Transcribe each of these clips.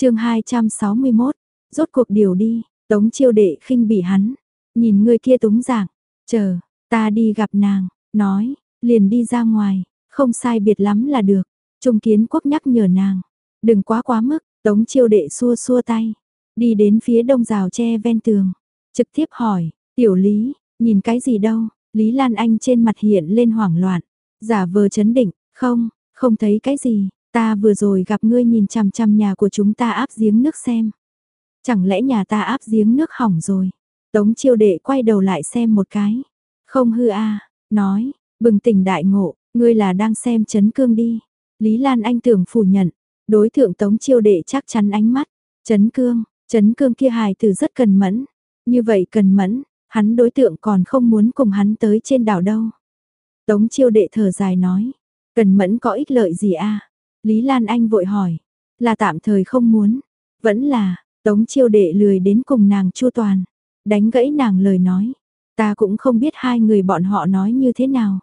chương 261, rốt cuộc điều đi, tống chiêu đệ khinh bỉ hắn, nhìn người kia túng giảng, chờ, ta đi gặp nàng, nói, liền đi ra ngoài, không sai biệt lắm là được, trung kiến quốc nhắc nhở nàng, đừng quá quá mức, tống chiêu đệ xua xua tay, đi đến phía đông rào tre ven tường, trực tiếp hỏi, tiểu lý, nhìn cái gì đâu, Lý Lan Anh trên mặt hiện lên hoảng loạn, giả vờ chấn định, không, không thấy cái gì, ta vừa rồi gặp ngươi nhìn chằm chằm nhà của chúng ta áp giếng nước xem. Chẳng lẽ nhà ta áp giếng nước hỏng rồi? Tống chiêu đệ quay đầu lại xem một cái. Không hư a nói, bừng tỉnh đại ngộ, ngươi là đang xem chấn cương đi. Lý Lan Anh tưởng phủ nhận, đối thượng tống chiêu đệ chắc chắn ánh mắt. Chấn cương, chấn cương kia hài từ rất cần mẫn. Như vậy cần mẫn, hắn đối tượng còn không muốn cùng hắn tới trên đảo đâu. Tống chiêu đệ thở dài nói, cần mẫn có ích lợi gì a Lý Lan Anh vội hỏi, là tạm thời không muốn, vẫn là, tống chiêu đệ lười đến cùng nàng chua toàn, đánh gãy nàng lời nói, ta cũng không biết hai người bọn họ nói như thế nào.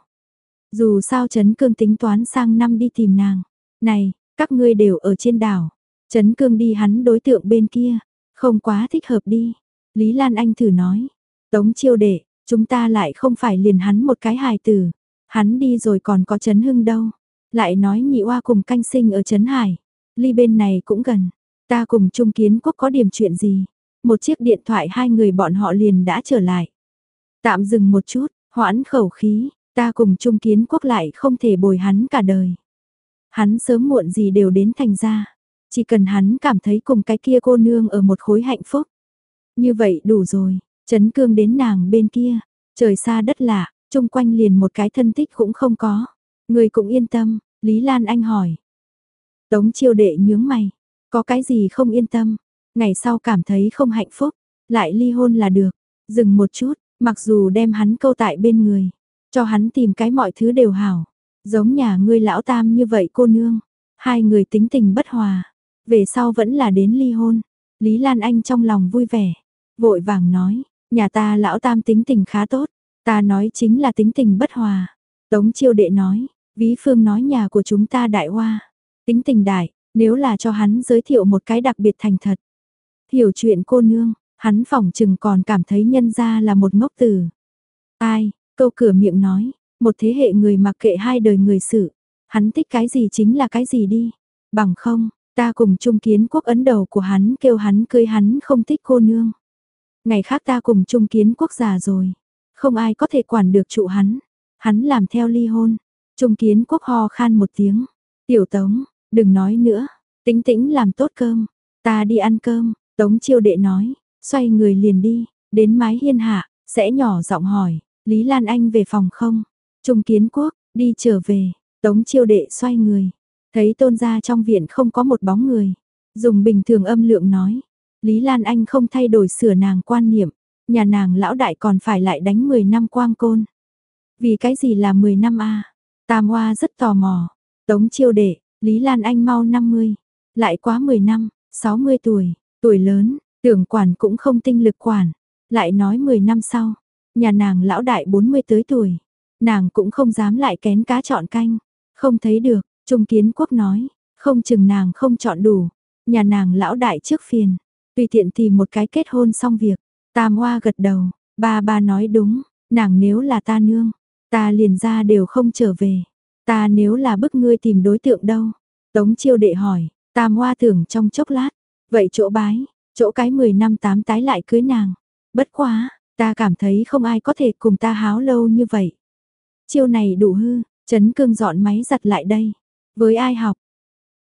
Dù sao Trấn Cương tính toán sang năm đi tìm nàng, này, các ngươi đều ở trên đảo, Trấn Cương đi hắn đối tượng bên kia, không quá thích hợp đi. Lý Lan Anh thử nói, Tống chiêu đệ, chúng ta lại không phải liền hắn một cái hài tử. Hắn đi rồi còn có Trấn Hưng đâu. Lại nói nhị oa cùng canh sinh ở Trấn Hải. Ly bên này cũng gần. Ta cùng Trung Kiến Quốc có điểm chuyện gì. Một chiếc điện thoại hai người bọn họ liền đã trở lại. Tạm dừng một chút, hoãn khẩu khí. Ta cùng Trung Kiến Quốc lại không thể bồi hắn cả đời. Hắn sớm muộn gì đều đến thành ra. Chỉ cần hắn cảm thấy cùng cái kia cô nương ở một khối hạnh phúc. Như vậy đủ rồi. Chấn cương đến nàng bên kia, trời xa đất lạ, chung quanh liền một cái thân tích cũng không có. Người cũng yên tâm, Lý Lan Anh hỏi. Tống chiêu đệ nhướng mày, có cái gì không yên tâm, ngày sau cảm thấy không hạnh phúc, lại ly hôn là được, dừng một chút, mặc dù đem hắn câu tại bên người, cho hắn tìm cái mọi thứ đều hảo, giống nhà ngươi lão tam như vậy cô nương, hai người tính tình bất hòa, về sau vẫn là đến ly hôn, Lý Lan Anh trong lòng vui vẻ, vội vàng nói, Nhà ta lão tam tính tình khá tốt, ta nói chính là tính tình bất hòa. Tống chiêu đệ nói, ví phương nói nhà của chúng ta đại hoa, tính tình đại, nếu là cho hắn giới thiệu một cái đặc biệt thành thật. Hiểu chuyện cô nương, hắn phỏng chừng còn cảm thấy nhân ra là một ngốc tử. Ai, câu cửa miệng nói, một thế hệ người mặc kệ hai đời người xử, hắn thích cái gì chính là cái gì đi. Bằng không, ta cùng trung kiến quốc ấn đầu của hắn kêu hắn cưới hắn không thích cô nương. Ngày khác ta cùng chung kiến quốc già rồi. Không ai có thể quản được trụ hắn. Hắn làm theo ly hôn. Trung kiến quốc ho khan một tiếng. Tiểu tống, đừng nói nữa. tĩnh tĩnh làm tốt cơm. Ta đi ăn cơm. Tống chiêu đệ nói. Xoay người liền đi. Đến mái hiên hạ. Sẽ nhỏ giọng hỏi. Lý Lan Anh về phòng không? Trung kiến quốc, đi trở về. Tống chiêu đệ xoay người. Thấy tôn gia trong viện không có một bóng người. Dùng bình thường âm lượng nói. Lý Lan Anh không thay đổi sửa nàng quan niệm, nhà nàng lão đại còn phải lại đánh 10 năm quang côn. Vì cái gì là 10 năm a? Tam Hoa rất tò mò. Tống chiêu đệ, Lý Lan Anh mau 50, lại quá 10 năm, 60 tuổi, tuổi lớn, tưởng quản cũng không tinh lực quản. Lại nói 10 năm sau, nhà nàng lão đại 40 tới tuổi, nàng cũng không dám lại kén cá chọn canh. Không thấy được, Trung Kiến Quốc nói, không chừng nàng không chọn đủ, nhà nàng lão đại trước phiền, Tùy tiện tìm một cái kết hôn xong việc, Tam Hoa gật đầu, ba ba nói đúng, nàng nếu là ta nương, ta liền ra đều không trở về. Ta nếu là bức ngươi tìm đối tượng đâu? Tống chiêu đệ hỏi, Tam Hoa tưởng trong chốc lát, vậy chỗ bái, chỗ cái 10 năm tám tái lại cưới nàng. Bất quá, ta cảm thấy không ai có thể cùng ta háo lâu như vậy. Chiêu này đủ hư, chấn cương dọn máy giặt lại đây. Với ai học?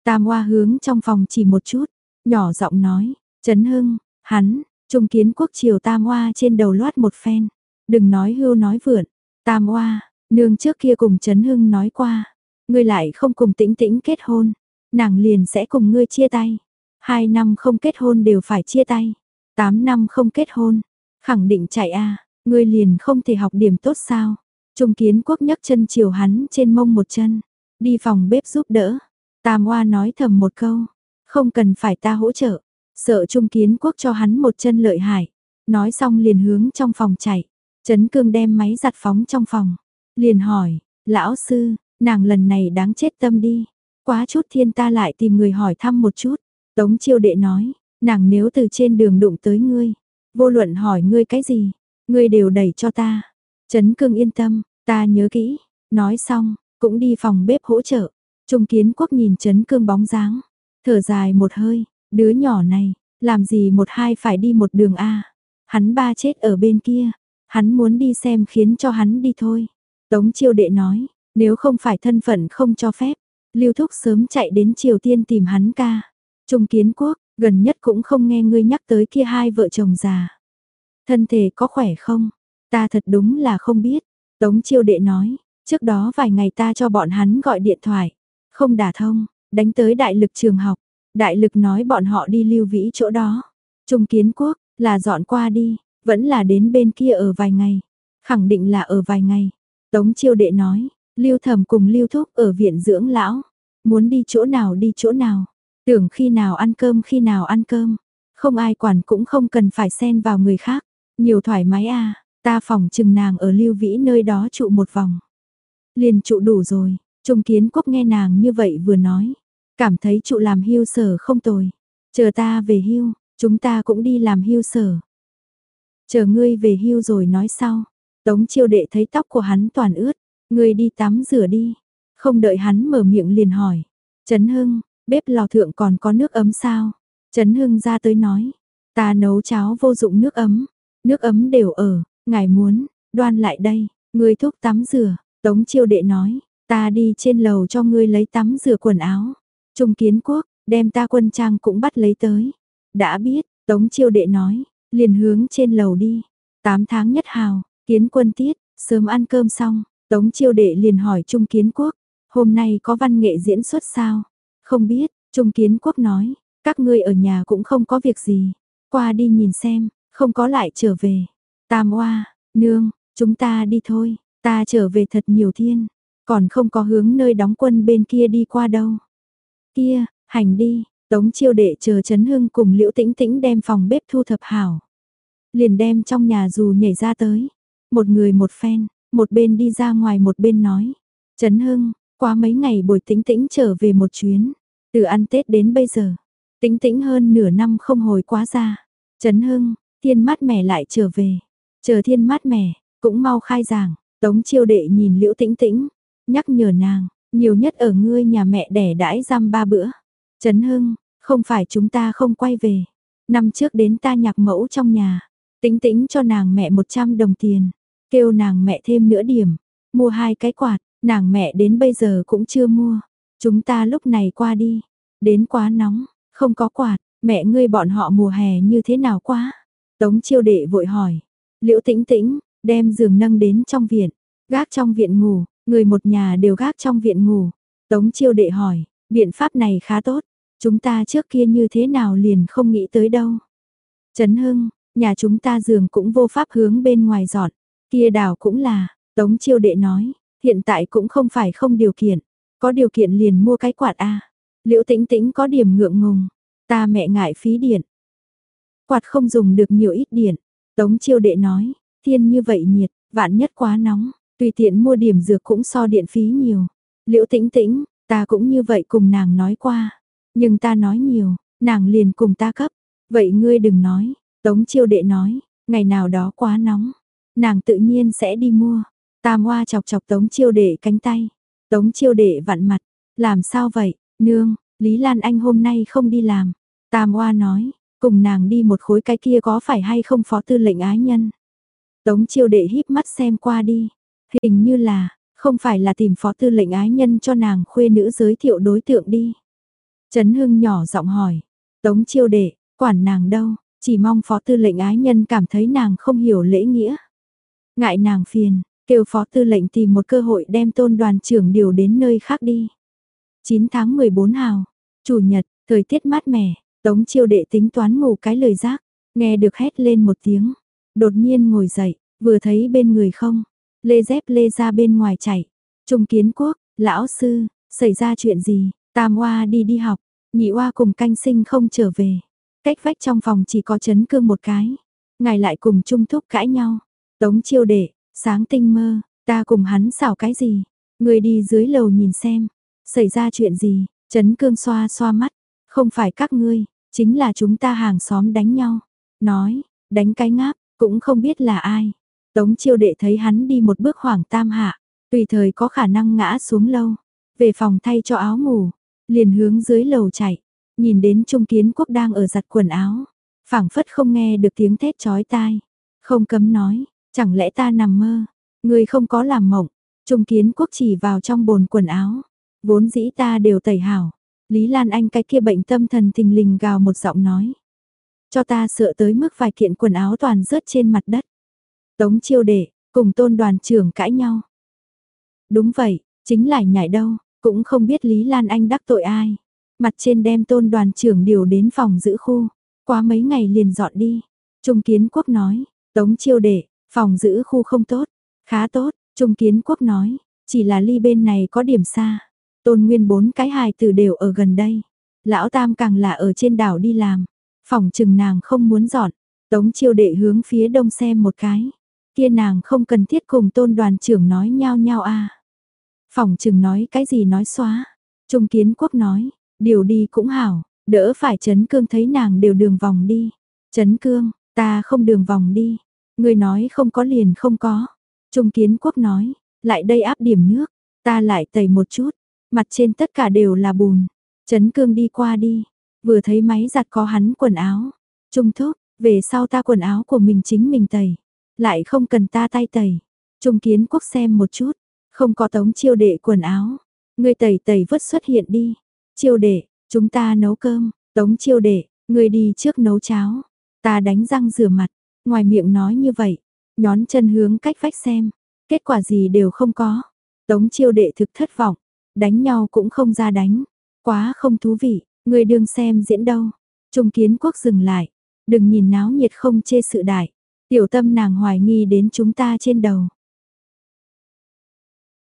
Tam Hoa hướng trong phòng chỉ một chút, nhỏ giọng nói, Trấn Hưng, hắn, trung kiến quốc triều tam hoa trên đầu loát một phen. Đừng nói hưu nói vượn, tam oa, nương trước kia cùng Trấn Hưng nói qua. Ngươi lại không cùng tĩnh tĩnh kết hôn, nàng liền sẽ cùng ngươi chia tay. Hai năm không kết hôn đều phải chia tay. Tám năm không kết hôn, khẳng định chạy a ngươi liền không thể học điểm tốt sao. Trung kiến quốc nhấc chân chiều hắn trên mông một chân, đi phòng bếp giúp đỡ. Tam Oa nói thầm một câu, không cần phải ta hỗ trợ, Sợ Trung Kiến Quốc cho hắn một chân lợi hại. Nói xong liền hướng trong phòng chạy. Trấn Cương đem máy giặt phóng trong phòng. Liền hỏi, lão sư, nàng lần này đáng chết tâm đi. Quá chút thiên ta lại tìm người hỏi thăm một chút. Tống chiêu đệ nói, nàng nếu từ trên đường đụng tới ngươi, vô luận hỏi ngươi cái gì, ngươi đều đẩy cho ta. Trấn cương yên tâm, ta nhớ kỹ, nói xong, cũng đi phòng bếp hỗ trợ. Trung kiến quốc nhìn Trấn cương bóng dáng, thở dài một hơi, đứa nhỏ này, làm gì một hai phải đi một đường A. Hắn ba chết ở bên kia, hắn muốn đi xem khiến cho hắn đi thôi. Tống chiêu đệ nói, nếu không phải thân phận không cho phép, Lưu Thúc sớm chạy đến Triều Tiên tìm hắn ca. Trung kiến quốc, gần nhất cũng không nghe ngươi nhắc tới kia hai vợ chồng già. Thân thể có khỏe không? Ta thật đúng là không biết. Tống chiêu đệ nói, trước đó vài ngày ta cho bọn hắn gọi điện thoại. Không đả thông, đánh tới đại lực trường học. Đại lực nói bọn họ đi lưu vĩ chỗ đó. Trung kiến quốc, là dọn qua đi, vẫn là đến bên kia ở vài ngày. Khẳng định là ở vài ngày. Tống chiêu đệ nói, lưu thẩm cùng lưu thúc ở viện dưỡng lão. Muốn đi chỗ nào đi chỗ nào. Tưởng khi nào ăn cơm khi nào ăn cơm. Không ai quản cũng không cần phải xen vào người khác. Nhiều thoải mái à, ta phòng chừng nàng ở lưu vĩ nơi đó trụ một vòng. Liền trụ đủ rồi, Trung Kiến Quốc nghe nàng như vậy vừa nói. Cảm thấy trụ làm hưu sở không tồi. Chờ ta về hưu, chúng ta cũng đi làm hưu sở. Chờ ngươi về hưu rồi nói sau. Tống chiêu đệ thấy tóc của hắn toàn ướt. Ngươi đi tắm rửa đi. Không đợi hắn mở miệng liền hỏi. Trấn Hưng, bếp lò thượng còn có nước ấm sao? Trấn Hưng ra tới nói. Ta nấu cháo vô dụng nước ấm. Nước ấm đều ở, ngài muốn, đoan lại đây, ngươi thuốc tắm rửa. Tống chiêu đệ nói, ta đi trên lầu cho ngươi lấy tắm rửa quần áo. Trung kiến quốc, đem ta quân trang cũng bắt lấy tới. Đã biết, Tống chiêu đệ nói, liền hướng trên lầu đi. tám tháng nhất hào, kiến quân tiết, sớm ăn cơm xong, Tống chiêu đệ liền hỏi Trung kiến quốc, hôm nay có văn nghệ diễn xuất sao? Không biết, Trung kiến quốc nói, các ngươi ở nhà cũng không có việc gì, qua đi nhìn xem, không có lại trở về. Tam oa, nương, chúng ta đi thôi, ta trở về thật nhiều thiên, còn không có hướng nơi đóng quân bên kia đi qua đâu. Kia, hành đi, Tống chiêu đệ chờ Trấn Hưng cùng Liễu Tĩnh Tĩnh đem phòng bếp thu thập hảo. Liền đem trong nhà dù nhảy ra tới. Một người một phen, một bên đi ra ngoài một bên nói. Trấn Hưng, qua mấy ngày bồi Tĩnh Tĩnh trở về một chuyến. Từ ăn Tết đến bây giờ, Tĩnh Tĩnh hơn nửa năm không hồi quá ra. Trấn Hưng, thiên mát mẻ lại trở về. Chờ thiên mát mẻ, cũng mau khai giảng. Tống chiêu đệ nhìn liễu tĩnh tĩnh, nhắc nhở nàng, nhiều nhất ở ngươi nhà mẹ đẻ đãi giam ba bữa. Trấn Hưng, không phải chúng ta không quay về. Năm trước đến ta nhạc mẫu trong nhà, tĩnh tĩnh cho nàng mẹ 100 đồng tiền, kêu nàng mẹ thêm nữa điểm, mua hai cái quạt, nàng mẹ đến bây giờ cũng chưa mua. Chúng ta lúc này qua đi, đến quá nóng, không có quạt, mẹ ngươi bọn họ mùa hè như thế nào quá. Tống chiêu đệ vội hỏi. Liễu tĩnh tĩnh, đem giường nâng đến trong viện. Gác trong viện ngủ, người một nhà đều gác trong viện ngủ. Tống chiêu đệ hỏi, biện pháp này khá tốt. Chúng ta trước kia như thế nào liền không nghĩ tới đâu. Trấn Hưng, nhà chúng ta giường cũng vô pháp hướng bên ngoài dọn. Kia đảo cũng là, Tống chiêu đệ nói, hiện tại cũng không phải không điều kiện. Có điều kiện liền mua cái quạt a Liễu tĩnh tĩnh có điểm ngượng ngùng. Ta mẹ ngại phí điện. Quạt không dùng được nhiều ít điện. Tống chiêu đệ nói, thiên như vậy nhiệt, vạn nhất quá nóng, tùy tiện mua điểm dược cũng so điện phí nhiều. Liễu tĩnh tĩnh, ta cũng như vậy cùng nàng nói qua. Nhưng ta nói nhiều, nàng liền cùng ta cấp. Vậy ngươi đừng nói, tống chiêu đệ nói, ngày nào đó quá nóng. Nàng tự nhiên sẽ đi mua. Tam hoa chọc chọc tống chiêu đệ cánh tay. Tống chiêu đệ vặn mặt. Làm sao vậy, nương, Lý Lan Anh hôm nay không đi làm. Tam hoa nói, cùng nàng đi một khối cái kia có phải hay không phó tư lệnh ái nhân. Tống chiêu đệ híp mắt xem qua đi. Hình như là, không phải là tìm phó tư lệnh ái nhân cho nàng khuê nữ giới thiệu đối tượng đi. Trấn Hưng nhỏ giọng hỏi. Tống chiêu đệ, quản nàng đâu, chỉ mong phó tư lệnh ái nhân cảm thấy nàng không hiểu lễ nghĩa. Ngại nàng phiền, kêu phó tư lệnh tìm một cơ hội đem tôn đoàn trưởng điều đến nơi khác đi. 9 tháng 14 hào, chủ nhật, thời tiết mát mẻ, Tống chiêu đệ tính toán ngủ cái lời giác, nghe được hét lên một tiếng, đột nhiên ngồi dậy, vừa thấy bên người không, lê dép lê ra bên ngoài chạy, trung kiến quốc, lão sư, xảy ra chuyện gì, tam oa đi đi học, nhị oa cùng canh sinh không trở về, cách vách trong phòng chỉ có chấn cương một cái, ngài lại cùng trung thúc cãi nhau, tống chiêu đệ, sáng tinh mơ, ta cùng hắn xảo cái gì, người đi dưới lầu nhìn xem, xảy ra chuyện gì, chấn cương xoa xoa mắt, Không phải các ngươi, chính là chúng ta hàng xóm đánh nhau. Nói, đánh cái ngáp, cũng không biết là ai. Tống chiêu đệ thấy hắn đi một bước hoảng tam hạ, tùy thời có khả năng ngã xuống lâu. Về phòng thay cho áo ngủ, liền hướng dưới lầu chạy, nhìn đến Trung Kiến Quốc đang ở giặt quần áo, phảng phất không nghe được tiếng thét chói tai, không cấm nói, chẳng lẽ ta nằm mơ, người không có làm mộng, Trung Kiến Quốc chỉ vào trong bồn quần áo, vốn dĩ ta đều tẩy hảo, Lý Lan Anh cái kia bệnh tâm thần thình lình gào một giọng nói. Cho ta sợ tới mức vài kiện quần áo toàn rớt trên mặt đất. Tống chiêu đệ, cùng tôn đoàn trưởng cãi nhau. Đúng vậy, chính là nhảy đâu, cũng không biết Lý Lan Anh đắc tội ai. Mặt trên đem tôn đoàn trưởng điều đến phòng giữ khu, quá mấy ngày liền dọn đi. Trung Kiến Quốc nói, Tống chiêu đệ, phòng giữ khu không tốt, khá tốt, Trung Kiến Quốc nói, chỉ là ly bên này có điểm xa. Tôn Nguyên bốn cái hài tử đều ở gần đây. Lão Tam càng là ở trên đảo đi làm. Phòng trừng nàng không muốn dọn. Tống chiêu đệ hướng phía đông xem một cái. Kia nàng không cần thiết cùng tôn đoàn trưởng nói nhau nhau a Phòng chừng nói cái gì nói xóa. Trung kiến quốc nói, điều đi cũng hảo, đỡ phải chấn cương thấy nàng đều đường vòng đi. Chấn cương, ta không đường vòng đi. Người nói không có liền không có. Trung kiến quốc nói, lại đây áp điểm nước, ta lại tẩy một chút, mặt trên tất cả đều là bùn. Chấn cương đi qua đi, vừa thấy máy giặt có hắn quần áo. Trung thúc, về sau ta quần áo của mình chính mình tẩy, lại không cần ta tay tẩy. Trung kiến quốc xem một chút, không có tống chiêu đệ quần áo. Người tẩy tẩy vứt xuất hiện đi. Chiêu đệ, chúng ta nấu cơm, tống chiêu đệ, người đi trước nấu cháo. Ta đánh răng rửa mặt, ngoài miệng nói như vậy, nhón chân hướng cách vách xem, kết quả gì đều không có. Tống chiêu đệ thực thất vọng, đánh nhau cũng không ra đánh, quá không thú vị, người đương xem diễn đâu. Trung kiến quốc dừng lại, đừng nhìn náo nhiệt không chê sự đại, tiểu tâm nàng hoài nghi đến chúng ta trên đầu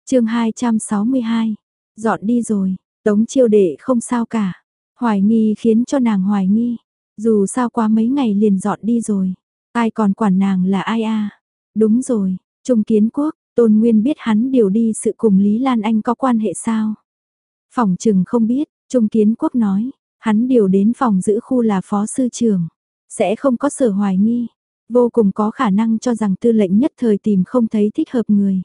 chương 262, dọn đi rồi, tống chiêu đệ không sao cả, hoài nghi khiến cho nàng hoài nghi, dù sao qua mấy ngày liền dọn đi rồi, ai còn quản nàng là ai a Đúng rồi, Trung Kiến Quốc, Tôn Nguyên biết hắn điều đi sự cùng Lý Lan Anh có quan hệ sao? Phòng trừng không biết, Trung Kiến Quốc nói, hắn điều đến phòng giữ khu là phó sư trưởng, sẽ không có sở hoài nghi, vô cùng có khả năng cho rằng tư lệnh nhất thời tìm không thấy thích hợp người.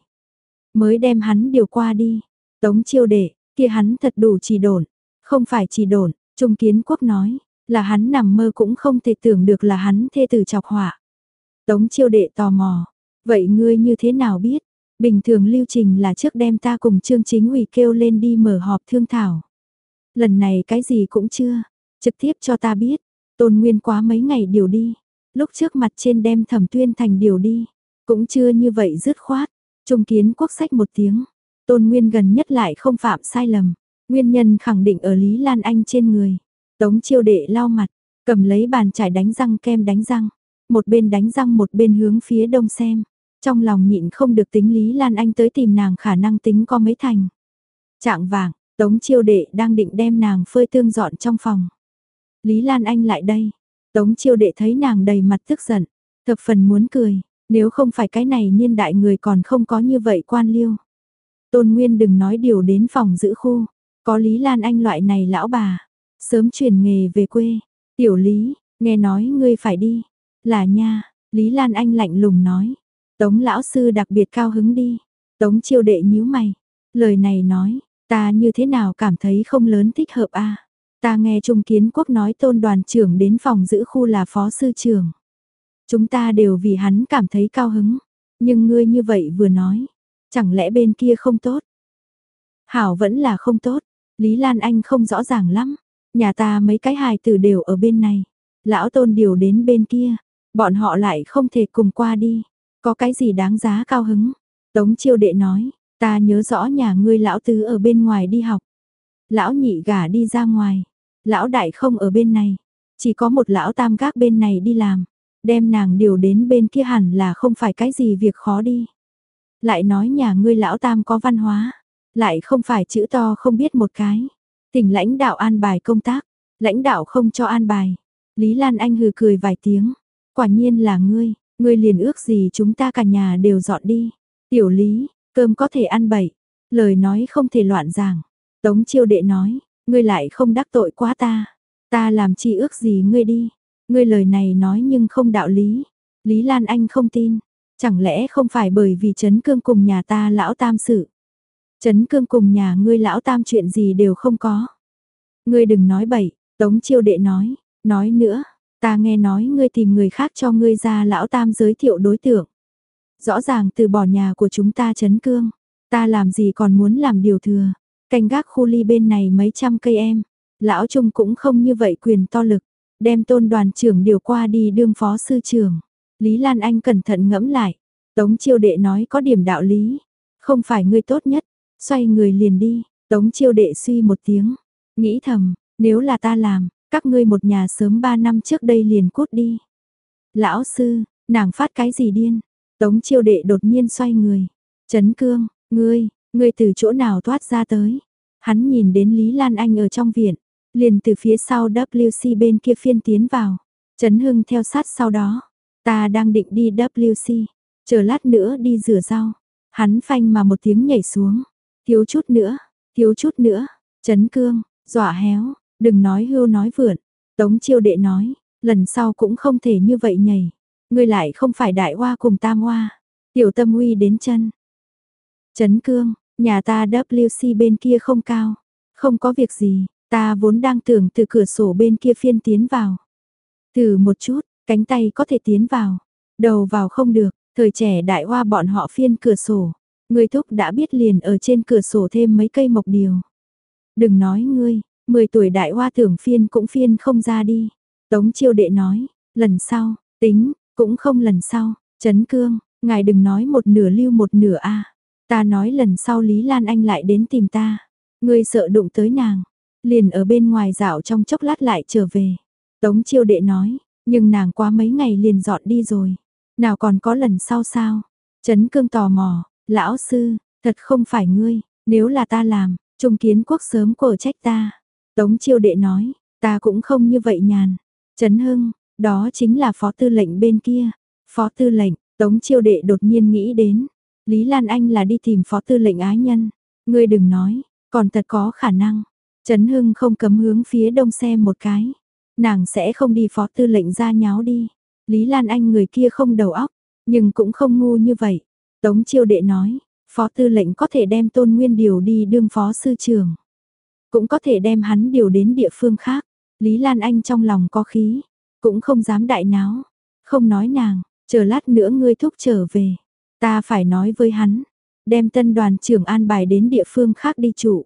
Mới đem hắn điều qua đi, tống chiêu đệ, kia hắn thật đủ chỉ đồn, không phải chỉ đồn, Trung Kiến Quốc nói, là hắn nằm mơ cũng không thể tưởng được là hắn thê tử chọc họa. Tống chiêu đệ tò mò, vậy ngươi như thế nào biết? Bình thường lưu trình là trước đem ta cùng Trương Chính ủy kêu lên đi mở họp thương thảo. Lần này cái gì cũng chưa, trực tiếp cho ta biết, tôn nguyên quá mấy ngày điều đi, lúc trước mặt trên đem thẩm tuyên thành điều đi, cũng chưa như vậy dứt khoát, trung kiến quốc sách một tiếng, tôn nguyên gần nhất lại không phạm sai lầm, nguyên nhân khẳng định ở Lý Lan Anh trên người, tống chiêu đệ lau mặt, cầm lấy bàn chải đánh răng kem đánh răng, một bên đánh răng một bên hướng phía đông xem, trong lòng nhịn không được tính Lý Lan Anh tới tìm nàng khả năng tính có mấy thành. Trạng vàng, Tống chiêu đệ đang định đem nàng phơi tương dọn trong phòng. Lý Lan Anh lại đây. Tống chiêu đệ thấy nàng đầy mặt tức giận. Thập phần muốn cười. Nếu không phải cái này niên đại người còn không có như vậy quan liêu. Tôn Nguyên đừng nói điều đến phòng giữ khu. Có Lý Lan Anh loại này lão bà. Sớm chuyển nghề về quê. Tiểu Lý, nghe nói ngươi phải đi. Là nha, Lý Lan Anh lạnh lùng nói. Tống lão sư đặc biệt cao hứng đi. Tống chiêu đệ nhíu mày. Lời này nói, ta như thế nào cảm thấy không lớn thích hợp a Ta nghe Trung Kiến Quốc nói tôn đoàn trưởng đến phòng giữ khu là phó sư trưởng. Chúng ta đều vì hắn cảm thấy cao hứng. Nhưng ngươi như vậy vừa nói. Chẳng lẽ bên kia không tốt? Hảo vẫn là không tốt. Lý Lan Anh không rõ ràng lắm. Nhà ta mấy cái hài tử đều ở bên này. Lão tôn điều đến bên kia. Bọn họ lại không thể cùng qua đi. Có cái gì đáng giá cao hứng? Tống chiêu đệ nói, ta nhớ rõ nhà ngươi lão tứ ở bên ngoài đi học. Lão nhị gả đi ra ngoài. Lão đại không ở bên này. Chỉ có một lão tam gác bên này đi làm. Đem nàng điều đến bên kia hẳn là không phải cái gì việc khó đi. Lại nói nhà ngươi lão tam có văn hóa. Lại không phải chữ to không biết một cái. Tỉnh lãnh đạo an bài công tác. Lãnh đạo không cho an bài. Lý Lan Anh hừ cười vài tiếng. Quả nhiên là ngươi, Ngươi liền ước gì chúng ta cả nhà đều dọn đi. Tiểu lý, cơm có thể ăn bậy. Lời nói không thể loạn giảng. Tống chiêu đệ nói, ngươi lại không đắc tội quá ta. Ta làm chi ước gì ngươi đi. Ngươi lời này nói nhưng không đạo lý. Lý Lan Anh không tin. Chẳng lẽ không phải bởi vì Trấn Cương cùng nhà ta lão tam sự. Trấn Cương cùng nhà ngươi lão tam chuyện gì đều không có. Ngươi đừng nói bậy, Tống chiêu đệ nói, nói nữa, ta nghe nói ngươi tìm người khác cho ngươi ra lão tam giới thiệu đối tượng. Rõ ràng từ bỏ nhà của chúng ta Trấn Cương, ta làm gì còn muốn làm điều thừa, canh gác khu ly bên này mấy trăm cây em, lão trung cũng không như vậy quyền to lực, đem tôn đoàn trưởng điều qua đi đương phó sư trưởng. Lý Lan Anh cẩn thận ngẫm lại, Tống chiêu đệ nói có điểm đạo lý, không phải ngươi tốt nhất, xoay người liền đi, Tống chiêu đệ suy một tiếng, nghĩ thầm, nếu là ta làm, các ngươi một nhà sớm ba năm trước đây liền cút đi. Lão sư, nàng phát cái gì điên? Tống chiêu đệ đột nhiên xoay người. Trấn cương, ngươi, ngươi từ chỗ nào thoát ra tới? Hắn nhìn đến Lý Lan Anh ở trong viện, liền từ phía sau WC bên kia phiên tiến vào. Trấn Hưng theo sát sau đó. Ta đang định đi WC, chờ lát nữa đi rửa rau. Hắn phanh mà một tiếng nhảy xuống. Thiếu chút nữa, thiếu chút nữa. Trấn cương, dọa héo, đừng nói hưu nói vượn. Tống chiêu đệ nói, lần sau cũng không thể như vậy nhảy. Ngươi lại không phải đại hoa cùng tam hoa. Tiểu tâm uy đến chân. Trấn cương, nhà ta WC bên kia không cao. Không có việc gì, ta vốn đang tưởng từ cửa sổ bên kia phiên tiến vào. Từ một chút, cánh tay có thể tiến vào. Đầu vào không được, thời trẻ đại hoa bọn họ phiên cửa sổ. Người thúc đã biết liền ở trên cửa sổ thêm mấy cây mộc điều. Đừng nói ngươi, 10 tuổi đại hoa tưởng phiên cũng phiên không ra đi. Tống chiêu đệ nói, lần sau, tính, cũng không lần sau, chấn cương, ngài đừng nói một nửa lưu một nửa a Ta nói lần sau Lý Lan Anh lại đến tìm ta. Ngươi sợ đụng tới nàng, liền ở bên ngoài dạo trong chốc lát lại trở về. Tống chiêu đệ nói, nhưng nàng qua mấy ngày liền dọn đi rồi. Nào còn có lần sau sao? Trấn cương tò mò, lão sư, thật không phải ngươi, nếu là ta làm, trung kiến quốc sớm cổ trách ta. Tống chiêu đệ nói, ta cũng không như vậy nhàn. Trấn Hưng, đó chính là phó tư lệnh bên kia. Phó tư lệnh, Tống chiêu đệ đột nhiên nghĩ đến. Lý Lan Anh là đi tìm phó tư lệnh ái nhân. Ngươi đừng nói, còn thật có khả năng. Trấn Hưng không cấm hướng phía đông xem một cái. Nàng sẽ không đi phó tư lệnh ra nháo đi. Lý Lan Anh người kia không đầu óc, nhưng cũng không ngu như vậy. Tống chiêu đệ nói, phó tư lệnh có thể đem tôn nguyên điều đi đương phó sư trưởng. Cũng có thể đem hắn điều đến địa phương khác. Lý Lan Anh trong lòng có khí, cũng không dám đại náo. Không nói nàng, chờ lát nữa ngươi thúc trở về. Ta phải nói với hắn, đem tân đoàn trưởng an bài đến địa phương khác đi trụ.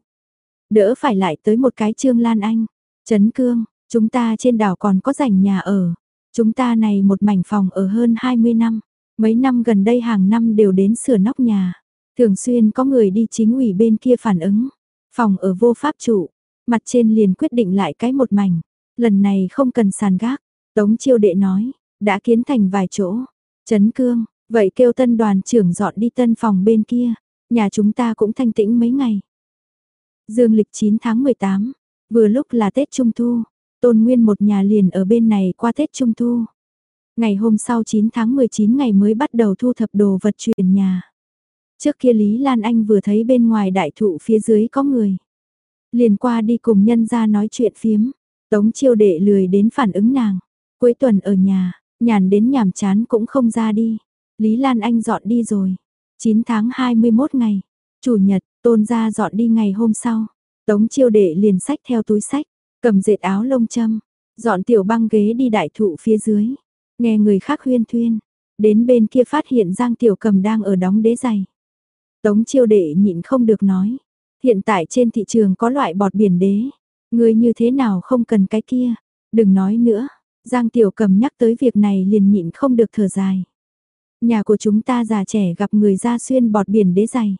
Đỡ phải lại tới một cái Trương Lan Anh. Trấn Cương, chúng ta trên đảo còn có rảnh nhà ở. Chúng ta này một mảnh phòng ở hơn 20 năm. Mấy năm gần đây hàng năm đều đến sửa nóc nhà. Thường xuyên có người đi chính ủy bên kia phản ứng. Phòng ở vô pháp trụ, mặt trên liền quyết định lại cái một mảnh. Lần này không cần sàn gác. Tống chiêu đệ nói, đã kiến thành vài chỗ. Trấn cương, vậy kêu tân đoàn trưởng dọn đi tân phòng bên kia. Nhà chúng ta cũng thanh tĩnh mấy ngày. Dương lịch 9 tháng 18, vừa lúc là Tết Trung Thu, Tôn Nguyên một nhà liền ở bên này qua Tết Trung Thu. Ngày hôm sau 9 tháng 19 ngày mới bắt đầu thu thập đồ vật chuyển nhà. Trước kia Lý Lan Anh vừa thấy bên ngoài đại thụ phía dưới có người. Liền qua đi cùng nhân ra nói chuyện phiếm. Tống chiêu đệ lười đến phản ứng nàng. Cuối tuần ở nhà, nhàn đến nhàm chán cũng không ra đi. Lý Lan Anh dọn đi rồi. 9 tháng 21 ngày. Chủ nhật, tôn ra dọn đi ngày hôm sau. Tống chiêu đệ liền sách theo túi sách. Cầm dệt áo lông châm. Dọn tiểu băng ghế đi đại thụ phía dưới. Nghe người khác huyên thuyên. Đến bên kia phát hiện Giang Tiểu Cầm đang ở đóng đế giày. Tống chiêu đệ nhịn không được nói. Hiện tại trên thị trường có loại bọt biển đế. Người như thế nào không cần cái kia. Đừng nói nữa. Giang Tiểu Cầm nhắc tới việc này liền nhịn không được thở dài. Nhà của chúng ta già trẻ gặp người ra xuyên bọt biển đế giày.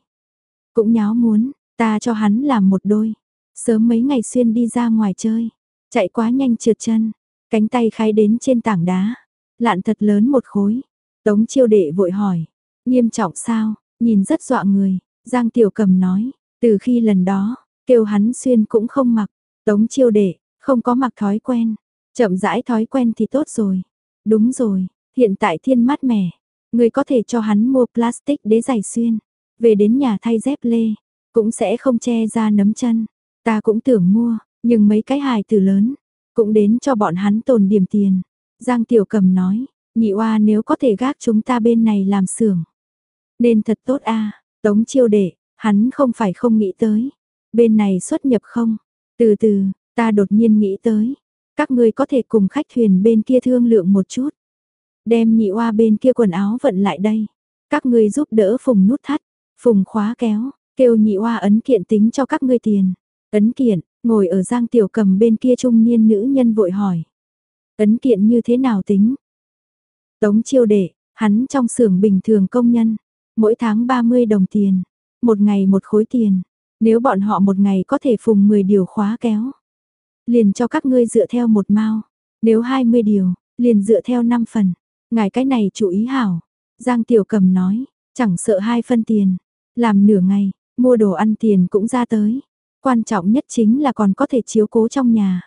Cũng nháo muốn, ta cho hắn làm một đôi. Sớm mấy ngày xuyên đi ra ngoài chơi. Chạy quá nhanh trượt chân. Cánh tay khai đến trên tảng đá. Lạn thật lớn một khối. Tống chiêu đệ vội hỏi. Nghiêm trọng sao? Nhìn rất dọa người, Giang Tiểu Cầm nói, từ khi lần đó, kêu hắn xuyên cũng không mặc, tống chiêu đệ, không có mặc thói quen, chậm rãi thói quen thì tốt rồi. Đúng rồi, hiện tại thiên mát mẻ, người có thể cho hắn mua plastic đế giày xuyên, về đến nhà thay dép lê, cũng sẽ không che ra nấm chân. Ta cũng tưởng mua, nhưng mấy cái hài từ lớn, cũng đến cho bọn hắn tồn điểm tiền. Giang Tiểu Cầm nói, nhị oa nếu có thể gác chúng ta bên này làm xưởng. Nên thật tốt a Tống chiêu đệ, hắn không phải không nghĩ tới. Bên này xuất nhập không? Từ từ, ta đột nhiên nghĩ tới. Các ngươi có thể cùng khách thuyền bên kia thương lượng một chút. Đem nhị oa bên kia quần áo vận lại đây. Các ngươi giúp đỡ phùng nút thắt, phùng khóa kéo, kêu nhị oa ấn kiện tính cho các ngươi tiền. Ấn kiện, ngồi ở giang tiểu cầm bên kia trung niên nữ nhân vội hỏi. Ấn kiện như thế nào tính? Tống chiêu đệ, hắn trong xưởng bình thường công nhân, mỗi tháng 30 đồng tiền, một ngày một khối tiền, nếu bọn họ một ngày có thể phùng 10 điều khóa kéo, liền cho các ngươi dựa theo một mao, nếu 20 điều, liền dựa theo 5 phần, ngài cái này chú ý hảo. Giang Tiểu Cầm nói, chẳng sợ hai phân tiền, làm nửa ngày, mua đồ ăn tiền cũng ra tới. Quan trọng nhất chính là còn có thể chiếu cố trong nhà.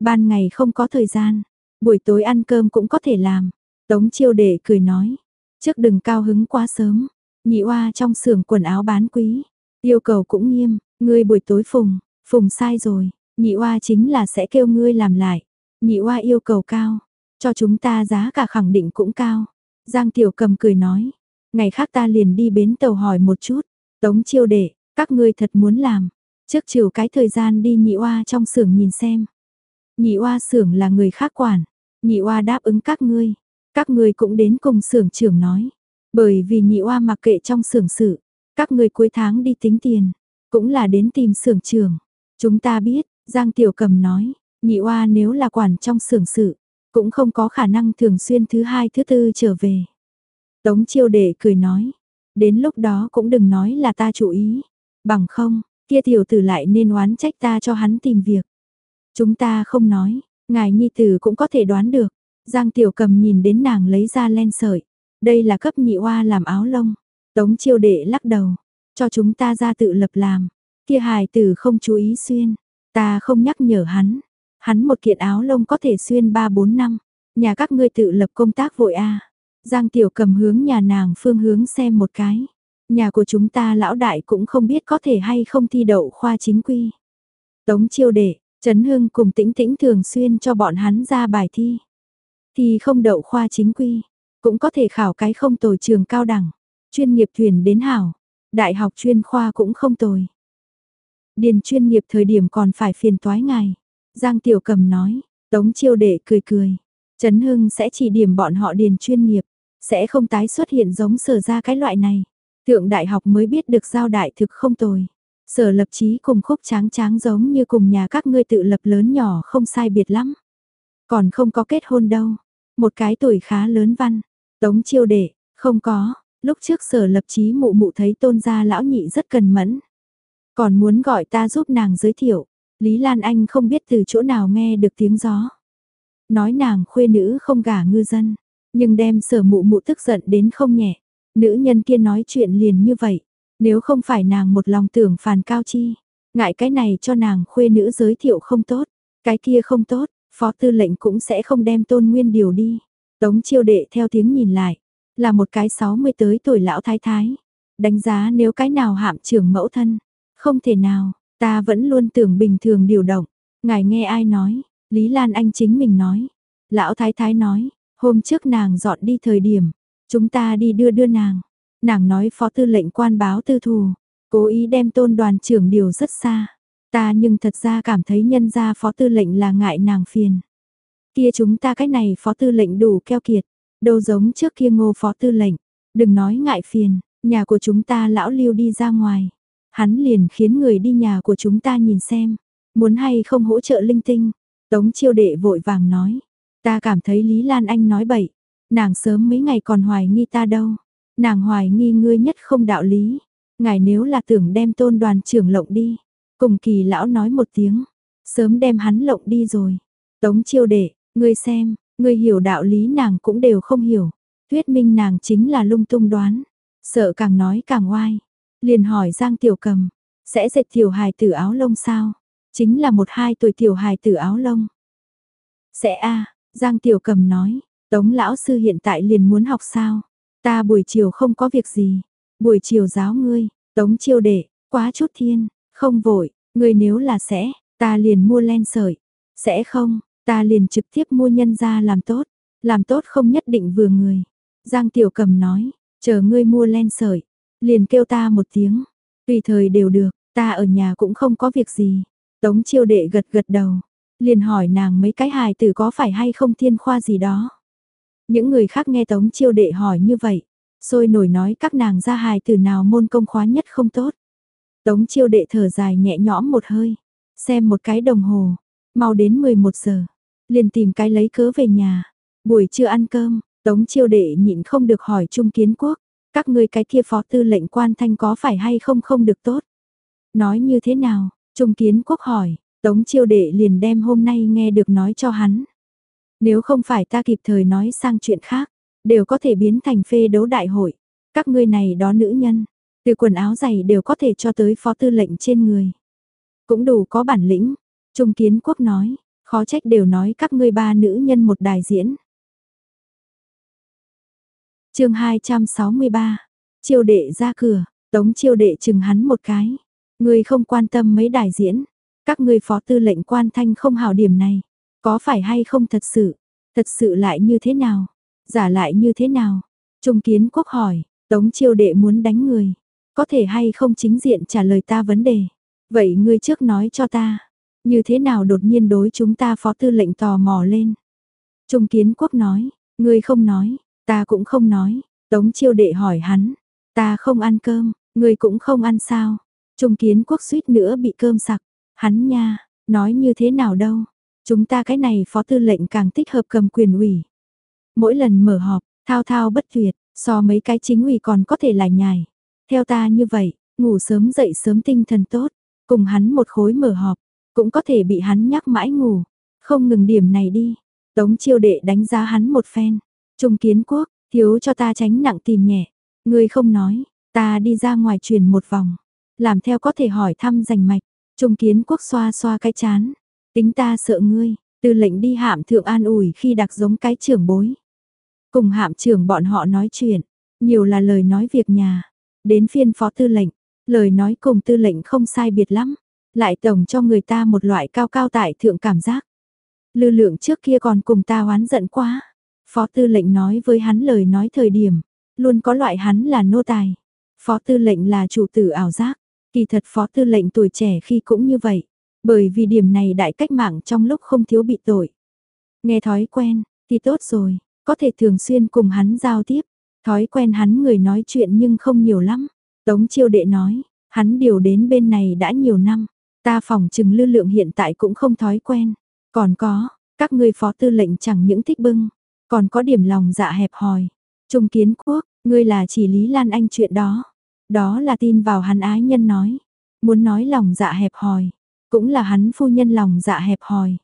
Ban ngày không có thời gian, buổi tối ăn cơm cũng có thể làm. Tống chiêu đệ cười nói, trước đừng cao hứng quá sớm, nhị oa trong xưởng quần áo bán quý, yêu cầu cũng nghiêm, ngươi buổi tối phùng, phùng sai rồi, nhị oa chính là sẽ kêu ngươi làm lại, nhị oa yêu cầu cao, cho chúng ta giá cả khẳng định cũng cao. Giang Tiểu Cầm cười nói, ngày khác ta liền đi bến tàu hỏi một chút, tống chiêu đệ, các ngươi thật muốn làm, trước chiều cái thời gian đi nhị oa trong xưởng nhìn xem. Nhị oa xưởng là người khác quản, nhị oa đáp ứng các ngươi, các ngươi cũng đến cùng xưởng trưởng nói, bởi vì nhị oa mặc kệ trong xưởng sự, các ngươi cuối tháng đi tính tiền, cũng là đến tìm xưởng trưởng. Chúng ta biết, Giang Tiểu Cầm nói, nhị oa nếu là quản trong xưởng sự, cũng không có khả năng thường xuyên thứ hai thứ tư trở về. Tống chiêu đệ cười nói, đến lúc đó cũng đừng nói là ta chủ ý, bằng không, kia tiểu tử lại nên oán trách ta cho hắn tìm việc. Chúng ta không nói, ngài nhi tử cũng có thể đoán được. Giang tiểu cầm nhìn đến nàng lấy ra len sợi, đây là cấp nhị oa làm áo lông. Tống chiêu đệ lắc đầu, cho chúng ta ra tự lập làm, kia hài tử không chú ý xuyên, ta không nhắc nhở hắn, hắn một kiện áo lông có thể xuyên 3-4 năm, nhà các ngươi tự lập công tác vội a. Giang Tiểu cầm hướng nhà nàng phương hướng xem một cái. Nhà của chúng ta lão đại cũng không biết có thể hay không thi đậu khoa chính quy. Tống chiêu đệ, Trấn Hưng cùng tĩnh tĩnh thường xuyên cho bọn hắn ra bài thi. Thì không đậu khoa chính quy, cũng có thể khảo cái không tồi trường cao đẳng, chuyên nghiệp thuyền đến hảo, đại học chuyên khoa cũng không tồi. Điền chuyên nghiệp thời điểm còn phải phiền toái ngài. Giang Tiểu Cầm nói, Tống Chiêu Đệ cười cười. Trấn Hưng sẽ chỉ điểm bọn họ điền chuyên nghiệp, sẽ không tái xuất hiện giống sở ra cái loại này. Thượng đại học mới biết được giao đại thực không tồi. Sở lập chí cùng khúc tráng tráng giống như cùng nhà các ngươi tự lập lớn nhỏ không sai biệt lắm. Còn không có kết hôn đâu. Một cái tuổi khá lớn văn. Tống chiêu đệ, không có. Lúc trước sở lập chí mụ mụ thấy tôn gia lão nhị rất cần mẫn. Còn muốn gọi ta giúp nàng giới thiệu. Lý Lan Anh không biết từ chỗ nào nghe được tiếng gió. Nói nàng khuê nữ không gả ngư dân, nhưng đem sở mụ mụ tức giận đến không nhẹ. Nữ nhân kia nói chuyện liền như vậy, nếu không phải nàng một lòng tưởng phàn cao chi, ngại cái này cho nàng khuê nữ giới thiệu không tốt, cái kia không tốt, phó tư lệnh cũng sẽ không đem tôn nguyên điều đi. Tống chiêu đệ theo tiếng nhìn lại, là một cái 60 tới tuổi lão thái thái. Đánh giá nếu cái nào hạm trưởng mẫu thân, không thể nào, Ta vẫn luôn tưởng bình thường điều động. Ngài nghe ai nói? Lý Lan Anh chính mình nói. Lão Thái Thái nói, hôm trước nàng dọn đi thời điểm, chúng ta đi đưa đưa nàng. Nàng nói phó tư lệnh quan báo tư thù, cố ý đem tôn đoàn trưởng điều rất xa. Ta nhưng thật ra cảm thấy nhân gia phó tư lệnh là ngại nàng phiền. Kia chúng ta cái này phó tư lệnh đủ keo kiệt, đâu giống trước kia ngô phó tư lệnh. Đừng nói ngại phiền, nhà của chúng ta lão lưu đi ra ngoài hắn liền khiến người đi nhà của chúng ta nhìn xem, muốn hay không hỗ trợ linh tinh. Tống chiêu đệ vội vàng nói, ta cảm thấy Lý Lan Anh nói bậy, nàng sớm mấy ngày còn hoài nghi ta đâu, nàng hoài nghi ngươi nhất không đạo lý, ngài nếu là tưởng đem tôn đoàn trưởng lộng đi, cùng kỳ lão nói một tiếng, sớm đem hắn lộng đi rồi. Tống chiêu đệ, ngươi xem, ngươi hiểu đạo lý nàng cũng đều không hiểu, thuyết minh nàng chính là lung tung đoán, sợ càng nói càng oai, Liền hỏi Giang Tiểu Cầm, sẽ dệt tiểu hài tử áo lông sao? Chính là một hai tuổi tiểu hài tử áo lông. Sẽ a. Giang Tiểu Cầm nói, Tống lão sư hiện tại liền muốn học sao? Ta buổi chiều không có việc gì, buổi chiều giáo ngươi, Tống chiêu đệ, quá chút thiên, không vội, ngươi nếu là sẽ, ta liền mua len sợi. Sẽ không, ta liền trực tiếp mua nhân ra làm tốt. Làm tốt không nhất định vừa người. Giang Tiểu Cầm nói, chờ ngươi mua len sợi. Liền kêu ta một tiếng. Tùy thời đều được, ta ở nhà cũng không có việc gì. Tống chiêu đệ gật gật đầu. Liền hỏi nàng mấy cái hài tử có phải hay không thiên khoa gì đó. Những người khác nghe Tống chiêu đệ hỏi như vậy. Sôi nổi nói các nàng ra hài tử nào môn công khóa nhất không tốt. Tống chiêu đệ thở dài nhẹ nhõm một hơi. Xem một cái đồng hồ. Mau đến 11 giờ. Liền tìm cái lấy cớ về nhà. Buổi trưa ăn cơm, Tống chiêu đệ nhịn không được hỏi Trung Kiến Quốc. Các ngươi cái kia phó tư lệnh quan thanh có phải hay không không được tốt? Nói như thế nào? Trung Kiến Quốc hỏi, Tống chiêu đệ liền đem hôm nay nghe được nói cho hắn. Nếu không phải ta kịp thời nói sang chuyện khác, đều có thể biến thành phê đấu đại hội. Các ngươi này đó nữ nhân, từ quần áo giày đều có thể cho tới phó tư lệnh trên người. Cũng đủ có bản lĩnh. Trung Kiến Quốc nói, khó trách đều nói các ngươi ba nữ nhân một đài diễn. chương 263, chiêu đệ ra cửa, tống chiêu đệ chừng hắn một cái. Ngươi không quan tâm mấy đài diễn, các ngươi phó tư lệnh quan thanh không hào điểm này, có phải hay không thật sự, thật sự lại như thế nào, giả lại như thế nào? Trung kiến quốc hỏi, tống chiêu đệ muốn đánh người, có thể hay không chính diện trả lời ta vấn đề. Vậy ngươi trước nói cho ta, như thế nào đột nhiên đối chúng ta phó tư lệnh tò mò lên. Trung kiến quốc nói, ngươi không nói, ta cũng không nói, tống chiêu đệ hỏi hắn, ta không ăn cơm, ngươi cũng không ăn sao. Trung kiến quốc suýt nữa bị cơm sặc, hắn nha, nói như thế nào đâu, chúng ta cái này phó tư lệnh càng thích hợp cầm quyền ủy. Mỗi lần mở họp, thao thao bất tuyệt, so mấy cái chính ủy còn có thể là nhài. Theo ta như vậy, ngủ sớm dậy sớm tinh thần tốt, cùng hắn một khối mở họp, cũng có thể bị hắn nhắc mãi ngủ. Không ngừng điểm này đi. Tống chiêu đệ đánh giá hắn một phen. Trung kiến quốc, thiếu cho ta tránh nặng tìm nhẹ. Ngươi không nói, ta đi ra ngoài truyền một vòng. Làm theo có thể hỏi thăm rành mạch. Trung kiến quốc xoa xoa cái chán. Tính ta sợ ngươi, tư lệnh đi hạm thượng an ủi khi đặc giống cái trưởng bối. Cùng hạm trưởng bọn họ nói chuyện, nhiều là lời nói việc nhà. Đến phiên phó tư lệnh, lời nói cùng tư lệnh không sai biệt lắm. Lại tổng cho người ta một loại cao cao tại thượng cảm giác. Lư lượng trước kia còn cùng ta oán giận quá. Phó tư lệnh nói với hắn lời nói thời điểm, luôn có loại hắn là nô tài. Phó tư lệnh là chủ tử ảo giác. Kỳ thật phó tư lệnh tuổi trẻ khi cũng như vậy, bởi vì điểm này đại cách mạng trong lúc không thiếu bị tội. Nghe thói quen, thì tốt rồi, có thể thường xuyên cùng hắn giao tiếp, thói quen hắn người nói chuyện nhưng không nhiều lắm. Tống chiêu đệ nói, hắn điều đến bên này đã nhiều năm, ta phòng trừng lưu lượng hiện tại cũng không thói quen. Còn có, các người phó tư lệnh chẳng những thích bưng, còn có điểm lòng dạ hẹp hòi. Trung kiến quốc, ngươi là chỉ Lý Lan Anh chuyện đó. Đó là tin vào hắn ái nhân nói. Muốn nói lòng dạ hẹp hòi. Cũng là hắn phu nhân lòng dạ hẹp hòi.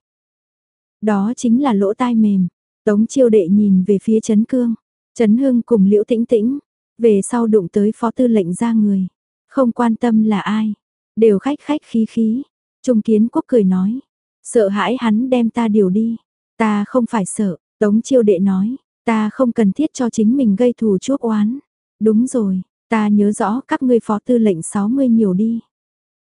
Đó chính là lỗ tai mềm. Tống chiêu đệ nhìn về phía Trấn Cương. Trấn Hưng cùng Liễu Tĩnh Tĩnh. Về sau đụng tới phó tư lệnh ra người. Không quan tâm là ai. Đều khách khách khí khí. Trung kiến quốc cười nói. Sợ hãi hắn đem ta điều đi. Ta không phải sợ. Tống chiêu đệ nói. Ta không cần thiết cho chính mình gây thù chuốc oán. Đúng rồi, Ta nhớ rõ các ngươi phó tư lệnh 60 nhiều đi.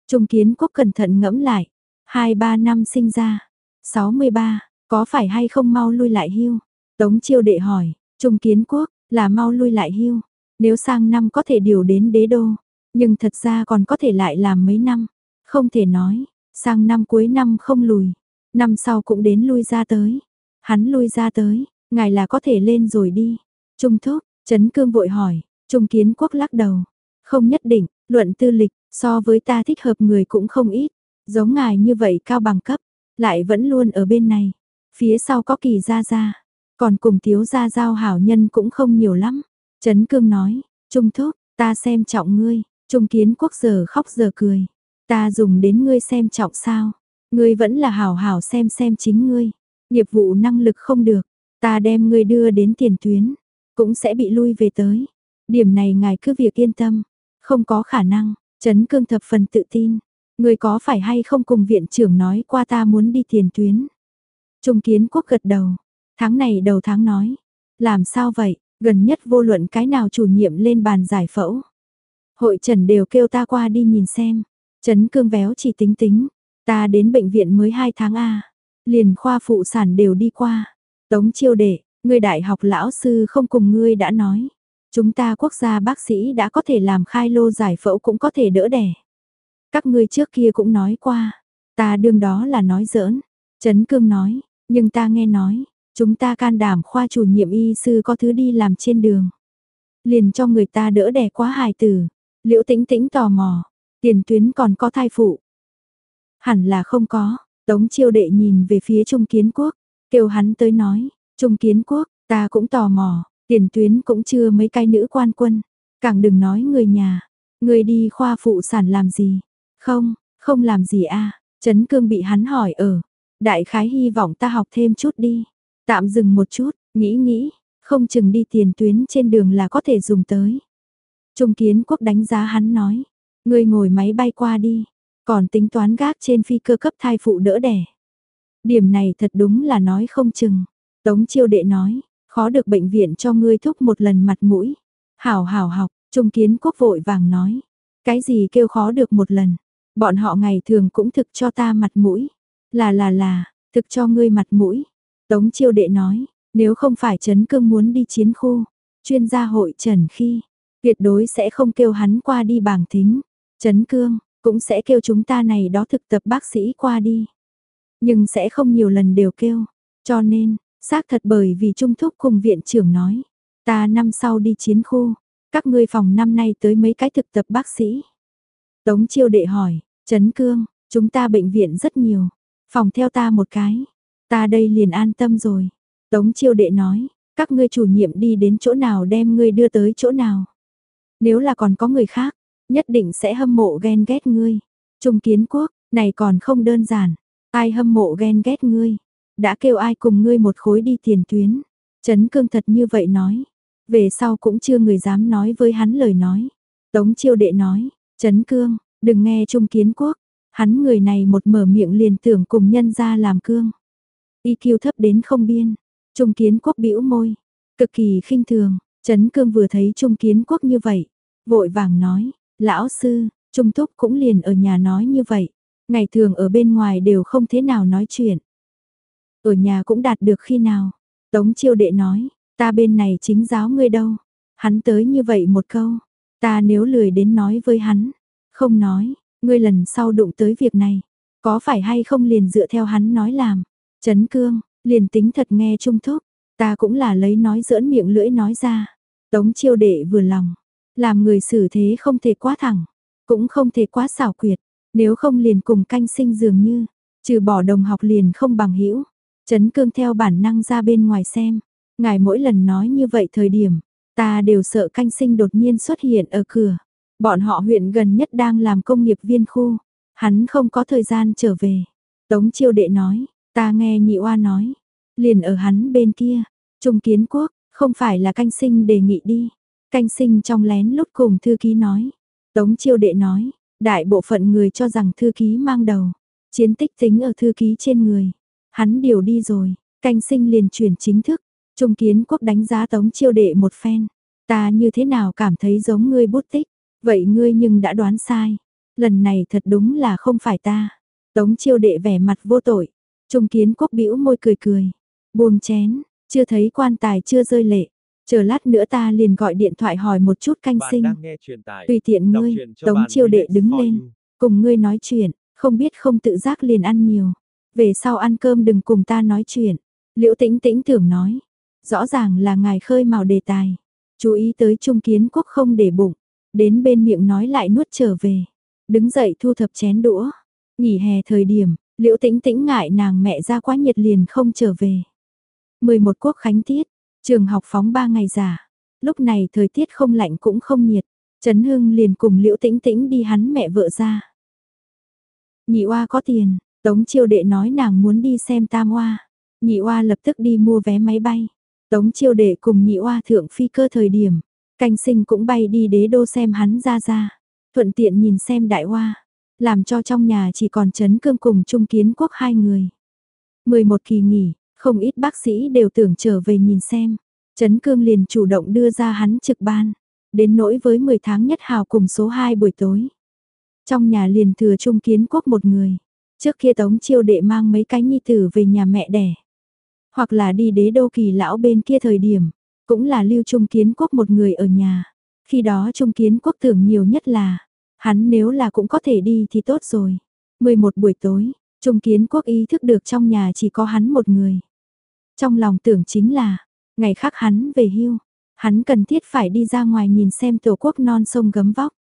Trung kiến quốc cẩn thận ngẫm lại. 2-3 năm sinh ra. 63, có phải hay không mau lui lại hưu? Tống chiêu đệ hỏi, Trung kiến quốc, là mau lui lại hưu. Nếu sang năm có thể điều đến đế đô. Nhưng thật ra còn có thể lại làm mấy năm. Không thể nói, sang năm cuối năm không lùi. Năm sau cũng đến lui ra tới. Hắn lui ra tới, ngài là có thể lên rồi đi. Trung thúc, Trấn Cương vội hỏi, Trung kiến quốc lắc đầu. Không nhất định, luận tư lịch, so với ta thích hợp người cũng không ít. Giống ngài như vậy cao bằng cấp, lại vẫn luôn ở bên này. Phía sau có kỳ gia gia, còn cùng thiếu gia giao hảo nhân cũng không nhiều lắm. Trấn cương nói, Trung thúc, ta xem trọng ngươi. Trung kiến quốc giờ khóc giờ cười. Ta dùng đến ngươi xem trọng sao. Ngươi vẫn là hảo hảo xem xem chính ngươi. Nghiệp vụ năng lực không được. Ta đem ngươi đưa đến tiền tuyến. Cũng sẽ bị lui về tới. Điểm này ngài cứ việc yên tâm, không có khả năng, Trấn Cương thập phần tự tin. Người có phải hay không cùng viện trưởng nói qua ta muốn đi tiền tuyến. Trung kiến quốc gật đầu, tháng này đầu tháng nói, làm sao vậy, gần nhất vô luận cái nào chủ nhiệm lên bàn giải phẫu. Hội trần đều kêu ta qua đi nhìn xem, Trấn Cương véo chỉ tính tính, ta đến bệnh viện mới 2 tháng A, liền khoa phụ sản đều đi qua. Tống chiêu đệ, người đại học lão sư không cùng ngươi đã nói. Chúng ta quốc gia bác sĩ đã có thể làm khai lô giải phẫu cũng có thể đỡ đẻ. Các ngươi trước kia cũng nói qua, ta đương đó là nói giỡn. Trấn Cương nói, nhưng ta nghe nói, chúng ta can đảm khoa chủ nhiệm y sư có thứ đi làm trên đường. Liền cho người ta đỡ đẻ quá hài tử. Liễu tĩnh tĩnh tò mò, tiền tuyến còn có thai phụ. Hẳn là không có, Tống chiêu đệ nhìn về phía Trung Kiến Quốc, kêu hắn tới nói, Trung Kiến Quốc, ta cũng tò mò, tiền tuyến cũng chưa mấy cái nữ quan quân, càng đừng nói người nhà, người đi khoa phụ sản làm gì, không, không làm gì a. À? Trấn Cương bị hắn hỏi ở, đại khái hy vọng ta học thêm chút đi, tạm dừng một chút, nghĩ nghĩ, không chừng đi tiền tuyến trên đường là có thể dùng tới. Trung Kiến Quốc đánh giá hắn nói, ngươi ngồi máy bay qua đi, còn tính toán gác trên phi cơ cấp thai phụ đỡ đẻ. Điểm này thật đúng là nói không chừng. Tống chiêu đệ nói, khó được bệnh viện cho ngươi thúc một lần mặt mũi. Hảo hảo học, trung kiến quốc vội vàng nói. Cái gì kêu khó được một lần. Bọn họ ngày thường cũng thực cho ta mặt mũi. Là là là, thực cho ngươi mặt mũi. Tống chiêu đệ nói, nếu không phải Trấn Cương muốn đi chiến khu, chuyên gia hội trần khi, tuyệt đối sẽ không kêu hắn qua đi bảng thính. Trấn Cương, cũng sẽ kêu chúng ta này đó thực tập bác sĩ qua đi. Nhưng sẽ không nhiều lần đều kêu. Cho nên, xác thật bởi vì Trung Thúc cùng viện trưởng nói. Ta năm sau đi chiến khu. Các ngươi phòng năm nay tới mấy cái thực tập bác sĩ. Tống chiêu đệ hỏi, Trấn Cương, chúng ta bệnh viện rất nhiều. Phòng theo ta một cái. Ta đây liền an tâm rồi. Tống chiêu đệ nói, các ngươi chủ nhiệm đi đến chỗ nào đem ngươi đưa tới chỗ nào. Nếu là còn có người khác, nhất định sẽ hâm mộ ghen ghét ngươi. Trung kiến quốc, này còn không đơn giản, ai hâm mộ ghen ghét ngươi, đã kêu ai cùng ngươi một khối đi tiền tuyến. Trấn cương thật như vậy nói, về sau cũng chưa người dám nói với hắn lời nói. Tống chiêu đệ nói, Trấn cương, đừng nghe Trung kiến quốc, hắn người này một mở miệng liền tưởng cùng nhân ra làm cương. Y kiêu thấp đến không biên, Trung kiến quốc bĩu môi, cực kỳ khinh thường, Trấn cương vừa thấy Trung kiến quốc như vậy, vội vàng nói, Lão sư, Trung Thúc cũng liền ở nhà nói như vậy. Ngày thường ở bên ngoài đều không thế nào nói chuyện. Ở nhà cũng đạt được khi nào. Tống chiêu đệ nói, ta bên này chính giáo ngươi đâu. Hắn tới như vậy một câu. Ta nếu lười đến nói với hắn. Không nói, ngươi lần sau đụng tới việc này. Có phải hay không liền dựa theo hắn nói làm. chấn cương, liền tính thật nghe Trung Thúc. Ta cũng là lấy nói giỡn miệng lưỡi nói ra. Tống chiêu đệ vừa lòng. Làm người xử thế không thể quá thẳng, cũng không thể quá xảo quyệt, nếu không liền cùng canh sinh dường như, trừ bỏ đồng học liền không bằng hữu Trấn cương theo bản năng ra bên ngoài xem, ngài mỗi lần nói như vậy thời điểm, ta đều sợ canh sinh đột nhiên xuất hiện ở cửa. Bọn họ huyện gần nhất đang làm công nghiệp viên khu, hắn không có thời gian trở về. Tống chiêu đệ nói, ta nghe nhị oa nói, liền ở hắn bên kia, trung kiến quốc, không phải là canh sinh đề nghị đi. Canh sinh trong lén lút cùng thư ký nói. Tống chiêu đệ nói, đại bộ phận người cho rằng thư ký mang đầu. Chiến tích tính ở thư ký trên người. Hắn điều đi rồi, canh sinh liền chuyển chính thức. Trung kiến quốc đánh giá tống chiêu đệ một phen. Ta như thế nào cảm thấy giống ngươi bút tích. Vậy ngươi nhưng đã đoán sai. Lần này thật đúng là không phải ta. Tống chiêu đệ vẻ mặt vô tội. Trung kiến quốc bĩu môi cười cười. Buông chén, chưa thấy quan tài chưa rơi lệ. Chờ lát nữa ta liền gọi điện thoại hỏi một chút canh sinh. Tùy tiện ngươi, tống chiêu đệ đứng lên, cùng ngươi nói chuyện, không biết không tự giác liền ăn nhiều. Về sau ăn cơm đừng cùng ta nói chuyện. Liễu tĩnh tĩnh tưởng nói, rõ ràng là ngài khơi mào đề tài. Chú ý tới trung kiến quốc không để bụng, đến bên miệng nói lại nuốt trở về. Đứng dậy thu thập chén đũa. Nghỉ hè thời điểm, liễu tĩnh tĩnh ngại nàng mẹ ra quá nhiệt liền không trở về. 11 quốc khánh tiết, Trường học phóng 3 ngày giả, lúc này thời tiết không lạnh cũng không nhiệt, Trấn Hưng liền cùng Liễu Tĩnh Tĩnh đi hắn mẹ vợ ra. Nhị oa có tiền, Tống Chiêu Đệ nói nàng muốn đi xem Tam oa. Nhị oa lập tức đi mua vé máy bay. Tống Chiêu Đệ cùng Nhị oa thượng phi cơ thời điểm, canh sinh cũng bay đi đế đô xem hắn ra ra, thuận tiện nhìn xem đại oa, làm cho trong nhà chỉ còn Trấn Cương cùng Trung Kiến Quốc hai người. 11 kỳ nghỉ, không ít bác sĩ đều tưởng trở về nhìn xem. Trấn Cương liền chủ động đưa ra hắn trực ban. Đến nỗi với 10 tháng nhất hào cùng số 2 buổi tối. Trong nhà liền thừa Trung Kiến Quốc một người. Trước kia Tống Chiêu Đệ mang mấy cái nhi tử về nhà mẹ đẻ. Hoặc là đi đế đô kỳ lão bên kia thời điểm, cũng là lưu trung kiến quốc một người ở nhà. Khi đó trung kiến quốc tưởng nhiều nhất là, hắn nếu là cũng có thể đi thì tốt rồi. 11 buổi tối, trung kiến quốc ý thức được trong nhà chỉ có hắn một người. Trong lòng tưởng chính là, ngày khác hắn về hưu, hắn cần thiết phải đi ra ngoài nhìn xem tổ quốc non sông gấm vóc.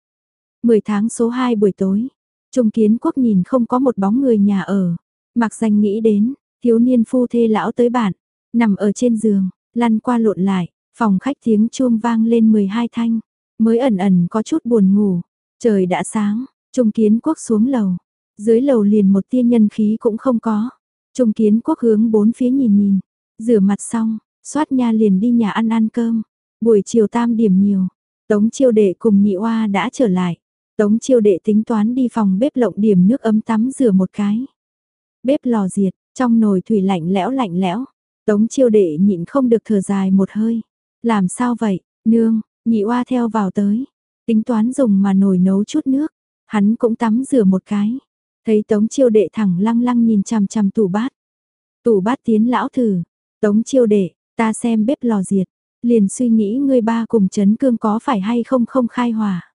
10 tháng số 2 buổi tối, Trung Kiến Quốc nhìn không có một bóng người nhà ở, mặc danh nghĩ đến, thiếu niên phu thê lão tới bản, nằm ở trên giường, lăn qua lộn lại, phòng khách tiếng chuông vang lên 12 thanh, mới ẩn ẩn có chút buồn ngủ. Trời đã sáng, Trung Kiến Quốc xuống lầu, dưới lầu liền một tia nhân khí cũng không có. Trung Kiến Quốc hướng bốn phía nhìn nhìn, rửa mặt xong, xoát nha liền đi nhà ăn ăn cơm. Buổi chiều tam điểm nhiều, Tống Chiêu Đệ cùng Nhị Oa đã trở lại. Tống Chiêu Đệ tính toán đi phòng bếp lộng điểm nước ấm tắm rửa một cái. Bếp lò diệt, trong nồi thủy lạnh lẽo lạnh lẽo. Tống Chiêu Đệ nhịn không được thở dài một hơi. Làm sao vậy, nương, Nhị Oa theo vào tới. Tính toán dùng mà nồi nấu chút nước. Hắn cũng tắm rửa một cái. Thấy Tống Chiêu Đệ thẳng lăng lăng nhìn chằm chằm tủ bát. Tủ bát tiến lão thử. Tống Chiêu Đệ, ta xem bếp lò diệt, liền suy nghĩ ngươi ba cùng chấn cương có phải hay không không khai hòa.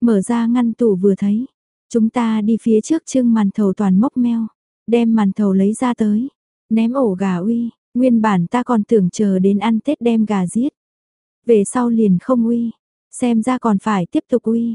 Mở ra ngăn tủ vừa thấy, chúng ta đi phía trước trưng màn thầu toàn mốc meo, đem màn thầu lấy ra tới, ném ổ gà uy, nguyên bản ta còn tưởng chờ đến ăn Tết đem gà giết. Về sau liền không uy, xem ra còn phải tiếp tục uy.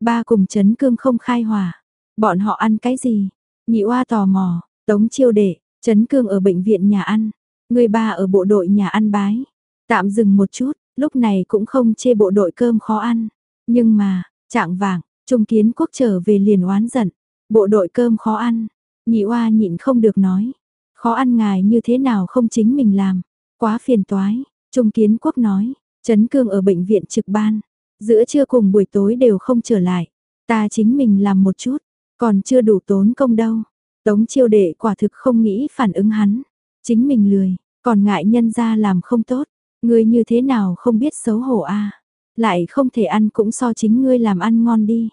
Ba cùng chấn cương không khai hòa, bọn họ ăn cái gì? Nhị oa tò mò, tống chiêu đệ, chấn cương ở bệnh viện nhà ăn, người ba ở bộ đội nhà ăn bái. Tạm dừng một chút, lúc này cũng không chê bộ đội cơm khó ăn. Nhưng mà, trạng vàng, Trung Kiến Quốc trở về liền oán giận. Bộ đội cơm khó ăn. Nhị oa nhịn không được nói. Khó ăn ngài như thế nào không chính mình làm. Quá phiền toái. Trung Kiến Quốc nói. Trấn Cương ở bệnh viện trực ban. Giữa trưa cùng buổi tối đều không trở lại. Ta chính mình làm một chút. Còn chưa đủ tốn công đâu. Tống chiêu đệ quả thực không nghĩ phản ứng hắn. Chính mình lười. Còn ngại nhân ra làm không tốt. Ngươi như thế nào không biết xấu hổ a? Lại không thể ăn cũng so chính ngươi làm ăn ngon đi.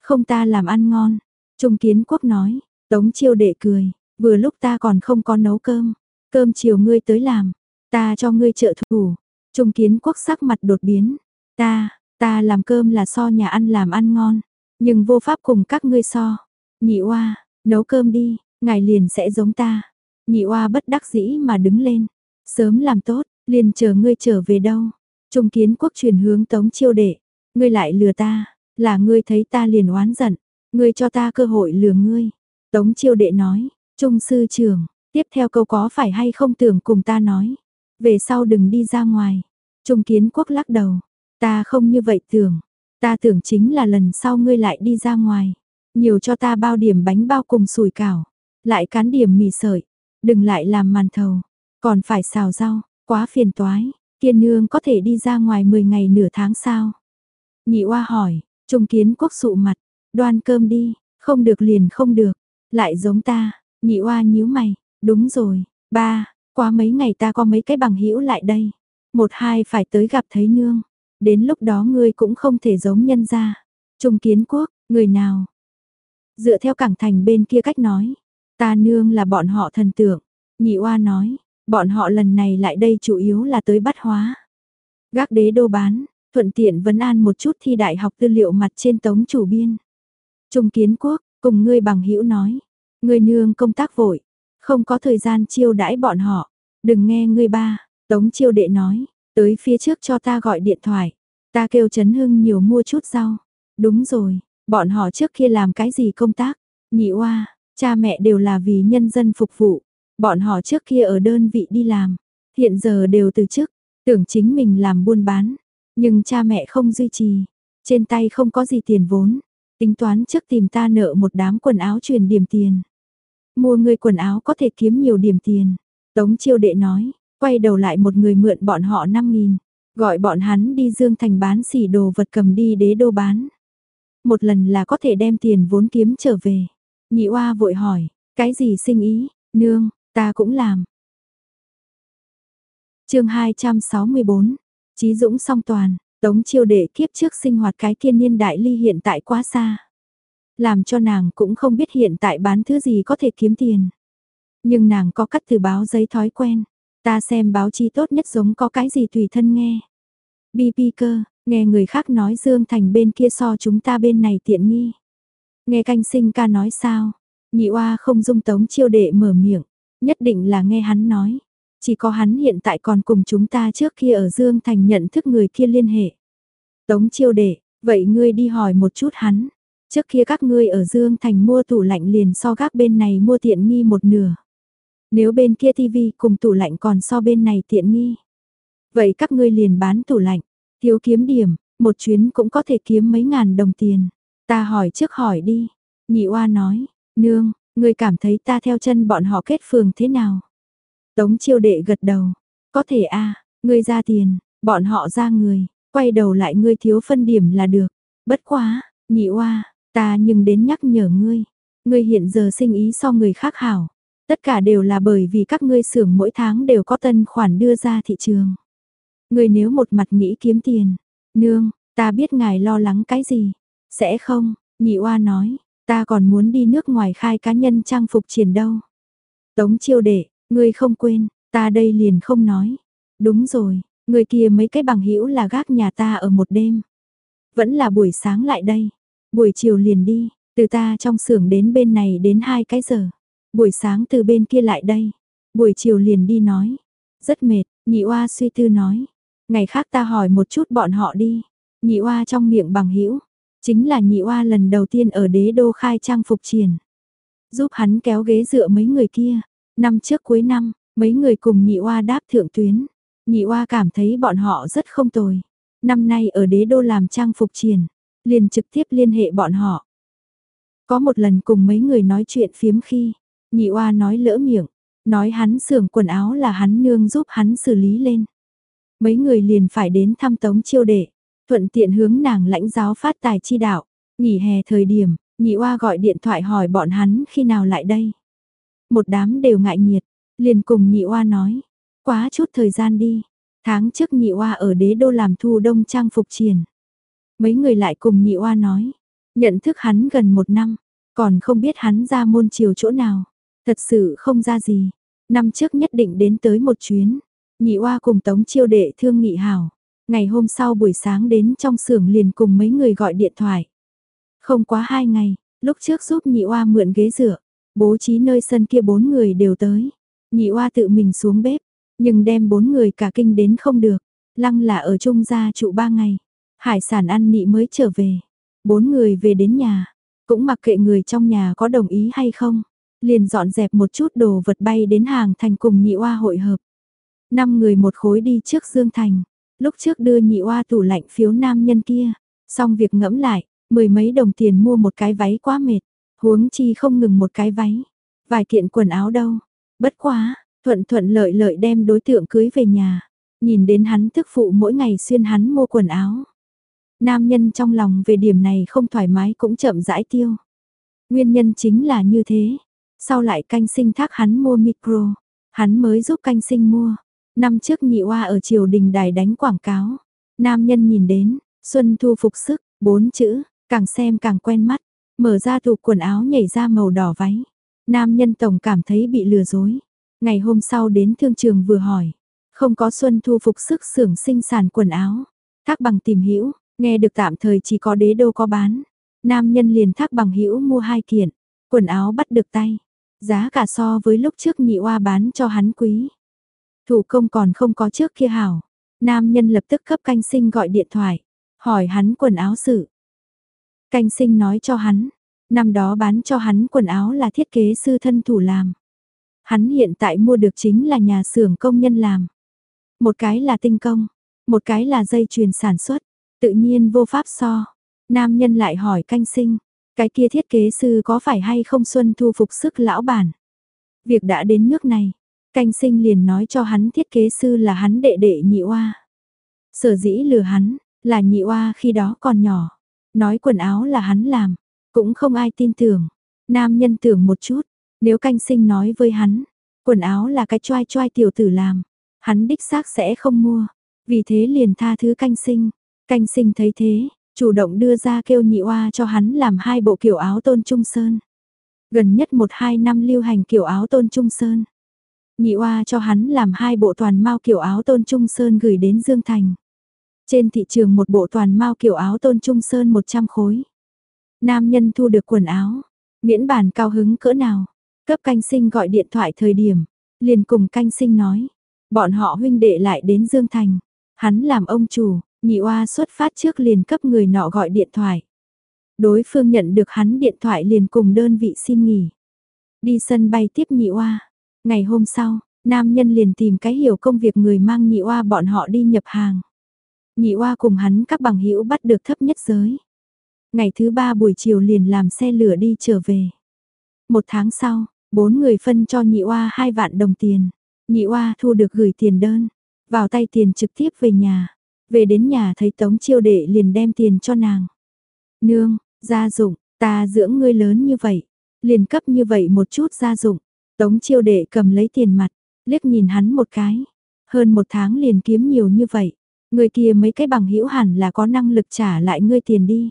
Không ta làm ăn ngon. Trung Kiến Quốc nói, Tống Chiêu đệ cười, vừa lúc ta còn không có nấu cơm, cơm chiều ngươi tới làm, ta cho ngươi trợ thủ. Trung Kiến Quốc sắc mặt đột biến, ta, ta làm cơm là so nhà ăn làm ăn ngon, nhưng vô pháp cùng các ngươi so. Nhị oa, nấu cơm đi, ngài liền sẽ giống ta. Nhị oa bất đắc dĩ mà đứng lên, sớm làm tốt, liền chờ ngươi trở về đâu. Trung kiến quốc truyền hướng tống chiêu đệ, ngươi lại lừa ta, là ngươi thấy ta liền oán giận, ngươi cho ta cơ hội lừa ngươi. Tống chiêu đệ nói, trung sư trưởng, tiếp theo câu có phải hay không tưởng cùng ta nói, về sau đừng đi ra ngoài. Trung kiến quốc lắc đầu, ta không như vậy tưởng, ta tưởng chính là lần sau ngươi lại đi ra ngoài, nhiều cho ta bao điểm bánh bao cùng sủi cảo, lại cán điểm mì sợi, đừng lại làm màn thầu, còn phải xào rau, Quá phiền toái, kiên nương có thể đi ra ngoài 10 ngày nửa tháng sao? Nhị oa hỏi, trung kiến quốc sụ mặt, đoan cơm đi, không được liền không được, lại giống ta, nhị oa nhíu mày, đúng rồi, ba, qua mấy ngày ta có mấy cái bằng hữu lại đây, một hai phải tới gặp thấy nương, đến lúc đó ngươi cũng không thể giống nhân ra. Trung kiến quốc, người nào? Dựa theo cảng thành bên kia cách nói, ta nương là bọn họ thần tượng, nhị oa nói, Bọn họ lần này lại đây chủ yếu là tới bắt hóa. Gác đế đô bán, thuận tiện vấn an một chút thi đại học tư liệu mặt trên tống chủ biên. Trung kiến quốc, cùng ngươi bằng hữu nói, ngươi nương công tác vội, không có thời gian chiêu đãi bọn họ, đừng nghe ngươi ba, tống chiêu đệ nói, tới phía trước cho ta gọi điện thoại, ta kêu Trấn Hưng nhiều mua chút rau. Đúng rồi, bọn họ trước kia làm cái gì công tác, nhị oa, cha mẹ đều là vì nhân dân phục vụ, Bọn họ trước kia ở đơn vị đi làm, hiện giờ đều từ chức, tưởng chính mình làm buôn bán, nhưng cha mẹ không duy trì, trên tay không có gì tiền vốn, tính toán trước tìm ta nợ một đám quần áo truyền điểm tiền. Mua người quần áo có thể kiếm nhiều điểm tiền. Tống chiêu đệ nói, quay đầu lại một người mượn bọn họ 5.000, gọi bọn hắn đi Dương Thành bán xỉ đồ vật cầm đi đế đô bán. Một lần là có thể đem tiền vốn kiếm trở về. Nhị oa vội hỏi, cái gì sinh ý, nương, Ta cũng làm. chương 264, Chí Dũng song toàn, Tống chiêu đệ kiếp trước sinh hoạt cái thiên niên đại ly hiện tại quá xa. làm cho nàng cũng không biết hiện tại bán thứ gì có thể kiếm tiền. Nhưng nàng có cắt từ báo giấy thói quen, ta xem báo chí tốt nhất giống có cái gì tùy thân nghe. BP cơ, nghe người khác nói Dương Thành bên kia so chúng ta bên này tiện nghi. Nghe canh sinh ca nói sao, nhị oa không dung tống chiêu đệ mở miệng, nhất định là nghe hắn nói. Chỉ có hắn hiện tại còn cùng chúng ta trước kia ở Dương Thành nhận thức người kia liên hệ. Tống chiêu đệ, vậy ngươi đi hỏi một chút hắn. Trước kia các ngươi ở Dương Thành mua tủ lạnh liền so các bên này mua tiện nghi một nửa. Nếu bên kia TV cùng tủ lạnh còn so bên này tiện nghi. Vậy các ngươi liền bán tủ lạnh, thiếu kiếm điểm, một chuyến cũng có thể kiếm mấy ngàn đồng tiền. Ta hỏi trước hỏi đi. Nhị oa nói, nương, người cảm thấy ta theo chân bọn họ kết phường thế nào? Tống chiêu đệ gật đầu, có thể a ngươi ra tiền, bọn họ ra người, quay đầu lại ngươi thiếu phân điểm là được. Bất quá, nhị oa, ta nhưng đến nhắc nhở ngươi, ngươi hiện giờ sinh ý so người khác hảo. Tất cả đều là bởi vì các ngươi xưởng mỗi tháng đều có tân khoản đưa ra thị trường. Ngươi nếu một mặt nghĩ kiếm tiền, nương, ta biết ngài lo lắng cái gì, sẽ không, nhị oa nói, ta còn muốn đi nước ngoài khai cá nhân trang phục triển đâu. Tống chiêu đệ, ngươi không quên, ta đây liền không nói. Đúng rồi, người kia mấy cái bằng hữu là gác nhà ta ở một đêm. Vẫn là buổi sáng lại đây, buổi chiều liền đi, từ ta trong xưởng đến bên này đến hai cái giờ. Buổi sáng từ bên kia lại đây, buổi chiều liền đi nói. Rất mệt, nhị oa suy tư nói. Ngày khác ta hỏi một chút bọn họ đi. Nhị oa trong miệng bằng hữu chính là nhị oa lần đầu tiên ở đế đô khai trang phục triển. Giúp hắn kéo ghế dựa mấy người kia. Năm trước cuối năm, mấy người cùng nhị oa đáp thượng tuyến. Nhị oa cảm thấy bọn họ rất không tồi. Năm nay ở đế đô làm trang phục triển, liền trực tiếp liên hệ bọn họ. Có một lần cùng mấy người nói chuyện phiếm khi, nhị oa nói lỡ miệng, nói hắn xưởng quần áo là hắn nương giúp hắn xử lý lên. Mấy người liền phải đến thăm tống chiêu đệ, thuận tiện hướng nàng lãnh giáo phát tài chi đạo. Nghỉ hè thời điểm, nhị oa gọi điện thoại hỏi bọn hắn khi nào lại đây. Một đám đều ngại nhiệt, liền cùng nhị oa nói, quá chút thời gian đi. Tháng trước nhị oa ở đế đô làm thu đông trang phục triển. Mấy người lại cùng nhị oa nói, nhận thức hắn gần một năm, còn không biết hắn ra môn chiều chỗ nào. Thật sự không ra gì, năm trước nhất định đến tới một chuyến. Nhị oa cùng tống chiêu đệ thương nghị hảo. Ngày hôm sau buổi sáng đến trong xưởng liền cùng mấy người gọi điện thoại. Không quá hai ngày, lúc trước giúp nhị oa mượn ghế rửa, bố trí nơi sân kia bốn người đều tới. Nhị oa tự mình xuống bếp, nhưng đem bốn người cả kinh đến không được. Lăng là ở chung gia trụ ba ngày, hải sản ăn nị mới trở về. Bốn người về đến nhà, cũng mặc kệ người trong nhà có đồng ý hay không. Liền dọn dẹp một chút đồ vật bay đến hàng thành cùng nhị oa hội hợp. Năm người một khối đi trước Dương Thành, lúc trước đưa nhị oa tủ lạnh phiếu nam nhân kia, xong việc ngẫm lại, mười mấy đồng tiền mua một cái váy quá mệt, huống chi không ngừng một cái váy, vài kiện quần áo đâu, bất quá, thuận thuận lợi lợi đem đối tượng cưới về nhà, nhìn đến hắn thức phụ mỗi ngày xuyên hắn mua quần áo. Nam nhân trong lòng về điểm này không thoải mái cũng chậm rãi tiêu. Nguyên nhân chính là như thế, sau lại canh sinh thác hắn mua micro, hắn mới giúp canh sinh mua, Năm trước nhị oa ở triều đình đài đánh quảng cáo. Nam nhân nhìn đến, Xuân Thu phục sức, bốn chữ, càng xem càng quen mắt. Mở ra tủ quần áo nhảy ra màu đỏ váy. Nam nhân tổng cảm thấy bị lừa dối. Ngày hôm sau đến thương trường vừa hỏi. Không có Xuân Thu phục sức xưởng sinh sản quần áo. Thác bằng tìm hiểu, nghe được tạm thời chỉ có đế đô có bán. Nam nhân liền thác bằng hữu mua hai kiện, quần áo bắt được tay. Giá cả so với lúc trước nhị oa bán cho hắn quý. Thủ công còn không có trước kia hảo. Nam nhân lập tức cấp canh sinh gọi điện thoại, hỏi hắn quần áo sự. Canh sinh nói cho hắn, năm đó bán cho hắn quần áo là thiết kế sư thân thủ làm. Hắn hiện tại mua được chính là nhà xưởng công nhân làm. Một cái là tinh công, một cái là dây chuyền sản xuất, tự nhiên vô pháp so. Nam nhân lại hỏi canh sinh, cái kia thiết kế sư có phải hay không xuân thu phục sức lão bản. Việc đã đến nước này, Canh sinh liền nói cho hắn thiết kế sư là hắn đệ đệ nhị oa. Sở dĩ lừa hắn, là nhị oa khi đó còn nhỏ. Nói quần áo là hắn làm, cũng không ai tin tưởng. Nam nhân tưởng một chút, nếu canh sinh nói với hắn, quần áo là cái choai choai tiểu tử làm, hắn đích xác sẽ không mua. Vì thế liền tha thứ canh sinh. Canh sinh thấy thế, chủ động đưa ra kêu nhị oa cho hắn làm hai bộ kiểu áo tôn trung sơn. Gần nhất một hai năm lưu hành kiểu áo tôn trung sơn. Nhị oa cho hắn làm hai bộ toàn mao kiểu áo tôn trung sơn gửi đến Dương Thành. Trên thị trường một bộ toàn mao kiểu áo tôn trung sơn 100 khối. Nam nhân thu được quần áo, miễn bản cao hứng cỡ nào. Cấp canh sinh gọi điện thoại thời điểm, liền cùng canh sinh nói. Bọn họ huynh đệ lại đến Dương Thành. Hắn làm ông chủ, nhị oa xuất phát trước liền cấp người nọ gọi điện thoại. Đối phương nhận được hắn điện thoại liền cùng đơn vị xin nghỉ. Đi sân bay tiếp nhị oa. Ngày hôm sau, nam nhân liền tìm cái hiểu công việc người mang nhị oa bọn họ đi nhập hàng. Nhị oa cùng hắn các bằng hữu bắt được thấp nhất giới. Ngày thứ ba buổi chiều liền làm xe lửa đi trở về. Một tháng sau, bốn người phân cho nhị oa hai vạn đồng tiền. Nhị oa thu được gửi tiền đơn, vào tay tiền trực tiếp về nhà. Về đến nhà thấy tống chiêu đệ liền đem tiền cho nàng. Nương, gia dụng, ta dưỡng ngươi lớn như vậy, liền cấp như vậy một chút gia dụng. Tống chiêu đệ cầm lấy tiền mặt, liếc nhìn hắn một cái. Hơn một tháng liền kiếm nhiều như vậy. Người kia mấy cái bằng hữu hẳn là có năng lực trả lại ngươi tiền đi.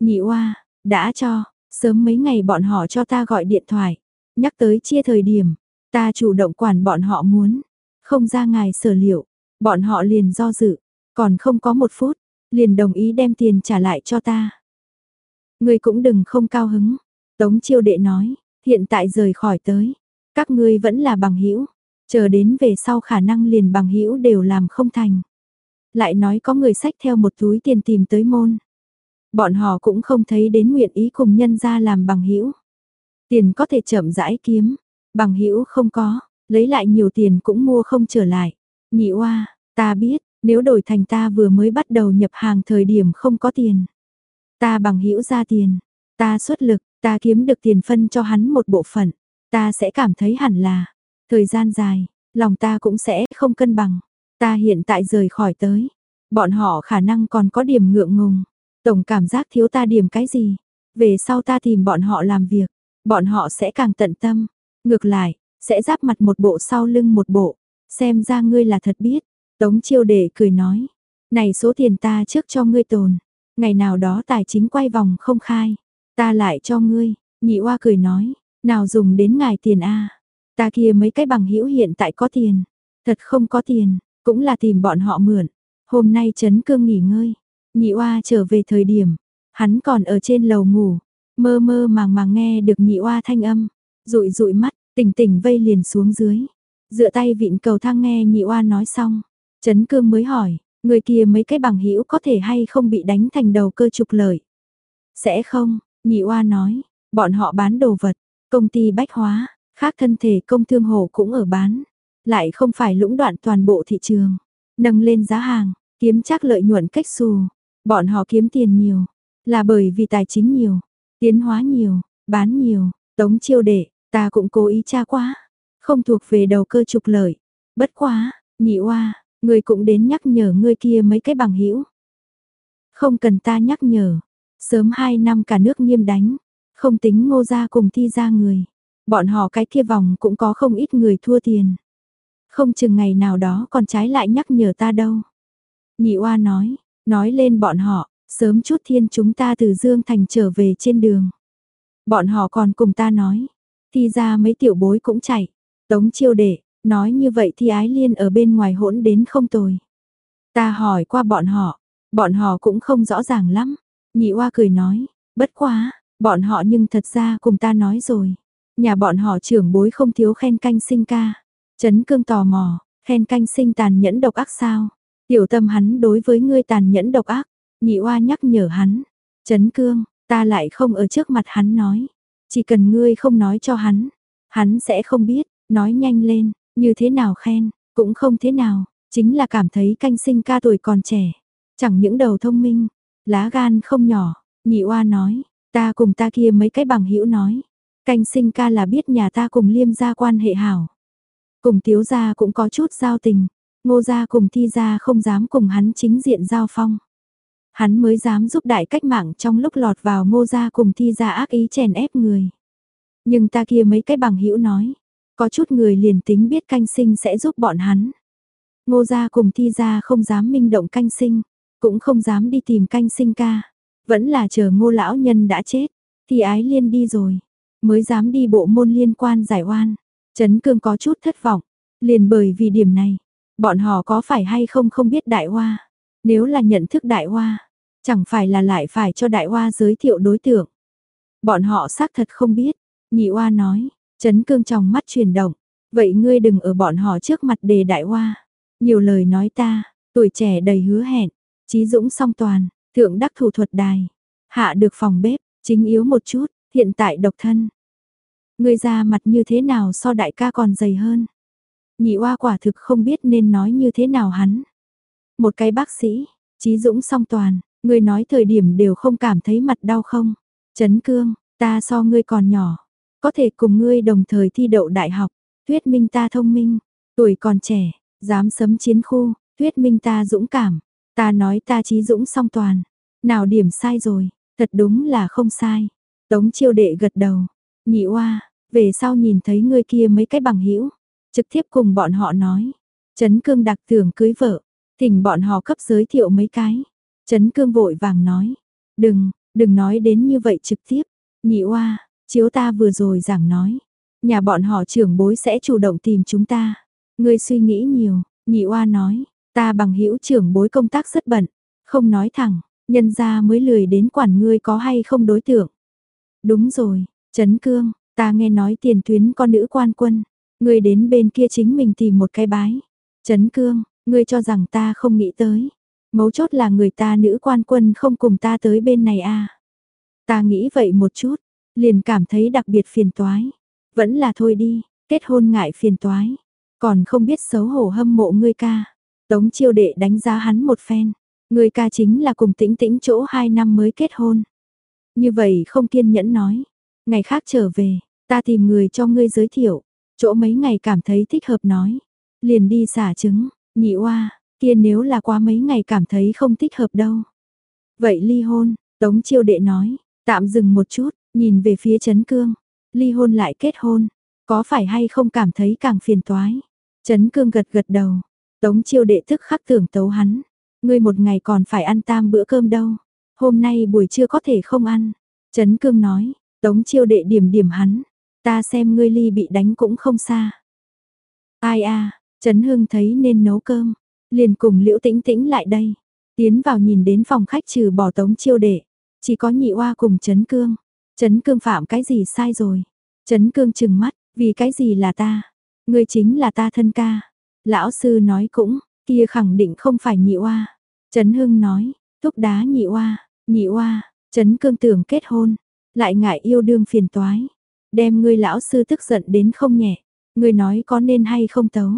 Nhị oa, đã cho, sớm mấy ngày bọn họ cho ta gọi điện thoại. Nhắc tới chia thời điểm, ta chủ động quản bọn họ muốn. Không ra ngài sở liệu, bọn họ liền do dự. Còn không có một phút, liền đồng ý đem tiền trả lại cho ta. Ngươi cũng đừng không cao hứng. Tống chiêu đệ nói, hiện tại rời khỏi tới. Các ngươi vẫn là bằng hữu chờ đến về sau khả năng liền bằng hữu đều làm không thành. Lại nói có người sách theo một túi tiền tìm tới môn. Bọn họ cũng không thấy đến nguyện ý cùng nhân ra làm bằng hữu Tiền có thể chậm rãi kiếm, bằng hữu không có, lấy lại nhiều tiền cũng mua không trở lại. Nhị oa, ta biết, nếu đổi thành ta vừa mới bắt đầu nhập hàng thời điểm không có tiền. Ta bằng hữu ra tiền, ta xuất lực, ta kiếm được tiền phân cho hắn một bộ phận, ta sẽ cảm thấy hẳn là, thời gian dài, lòng ta cũng sẽ không cân bằng. Ta hiện tại rời khỏi tới, bọn họ khả năng còn có điểm ngượng ngùng, tổng cảm giác thiếu ta điểm cái gì, về sau ta tìm bọn họ làm việc, bọn họ sẽ càng tận tâm, ngược lại, sẽ giáp mặt một bộ sau lưng một bộ, xem ra ngươi là thật biết, Tống chiêu đệ cười nói, này số tiền ta trước cho ngươi tồn, ngày nào đó tài chính quay vòng không khai, ta lại cho ngươi, nhị oa cười nói, nào dùng đến ngài tiền a. Ta kia mấy cái bằng hữu hiện tại có tiền, thật không có tiền, cũng là tìm bọn họ mượn, hôm nay chấn cương nghỉ ngơi, nhị oa trở về thời điểm, hắn còn ở trên lầu ngủ, mơ mơ màng màng nghe được nhị oa thanh âm, rụi rụi mắt, tỉnh tỉnh vây liền xuống dưới, dựa tay vịn cầu thang nghe nhị oa nói xong, Trấn Cương mới hỏi, người kia mấy cái bằng hữu có thể hay không bị đánh thành đầu cơ trục lợi? Sẽ không, nhị oa nói, bọn họ bán đồ vật, công ty bách hóa, khác thân thể công thương hồ cũng ở bán, lại không phải lũng đoạn toàn bộ thị trường, nâng lên giá hàng, kiếm chắc lợi nhuận cách xù, bọn họ kiếm tiền nhiều, là bởi vì tài chính nhiều, tiến hóa nhiều, bán nhiều, tống chiêu đệ, ta cũng cố ý tra quá, không thuộc về đầu cơ trục lợi, bất quá, nhị oa, người cũng đến nhắc nhở ngươi kia mấy cái bằng hữu Không cần ta nhắc nhở. Sớm hai năm cả nước nghiêm đánh. Không tính ngô ra cùng thi ra người. Bọn họ cái kia vòng cũng có không ít người thua tiền. Không chừng ngày nào đó còn trái lại nhắc nhở ta đâu. Nhị oa nói, nói lên bọn họ, sớm chút thiên chúng ta từ Dương Thành trở về trên đường. Bọn họ còn cùng ta nói, thi ra mấy tiểu bối cũng chạy, tống chiêu đệ, Nói như vậy thì ái liên ở bên ngoài hỗn đến không tồi. Ta hỏi qua bọn họ, bọn họ cũng không rõ ràng lắm. Nhị oa cười nói, bất quá, bọn họ nhưng thật ra cùng ta nói rồi. Nhà bọn họ trưởng bối không thiếu khen canh sinh ca. Trấn cương tò mò, khen canh sinh tàn nhẫn độc ác sao. Tiểu tâm hắn đối với ngươi tàn nhẫn độc ác. Nhị oa nhắc nhở hắn. Trấn cương, ta lại không ở trước mặt hắn nói. Chỉ cần ngươi không nói cho hắn, hắn sẽ không biết, nói nhanh lên, như thế nào khen, cũng không thế nào, chính là cảm thấy canh sinh ca tuổi còn trẻ. Chẳng những đầu thông minh, lá gan không nhỏ, nhị oa nói, ta cùng ta kia mấy cái bằng hữu nói. Canh sinh ca là biết nhà ta cùng liêm gia quan hệ hảo. Cùng tiếu gia cũng có chút giao tình, ngô gia cùng thi gia không dám cùng hắn chính diện giao phong. Hắn mới dám giúp đại cách mạng trong lúc lọt vào ngô gia cùng thi gia ác ý chèn ép người. Nhưng ta kia mấy cái bằng hữu nói, có chút người liền tính biết canh sinh sẽ giúp bọn hắn. Ngô gia cùng thi gia không dám minh động canh sinh. cũng không dám đi tìm canh sinh ca, vẫn là chờ ngô lão nhân đã chết, thì ái liên đi rồi, mới dám đi bộ môn liên quan giải oan. Trấn cương có chút thất vọng, liền bởi vì điểm này, bọn họ có phải hay không không biết đại hoa, nếu là nhận thức đại hoa, chẳng phải là lại phải cho đại hoa giới thiệu đối tượng. Bọn họ xác thật không biết, nhị hoa nói, Trấn cương trong mắt chuyển động, vậy ngươi đừng ở bọn họ trước mặt đề đại hoa, nhiều lời nói ta, tuổi trẻ đầy hứa hẹn, trí dũng song toàn, thượng đắc thủ thuật đài, hạ được phòng bếp, chính yếu một chút, hiện tại độc thân. Ngươi ra mặt như thế nào so đại ca còn dày hơn. Nhị oa quả thực không biết nên nói như thế nào hắn. Một cái bác sĩ, trí dũng song toàn, ngươi nói thời điểm đều không cảm thấy mặt đau không. Trấn cương, ta so ngươi còn nhỏ, có thể cùng ngươi đồng thời thi đậu đại học, thuyết minh ta thông minh, tuổi còn trẻ, dám sấm chiến khu, thuyết minh ta dũng cảm, ta nói ta trí dũng song toàn, nào điểm sai rồi, thật đúng là không sai. Tống chiêu đệ gật đầu, nhị oa, về sau nhìn thấy ngươi kia mấy cái bằng hữu. Trực tiếp cùng bọn họ nói. Trấn cương đặc tưởng cưới vợ, thỉnh bọn họ cấp giới thiệu mấy cái. Trấn cương vội vàng nói, đừng, đừng nói đến như vậy trực tiếp, nhị oa, chiếu ta vừa rồi giảng nói, nhà bọn họ trưởng bối sẽ chủ động tìm chúng ta. Ngươi suy nghĩ nhiều, nhị oa nói, ta bằng hữu trưởng bối công tác rất bận, không nói thẳng, nhân ra mới lười đến quản ngươi có hay không đối tượng. Đúng rồi, Trấn Cương, ta nghe nói tiền tuyến có nữ quan quân, ngươi đến bên kia chính mình tìm một cái bái. Trấn Cương, ngươi cho rằng ta không nghĩ tới. Mấu chốt là người ta nữ quan quân không cùng ta tới bên này à. Ta nghĩ vậy một chút, liền cảm thấy đặc biệt phiền toái. Vẫn là thôi đi, kết hôn ngại phiền toái. Còn không biết xấu hổ hâm mộ ngươi ca. Tống chiêu đệ đánh giá hắn một phen. Ngươi ca chính là cùng tĩnh tĩnh chỗ hai năm mới kết hôn. Như vậy không kiên nhẫn nói. Ngày khác trở về, ta tìm người cho ngươi giới thiệu. Chỗ mấy ngày cảm thấy thích hợp nói. Liền đi xả trứng, nhị oa, kia nếu là qua mấy ngày cảm thấy không thích hợp đâu. Vậy ly hôn, Tống chiêu đệ nói, tạm dừng một chút, nhìn về phía Trấn Cương. Ly hôn lại kết hôn, có phải hay không cảm thấy càng phiền toái. Trấn Cương gật gật đầu, Tống chiêu đệ thức khắc tưởng tấu hắn. Ngươi một ngày còn phải ăn tam bữa cơm đâu. Hôm nay buổi trưa có thể không ăn. Trấn Cương nói, Tống chiêu đệ điểm điểm hắn. Ta xem ngươi ly bị đánh cũng không xa. Ai a Trấn hương thấy nên nấu cơm. Liền cùng Liễu Tĩnh Tĩnh lại đây. Tiến vào nhìn đến phòng khách trừ bỏ Tống chiêu đệ. Chỉ có nhị oa cùng Trấn Cương. Trấn Cương phạm cái gì sai rồi. Trấn Cương chừng mắt, vì cái gì là ta. Ngươi chính là ta thân ca. Lão sư nói cũng, kia khẳng định không phải nhị oa. Trấn Hưng nói, thúc đá nhị oa, nhị oa, Trấn Cương tưởng kết hôn, lại ngại yêu đương phiền toái, đem ngươi lão sư tức giận đến không nhẹ. Ngươi nói có nên hay không tấu?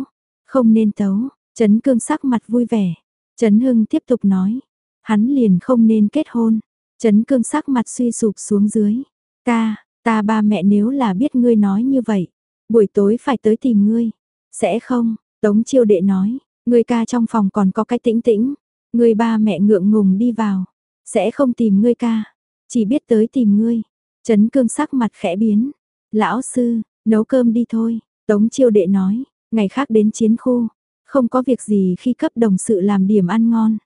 Không nên tấu, Trấn Cương sắc mặt vui vẻ. Trấn Hưng tiếp tục nói, hắn liền không nên kết hôn. Trấn Cương sắc mặt suy sụp xuống dưới. Ta, ta ba mẹ nếu là biết ngươi nói như vậy, buổi tối phải tới tìm ngươi. Sẽ không, Tống chiêu đệ nói, người ca trong phòng còn có cái tĩnh tĩnh, người ba mẹ ngượng ngùng đi vào, sẽ không tìm ngươi ca, chỉ biết tới tìm ngươi. Trấn cương sắc mặt khẽ biến, lão sư, nấu cơm đi thôi, tống chiêu đệ nói, ngày khác đến chiến khu, không có việc gì khi cấp đồng sự làm điểm ăn ngon.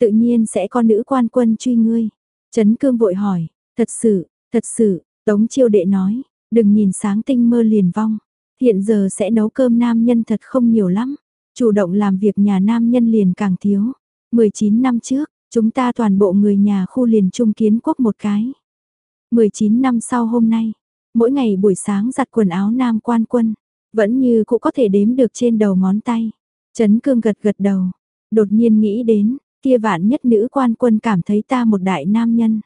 Tự nhiên sẽ có nữ quan quân truy ngươi. Trấn cương vội hỏi, thật sự, thật sự, tống chiêu đệ nói, đừng nhìn sáng tinh mơ liền vong. Hiện giờ sẽ nấu cơm nam nhân thật không nhiều lắm, chủ động làm việc nhà nam nhân liền càng thiếu. 19 năm trước, chúng ta toàn bộ người nhà khu liền trung kiến quốc một cái. 19 năm sau hôm nay, mỗi ngày buổi sáng giặt quần áo nam quan quân, vẫn như cũng có thể đếm được trên đầu ngón tay. Trấn cương gật gật đầu, đột nhiên nghĩ đến, kia vạn nhất nữ quan quân cảm thấy ta một đại nam nhân.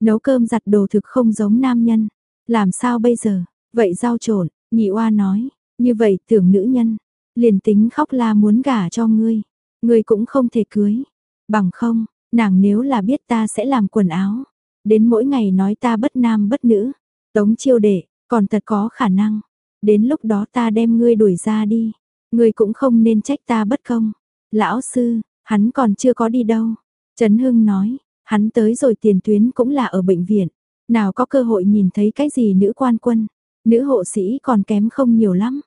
Nấu cơm giặt đồ thực không giống nam nhân, làm sao bây giờ, vậy rau trộn, Nhị oa nói, như vậy tưởng nữ nhân, liền tính khóc la muốn gả cho ngươi, ngươi cũng không thể cưới. Bằng không, nàng nếu là biết ta sẽ làm quần áo, đến mỗi ngày nói ta bất nam bất nữ, tống chiêu đệ, còn thật có khả năng. Đến lúc đó ta đem ngươi đuổi ra đi, ngươi cũng không nên trách ta bất công. Lão sư, hắn còn chưa có đi đâu. Trấn Hưng nói, hắn tới rồi tiền tuyến cũng là ở bệnh viện, nào có cơ hội nhìn thấy cái gì nữ quan quân. Nữ hộ sĩ còn kém không nhiều lắm.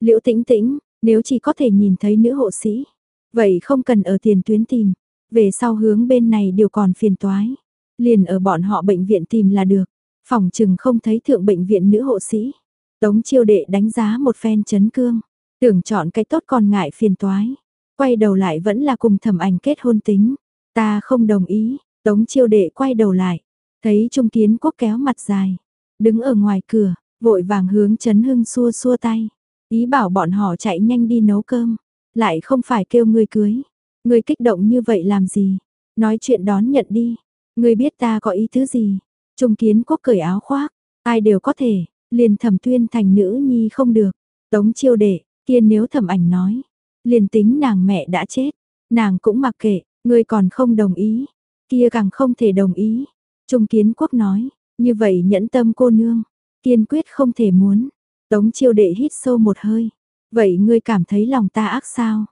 Liễu tĩnh tĩnh, nếu chỉ có thể nhìn thấy nữ hộ sĩ, vậy không cần ở tiền tuyến tìm. Về sau hướng bên này đều còn phiền toái. Liền ở bọn họ bệnh viện tìm là được. Phòng chừng không thấy thượng bệnh viện nữ hộ sĩ. Tống chiêu đệ đánh giá một phen chấn cương. Tưởng chọn cái tốt còn ngại phiền toái. Quay đầu lại vẫn là cùng thẩm ảnh kết hôn tính. Ta không đồng ý. Tống chiêu đệ quay đầu lại. Thấy Trung Kiến Quốc kéo mặt dài. Đứng ở ngoài cửa, vội vàng hướng Trấn Hưng xua xua tay. Ý bảo bọn họ chạy nhanh đi nấu cơm. Lại không phải kêu người cưới. người kích động như vậy làm gì? Nói chuyện đón nhận đi. người biết ta có ý thứ gì? Trung Kiến Quốc cởi áo khoác. Ai đều có thể, liền thẩm tuyên thành nữ nhi không được. Tống chiêu đệ, kia nếu thẩm ảnh nói. Liền tính nàng mẹ đã chết. Nàng cũng mặc kệ, người còn không đồng ý. Kia càng không thể đồng ý. Trung Kiến Quốc nói, như vậy nhẫn tâm cô nương, kiên quyết không thể muốn. Tống chiêu đệ hít sâu một hơi. Vậy ngươi cảm thấy lòng ta ác sao?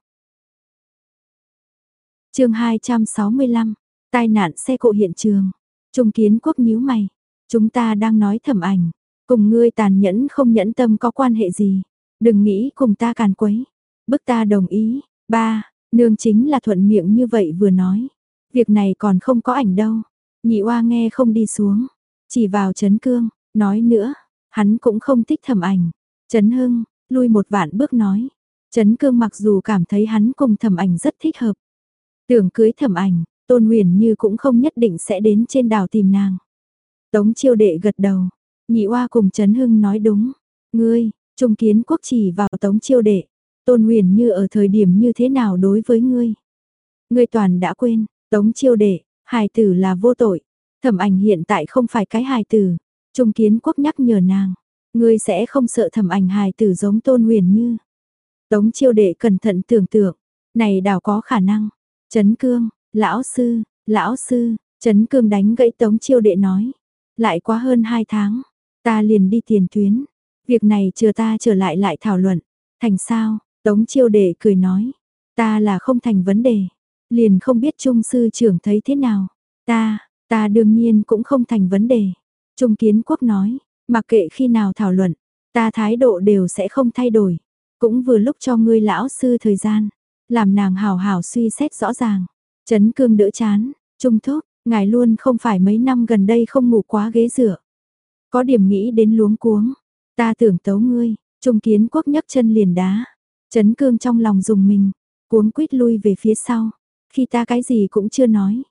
chương 265, tai nạn xe cộ hiện trường. Trung Kiến Quốc nhíu mày. Chúng ta đang nói thẩm ảnh. Cùng ngươi tàn nhẫn không nhẫn tâm có quan hệ gì. Đừng nghĩ cùng ta càn quấy. Bức ta đồng ý. Ba, nương chính là thuận miệng như vậy vừa nói. Việc này còn không có ảnh đâu. Nhị oa nghe không đi xuống. Chỉ vào Trấn Cương, nói nữa, hắn cũng không thích thẩm ảnh. Trấn Hưng, lui một vạn bước nói. Trấn Cương mặc dù cảm thấy hắn cùng thẩm ảnh rất thích hợp. Tưởng cưới thẩm ảnh, Tôn Nguyền Như cũng không nhất định sẽ đến trên đảo tìm nàng. Tống chiêu đệ gật đầu, nhị oa cùng Trấn Hưng nói đúng. Ngươi, Trung Kiến Quốc chỉ vào Tống chiêu đệ. Tôn Nguyền Như ở thời điểm như thế nào đối với ngươi? Ngươi toàn đã quên, Tống chiêu đệ, hài tử là vô tội. Thẩm ảnh hiện tại không phải cái hài tử. Trung kiến quốc nhắc nhở nàng. Ngươi sẽ không sợ thẩm ảnh hài tử giống tôn huyền như. Tống chiêu đệ cẩn thận tưởng tượng. Này đảo có khả năng. Trấn cương, lão sư, lão sư, Trấn cương đánh gãy tống chiêu đệ nói. Lại quá hơn hai tháng. Ta liền đi tiền tuyến. Việc này chờ ta trở lại lại thảo luận. Thành sao? Tống chiêu đệ cười nói. Ta là không thành vấn đề. Liền không biết trung sư trưởng thấy thế nào. Ta, Ta đương nhiên cũng không thành vấn đề. Trung Kiến Quốc nói, mặc kệ khi nào thảo luận, ta thái độ đều sẽ không thay đổi. Cũng vừa lúc cho ngươi lão sư thời gian, làm nàng hào hào suy xét rõ ràng. Trấn cương đỡ chán, trung thúc, ngài luôn không phải mấy năm gần đây không ngủ quá ghế dựa. Có điểm nghĩ đến luống cuống, ta tưởng tấu ngươi, trung kiến quốc nhấc chân liền đá. Trấn cương trong lòng dùng mình, cuống quýt lui về phía sau. Khi ta cái gì cũng chưa nói,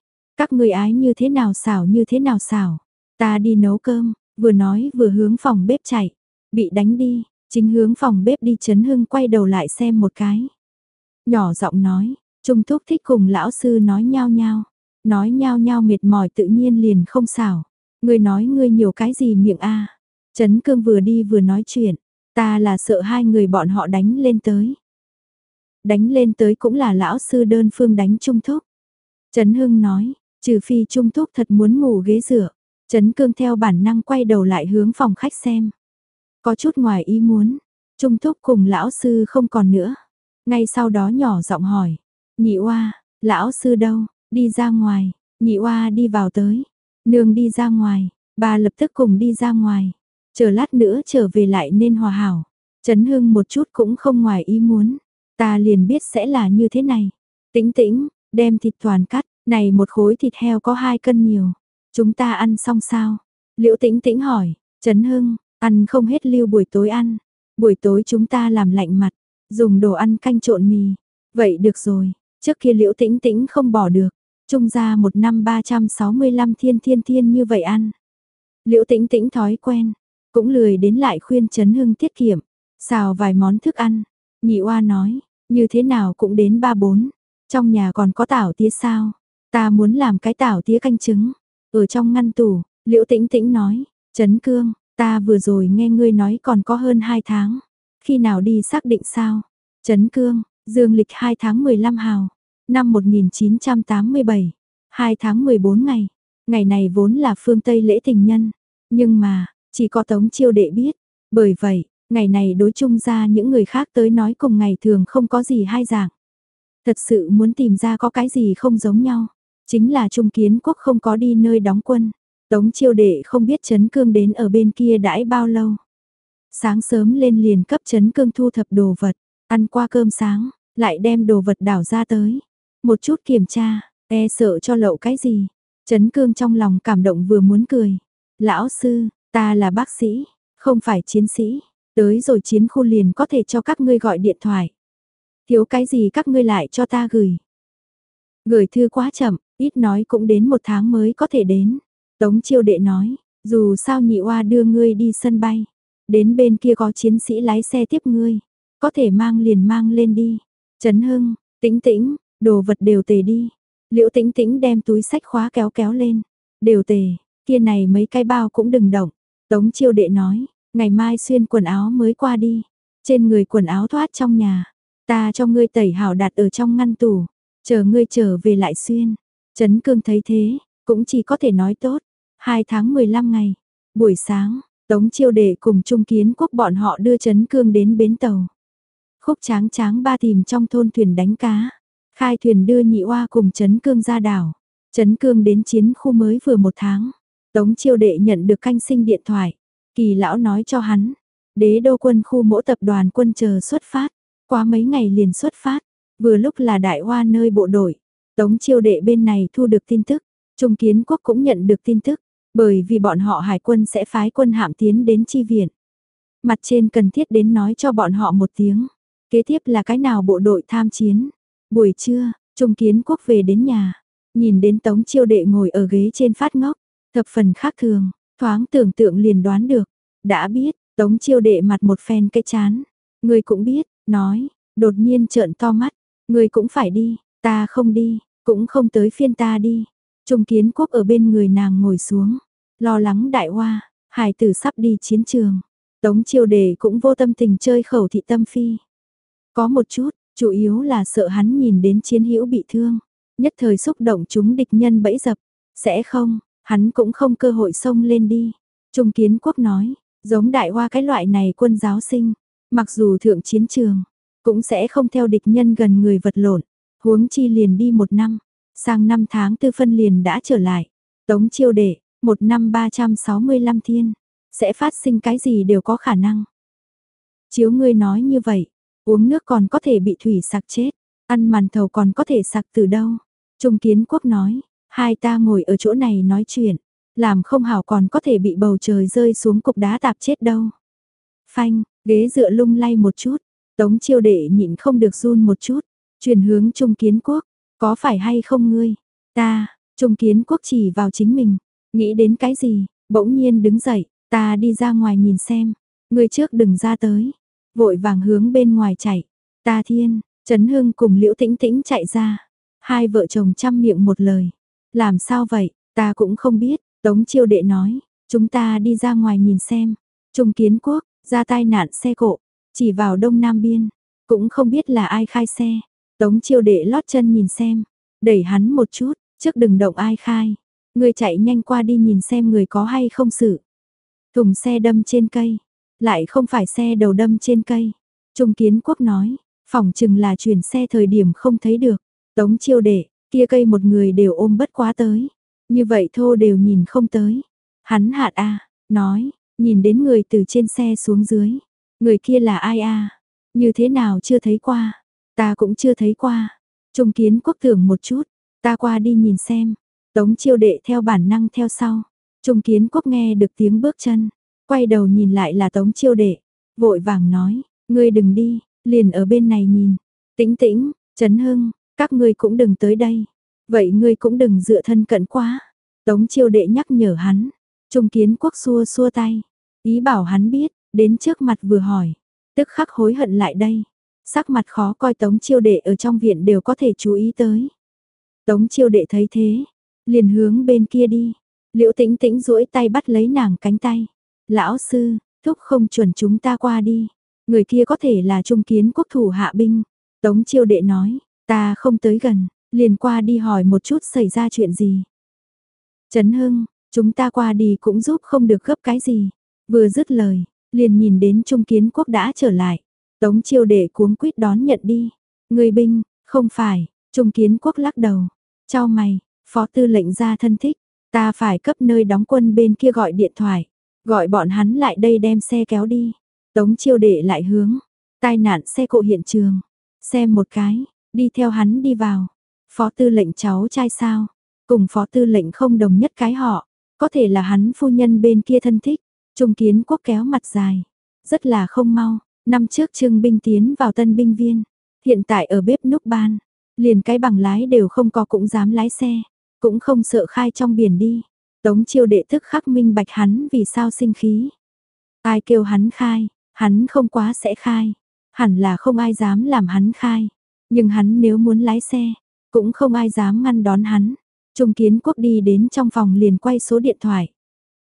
các người ái như thế nào xảo như thế nào xảo. Ta đi nấu cơm, vừa nói vừa hướng phòng bếp chạy. Bị đánh đi, chính hướng phòng bếp đi chấn hưng quay đầu lại xem một cái. Nhỏ giọng nói, Trung Thúc thích cùng lão sư nói nhao nhao. Nói nhao nhao mệt mỏi tự nhiên liền không xảo. Ngươi nói ngươi nhiều cái gì miệng a Trấn cương vừa đi vừa nói chuyện. Ta là sợ hai người bọn họ đánh lên tới. Đánh lên tới cũng là lão sư đơn phương đánh Trung Thúc. Trấn Hưng nói, Trừ phi Trung Thúc thật muốn ngủ ghế rửa, Trấn Cương theo bản năng quay đầu lại hướng phòng khách xem. Có chút ngoài ý muốn, Trung Thúc cùng lão sư không còn nữa. Ngay sau đó nhỏ giọng hỏi, nhị oa, lão sư đâu, đi ra ngoài, nhị oa đi vào tới, nương đi ra ngoài, bà lập tức cùng đi ra ngoài, chờ lát nữa trở về lại nên hòa hảo. Trấn Hưng một chút cũng không ngoài ý muốn, ta liền biết sẽ là như thế này. Tĩnh tĩnh, đem thịt toàn cắt, này một khối thịt heo có hai cân nhiều. Chúng ta ăn xong sao? Liễu tĩnh tĩnh hỏi, Trấn Hưng, ăn không hết lưu buổi tối ăn. Buổi tối chúng ta làm lạnh mặt, dùng đồ ăn canh trộn mì. Vậy được rồi, trước kia liễu tĩnh tĩnh không bỏ được. Trung ra một năm 365 thiên thiên thiên như vậy ăn. Liễu tĩnh tĩnh thói quen, cũng lười đến lại khuyên Trấn Hưng tiết kiệm. Xào vài món thức ăn. Nhị oa nói, như thế nào cũng đến ba bốn. Trong nhà còn có tảo tía sao? Ta muốn làm cái tảo tía canh trứng. Ở trong ngăn tủ, liễu tĩnh tĩnh nói, Trấn Cương, ta vừa rồi nghe ngươi nói còn có hơn 2 tháng. Khi nào đi xác định sao? Trấn Cương, dương lịch 2 tháng 15 hào, năm 1987, 2 tháng 14 ngày. Ngày này vốn là phương Tây lễ tình nhân, nhưng mà, chỉ có Tống Chiêu Đệ biết. Bởi vậy, ngày này đối chung ra những người khác tới nói cùng ngày thường không có gì hai dạng. Thật sự muốn tìm ra có cái gì không giống nhau. Chính là Trung Kiến Quốc không có đi nơi đóng quân. Tống chiêu đệ không biết Trấn Cương đến ở bên kia đãi bao lâu. Sáng sớm lên liền cấp Trấn Cương thu thập đồ vật, ăn qua cơm sáng, lại đem đồ vật đảo ra tới. Một chút kiểm tra, e sợ cho lậu cái gì. Trấn cương trong lòng cảm động vừa muốn cười. Lão sư, ta là bác sĩ, không phải chiến sĩ. Tới rồi chiến khu liền có thể cho các ngươi gọi điện thoại. Thiếu cái gì các ngươi lại cho ta gửi. Gửi thư quá chậm, ít nói cũng đến một tháng mới có thể đến. Tống chiêu đệ nói, dù sao nhị oa đưa ngươi đi sân bay. Đến bên kia có chiến sĩ lái xe tiếp ngươi. Có thể mang liền mang lên đi. Trấn Hưng, tĩnh tĩnh, đồ vật đều tề đi. Liễu tĩnh tĩnh đem túi sách khóa kéo kéo lên. Đều tề, kia này mấy cái bao cũng đừng động. Tống chiêu đệ nói, ngày mai xuyên quần áo mới qua đi. Trên người quần áo thoát trong nhà. Ta cho ngươi tẩy hảo đặt ở trong ngăn tủ. Chờ ngươi trở về lại xuyên. Trấn cương thấy thế, cũng chỉ có thể nói tốt. Hai tháng 15 ngày. Buổi sáng, Tống chiêu đệ cùng Trung Kiến Quốc bọn họ đưa Trấn Cương đến bến tàu. Khúc tráng tráng ba tìm trong thôn thuyền đánh cá. Khai thuyền đưa nhị oa cùng Trấn Cương ra đảo. Trấn Cương đến chiến khu mới vừa một tháng. Tống chiêu đệ nhận được canh sinh điện thoại. Kỳ lão nói cho hắn. Đế đô quân khu mỗi tập đoàn quân chờ xuất phát. Qua mấy ngày liền xuất phát. Vừa lúc là đại hoa nơi bộ đội. Tống chiêu đệ bên này thu được tin tức. Trung kiến quốc cũng nhận được tin tức. Bởi vì bọn họ hải quân sẽ phái quân hạm tiến đến chi viện. Mặt trên cần thiết đến nói cho bọn họ một tiếng. Kế tiếp là cái nào bộ đội tham chiến. Buổi trưa, Trung Kiến Quốc về đến nhà. Nhìn đến Tống Chiêu Đệ ngồi ở ghế trên phát ngốc. Thập phần khác thường, thoáng tưởng tượng liền đoán được. Đã biết, Tống Chiêu Đệ mặt một phen cái chán. Người cũng biết, nói, đột nhiên trợn to mắt. Người cũng phải đi, ta không đi, cũng không tới phiên ta đi. Trung kiến quốc ở bên người nàng ngồi xuống, lo lắng đại hoa, hải tử sắp đi chiến trường. Tống chiêu đề cũng vô tâm tình chơi khẩu thị tâm phi. Có một chút, chủ yếu là sợ hắn nhìn đến chiến hữu bị thương, nhất thời xúc động chúng địch nhân bẫy dập, sẽ không, hắn cũng không cơ hội xông lên đi. Trung kiến quốc nói, giống đại hoa cái loại này quân giáo sinh, mặc dù thượng chiến trường, cũng sẽ không theo địch nhân gần người vật lộn, huống chi liền đi một năm, Sang năm tháng tư phân liền đã trở lại. Tống chiêu đệ, một năm 365 thiên. Sẽ phát sinh cái gì đều có khả năng. Chiếu ngươi nói như vậy, uống nước còn có thể bị thủy sặc chết, ăn màn thầu còn có thể sặc từ đâu. Trung kiến quốc nói, hai ta ngồi ở chỗ này nói chuyện, làm không hảo còn có thể bị bầu trời rơi xuống cục đá tạp chết đâu. Phanh, ghế dựa lung lay một chút, tống chiêu đệ nhịn không được run một chút, truyền hướng trung kiến quốc, có phải hay không ngươi? Ta, Trung Kiến Quốc chỉ vào chính mình, nghĩ đến cái gì, bỗng nhiên đứng dậy, ta đi ra ngoài nhìn xem, ngươi trước đừng ra tới. Vội vàng hướng bên ngoài chạy. Ta thiên, Trấn Hưng cùng Liễu Tĩnh Tĩnh chạy ra. Hai vợ chồng chăm miệng một lời. Làm sao vậy, ta cũng không biết, Tống Chiêu Đệ nói, chúng ta đi ra ngoài nhìn xem. Trung Kiến Quốc, ra tai nạn xe cộ, chỉ vào đông nam biên, cũng không biết là ai khai xe. Tống chiêu đệ lót chân nhìn xem, đẩy hắn một chút, trước đừng động ai khai. Người chạy nhanh qua đi nhìn xem người có hay không sự. Thùng xe đâm trên cây, lại không phải xe đầu đâm trên cây. Trung kiến quốc nói, phòng chừng là chuyển xe thời điểm không thấy được. Tống chiêu đệ, kia cây một người đều ôm bất quá tới. Như vậy thô đều nhìn không tới. Hắn hạt a nói, nhìn đến người từ trên xe xuống dưới. Người kia là ai a Như thế nào chưa thấy qua. Ta cũng chưa thấy qua. Trung kiến quốc tưởng một chút, ta qua đi nhìn xem. Tống chiêu đệ theo bản năng theo sau. Trung kiến quốc nghe được tiếng bước chân, quay đầu nhìn lại là tống chiêu đệ, vội vàng nói, ngươi đừng đi, liền ở bên này nhìn. Tĩnh tĩnh, Trấn Hưng, các ngươi cũng đừng tới đây. Vậy ngươi cũng đừng dựa thân cận quá. Tống chiêu đệ nhắc nhở hắn. Trung kiến quốc xua xua tay. Ý bảo hắn biết, đến trước mặt vừa hỏi. Tức khắc hối hận lại đây. Sắc mặt khó coi Tống Chiêu Đệ ở trong viện đều có thể chú ý tới. Tống Chiêu Đệ thấy thế, liền hướng bên kia đi. Liễu Tĩnh Tĩnh duỗi tay bắt lấy nàng cánh tay. "Lão sư, thúc không chuẩn chúng ta qua đi. Người kia có thể là trung kiến quốc thủ hạ binh." Tống Chiêu Đệ nói, "Ta không tới gần, liền qua đi hỏi một chút xảy ra chuyện gì." Trấn Hưng, chúng ta qua đi cũng giúp không được gấp cái gì. Vừa dứt lời, liền nhìn đến Trung Kiến Quốc đã trở lại. Tống chiêu đệ cuống quýt đón nhận đi. Người binh, không phải, Trung Kiến Quốc lắc đầu. Cho mày, phó tư lệnh ra thân thích, ta phải cấp nơi đóng quân bên kia gọi điện thoại. Gọi bọn hắn lại đây đem xe kéo đi. Tống chiêu đệ lại hướng. Tai nạn xe cộ hiện trường. Xem một cái, đi theo hắn đi vào. Phó tư lệnh cháu trai sao? Cùng phó tư lệnh không đồng nhất cái họ, có thể là hắn phu nhân bên kia thân thích. Trung kiến quốc kéo mặt dài, rất là không mau, năm trước trương binh tiến vào tân binh viên, hiện tại ở bếp núc ban, liền cái bằng lái đều không có cũng dám lái xe, cũng không sợ khai trong biển đi. Tống chiêu đệ thức khắc minh bạch hắn vì sao sinh khí. Ai kêu hắn khai, hắn không quá sẽ khai, hẳn là không ai dám làm hắn khai, nhưng hắn nếu muốn lái xe, cũng không ai dám ngăn đón hắn. Trung kiến quốc đi đến trong phòng liền quay số điện thoại.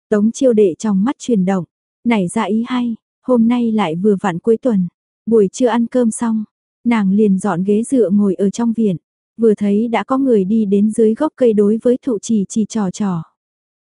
Tống chiêu đệ trong mắt chuyển động, nảy ra ý hay, hôm nay lại vừa vặn cuối tuần, buổi trưa ăn cơm xong, nàng liền dọn ghế dựa ngồi ở trong viện, vừa thấy đã có người đi đến dưới gốc cây đối với thụ chỉ chỉ trò trò.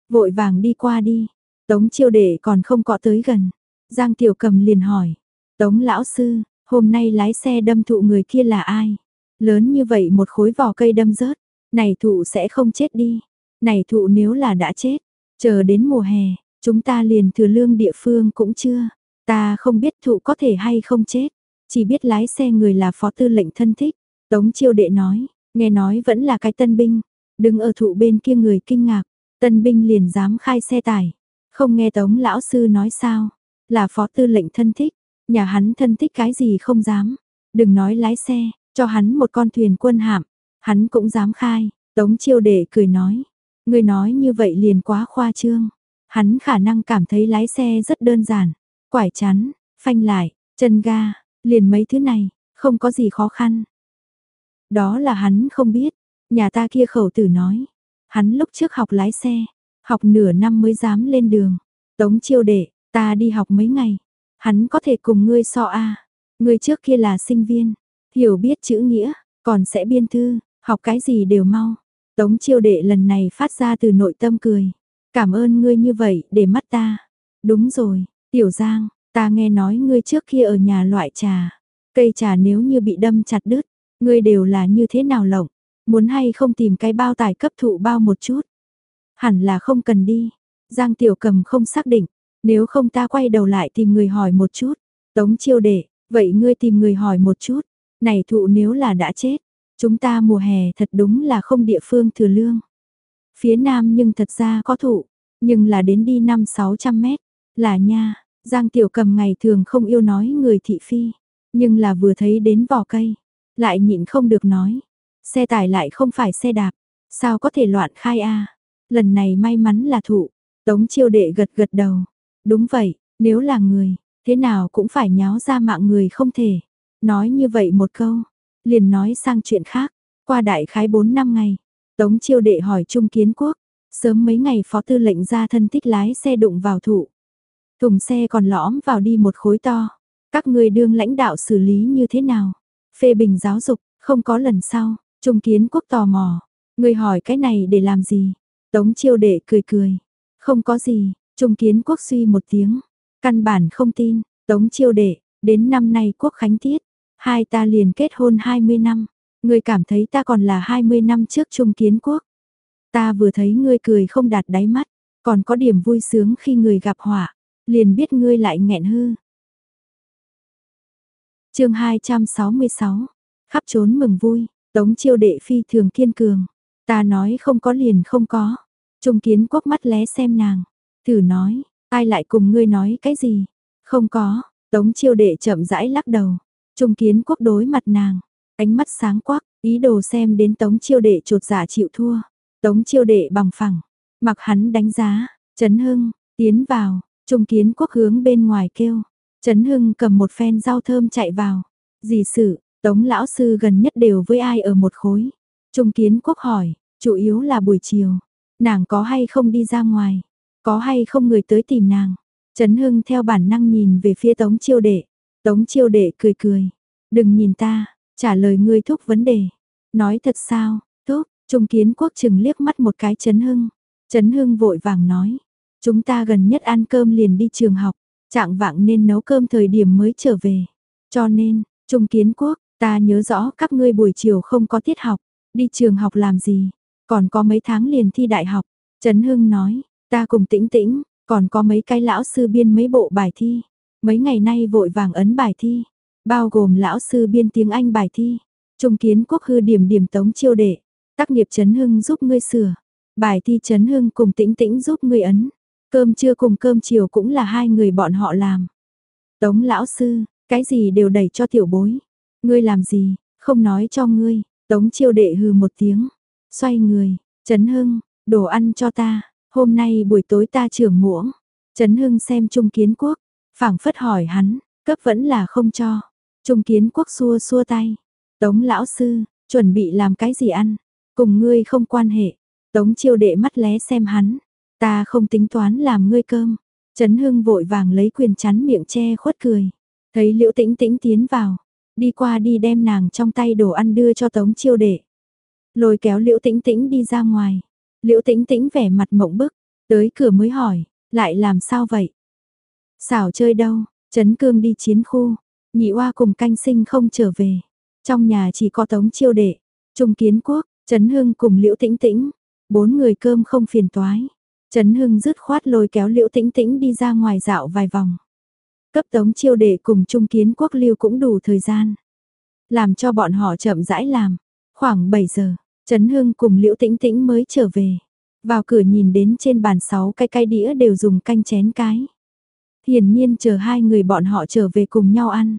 Vội vàng đi qua đi, tống chiêu đệ còn không có tới gần, Giang Tiểu Cầm liền hỏi, tống lão sư, hôm nay lái xe đâm thụ người kia là ai? Lớn như vậy một khối vỏ cây đâm rớt, này thụ sẽ không chết đi, này thụ nếu là đã chết, chờ đến mùa hè, chúng ta liền thừa lương địa phương cũng chưa, ta không biết thụ có thể hay không chết, chỉ biết lái xe người là phó tư lệnh thân thích, tống chiêu đệ nói, nghe nói vẫn là cái tân binh, đứng ở thụ bên kia người kinh ngạc, tân binh liền dám khai xe tải, không nghe tống lão sư nói sao, là phó tư lệnh thân thích, nhà hắn thân thích cái gì không dám, đừng nói lái xe, cho hắn một con thuyền quân hạm, hắn cũng dám khai, tống chiêu đệ cười nói, người nói như vậy liền quá khoa trương, hắn khả năng cảm thấy lái xe rất đơn giản, quải chắn, phanh lại, chân ga, liền mấy thứ này, không có gì khó khăn. Đó là hắn không biết, nhà ta kia khẩu tử nói, hắn lúc trước học lái xe, học nửa năm mới dám lên đường, tống chiêu đệ, ta đi học mấy ngày, hắn có thể cùng ngươi so a ngươi trước kia là sinh viên, hiểu biết chữ nghĩa, còn sẽ biên thư, học cái gì đều mau. Tống chiêu đệ lần này phát ra từ nội tâm cười. Cảm ơn ngươi như vậy để mắt ta. Đúng rồi, tiểu giang, ta nghe nói ngươi trước kia ở nhà loại trà. Cây trà nếu như bị đâm chặt đứt, ngươi đều là như thế nào lộng. Muốn hay không tìm cái bao tải cấp thụ bao một chút. Hẳn là không cần đi. Giang tiểu cầm không xác định. Nếu không ta quay đầu lại tìm người hỏi một chút. Tống chiêu đệ, vậy ngươi tìm người hỏi một chút. Này thụ nếu là đã chết, chúng ta mùa hè thật đúng là không địa phương thừa lương. Phía nam nhưng thật ra có thụ, nhưng là đến đi 5-600 mét, là nha, Giang Tiểu Cầm ngày thường không yêu nói người thị phi, nhưng là vừa thấy đến vỏ cây, lại nhịn không được nói. Xe tải lại không phải xe đạp, sao có thể loạn khai a Lần này may mắn là thụ, Tống chiêu đệ gật gật đầu. Đúng vậy, nếu là người, thế nào cũng phải nháo ra mạng người không thể. Nói như vậy một câu, liền nói sang chuyện khác, qua đại khái 4 năm ngày, Tống chiêu đệ hỏi Trung Kiến Quốc, sớm mấy ngày phó tư lệnh ra thân thích lái xe đụng vào thủ. Thùng xe còn lõm vào đi một khối to, các người đương lãnh đạo xử lý như thế nào? Phê bình giáo dục, không có lần sau, Trung Kiến Quốc tò mò, người hỏi cái này để làm gì? Tống chiêu đệ cười cười, không có gì, Trung Kiến Quốc suy một tiếng, căn bản không tin, Tống chiêu đệ, đến năm nay Quốc Khánh Tiết, Hai ta liền kết hôn 20 năm, người cảm thấy ta còn là 20 năm trước trung kiến quốc. Ta vừa thấy ngươi cười không đạt đáy mắt, còn có điểm vui sướng khi người gặp họa, liền biết ngươi lại nghẹn hư. chương 266, khắp trốn mừng vui, tống chiêu đệ phi thường kiên cường. Ta nói không có liền không có. Trung kiến quốc mắt lé xem nàng. Thử nói, ai lại cùng ngươi nói cái gì? Không có, tống chiêu đệ chậm rãi lắc đầu. Trung kiến quốc đối mặt nàng, ánh mắt sáng quắc, ý đồ xem đến tống chiêu đệ trột giả dạ chịu thua. Tống chiêu đệ bằng phẳng, mặc hắn đánh giá, Trấn Hưng, tiến vào, Trung kiến quốc hướng bên ngoài kêu. Trấn Hưng cầm một phen rau thơm chạy vào. Dì sự, Tống lão sư gần nhất đều với ai ở một khối. Trung kiến quốc hỏi, chủ yếu là buổi chiều. Nàng có hay không đi ra ngoài? Có hay không người tới tìm nàng? Trấn Hưng theo bản năng nhìn về phía Tống chiêu đệ. Tống chiêu đệ cười cười. Đừng nhìn ta, trả lời ngươi thúc vấn đề. Nói thật sao, thúc, Trung Kiến Quốc chừng liếc mắt một cái Trấn Hưng. Trấn Hưng vội vàng nói. Chúng ta gần nhất ăn cơm liền đi trường học, trạng vạng nên nấu cơm thời điểm mới trở về. Cho nên, Trung Kiến Quốc, ta nhớ rõ các ngươi buổi chiều không có tiết học, đi trường học làm gì, còn có mấy tháng liền thi đại học. Trấn Hưng nói, ta cùng tĩnh tĩnh, còn có mấy cái lão sư biên mấy bộ bài thi. Mấy ngày nay vội vàng ấn bài thi, bao gồm lão sư biên tiếng Anh bài thi. Trung kiến quốc hư điểm điểm tống chiêu đệ, tác nghiệp Trấn hưng giúp ngươi sửa, bài thi Trấn hưng cùng tĩnh tĩnh giúp ngươi ấn, cơm trưa cùng cơm chiều cũng là hai người bọn họ làm. Tống lão sư, cái gì đều đẩy cho tiểu bối, ngươi làm gì, không nói cho ngươi, tống chiêu đệ hừ một tiếng, xoay người, Trấn hưng, đồ ăn cho ta, hôm nay buổi tối ta trưởng muỗng, Trấn hưng xem trung kiến quốc, phảng phất hỏi hắn, cấp vẫn là không cho, trung kiến quốc xua xua tay, tống lão sư, chuẩn bị làm cái gì ăn, cùng ngươi không quan hệ, tống chiêu đệ mắt lé xem hắn, ta không tính toán làm ngươi cơm, Trấn Hưng vội vàng lấy quyền chắn miệng che khuất cười, thấy Liễu Tĩnh Tĩnh tiến vào, đi qua đi đem nàng trong tay đồ ăn đưa cho Tống Chiêu Đệ. Lôi kéo Liễu Tĩnh Tĩnh đi ra ngoài. Liễu Tĩnh Tĩnh vẻ mặt mộng bức, tới cửa mới hỏi, lại làm sao vậy? Xảo chơi đâu? Trấn Cương đi chiến khu, Nhị Oa cùng canh sinh không trở về. Trong nhà chỉ có Tống Chiêu Đệ, Trung Kiến Quốc, Trấn Hưng cùng Liễu Tĩnh Tĩnh, bốn người cơm không phiền toái. Trấn Hưng dứt khoát lôi kéo Liễu Tĩnh Tĩnh đi ra ngoài dạo vài vòng. Cấp tống chiêu đệ cùng Trung Kiến Quốc lưu cũng đủ thời gian. Làm cho bọn họ chậm rãi làm. Khoảng 7 giờ, Trấn Hưng cùng Liễu Tĩnh Tĩnh mới trở về. Vào cửa nhìn đến trên bàn 6 cái cái đĩa đều dùng canh chén cái. Hiển nhiên chờ hai người bọn họ trở về cùng nhau ăn.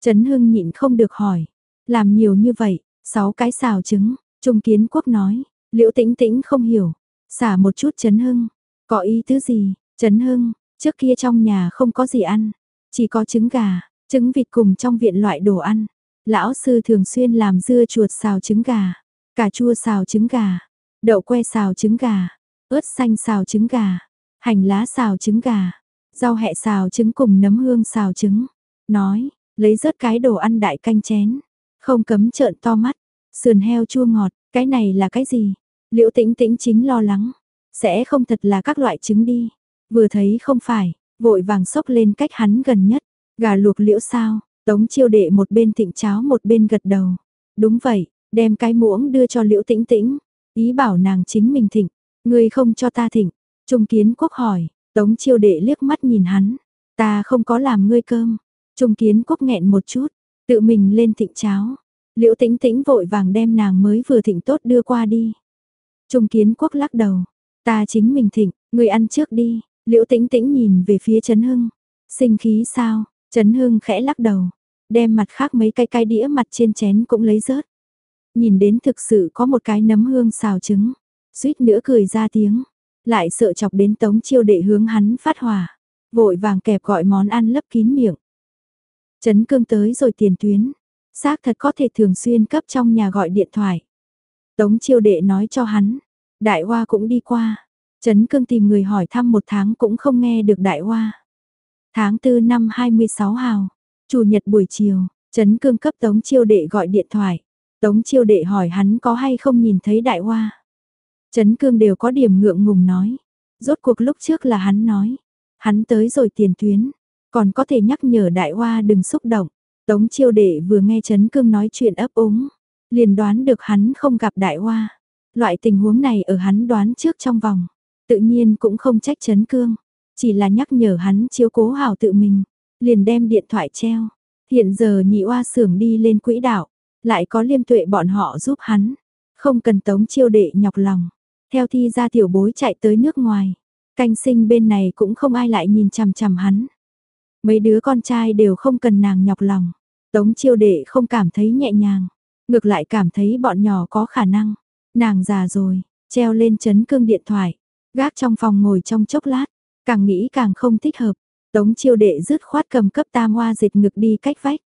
Trấn Hưng nhịn không được hỏi. Làm nhiều như vậy, 6 cái xào trứng, Trung Kiến Quốc nói. Liễu Tĩnh Tĩnh không hiểu. Xả một chút Trấn Hưng. Có ý tứ gì? Trấn Hưng, Trước kia trong nhà không có gì ăn, chỉ có trứng gà, trứng vịt cùng trong viện loại đồ ăn. Lão sư thường xuyên làm dưa chuột xào trứng gà, cà chua xào trứng gà, đậu que xào trứng gà, ớt xanh xào trứng gà, hành lá xào trứng gà, rau hẹ xào trứng cùng nấm hương xào trứng. Nói, lấy rớt cái đồ ăn đại canh chén, không cấm trợn to mắt, sườn heo chua ngọt, cái này là cái gì? Liễu tĩnh tĩnh chính lo lắng, sẽ không thật là các loại trứng đi. Vừa thấy không phải, vội vàng sốc lên cách hắn gần nhất, gà luộc liễu sao, tống chiêu đệ một bên thịnh cháo một bên gật đầu. Đúng vậy, đem cái muỗng đưa cho liễu tĩnh tĩnh, ý bảo nàng chính mình thịnh, ngươi không cho ta thịnh. Trung kiến quốc hỏi, tống chiêu đệ liếc mắt nhìn hắn, ta không có làm ngươi cơm. Trung kiến quốc nghẹn một chút, tự mình lên thịnh cháo. Liễu tĩnh tĩnh vội vàng đem nàng mới vừa thịnh tốt đưa qua đi. Trung kiến quốc lắc đầu, ta chính mình thịnh, ngươi ăn trước đi, Liễu Tĩnh Tĩnh nhìn về phía Trấn Hưng, sinh khí sao? Trấn Hưng khẽ lắc đầu, đem mặt khác mấy cái cái đĩa mặt trên chén cũng lấy rớt. Nhìn đến thực sự có một cái nấm hương xào trứng, suýt nữa cười ra tiếng, lại sợ chọc đến Tống Chiêu đệ hướng hắn phát hỏa, vội vàng kẹp gọi món ăn lấp kín miệng. Trấn Cương tới rồi tiền tuyến, xác thật có thể thường xuyên cấp trong nhà gọi điện thoại. Tống Chiêu đệ nói cho hắn, Đại Hoa cũng đi qua, Trấn cương tìm người hỏi thăm một tháng cũng không nghe được đại hoa. Tháng 4 năm 26 hào, chủ nhật buổi chiều, Trấn cương cấp Tống Chiêu Đệ gọi điện thoại. Tống Chiêu Đệ hỏi hắn có hay không nhìn thấy đại hoa. Trấn cương đều có điểm ngượng ngùng nói. Rốt cuộc lúc trước là hắn nói. Hắn tới rồi tiền tuyến. Còn có thể nhắc nhở đại hoa đừng xúc động. Tống Chiêu Đệ vừa nghe Trấn cương nói chuyện ấp úng. Liền đoán được hắn không gặp đại hoa. Loại tình huống này ở hắn đoán trước trong vòng. Tự nhiên cũng không trách chấn cương, chỉ là nhắc nhở hắn chiếu cố hảo tự mình, liền đem điện thoại treo. Hiện giờ nhị oa xưởng đi lên quỹ đạo, lại có liêm tuệ bọn họ giúp hắn, không cần tống chiêu đệ nhọc lòng. Theo thi ra tiểu bối chạy tới nước ngoài, canh sinh bên này cũng không ai lại nhìn chằm chằm hắn. Mấy đứa con trai đều không cần nàng nhọc lòng, tống chiêu đệ không cảm thấy nhẹ nhàng, ngược lại cảm thấy bọn nhỏ có khả năng. Nàng già rồi, treo lên chấn cương điện thoại, Gác trong phòng ngồi trong chốc lát, càng nghĩ càng không thích hợp. Tống chiêu đệ rứt khoát cầm cấp tam hoa dệt ngực đi cách vách.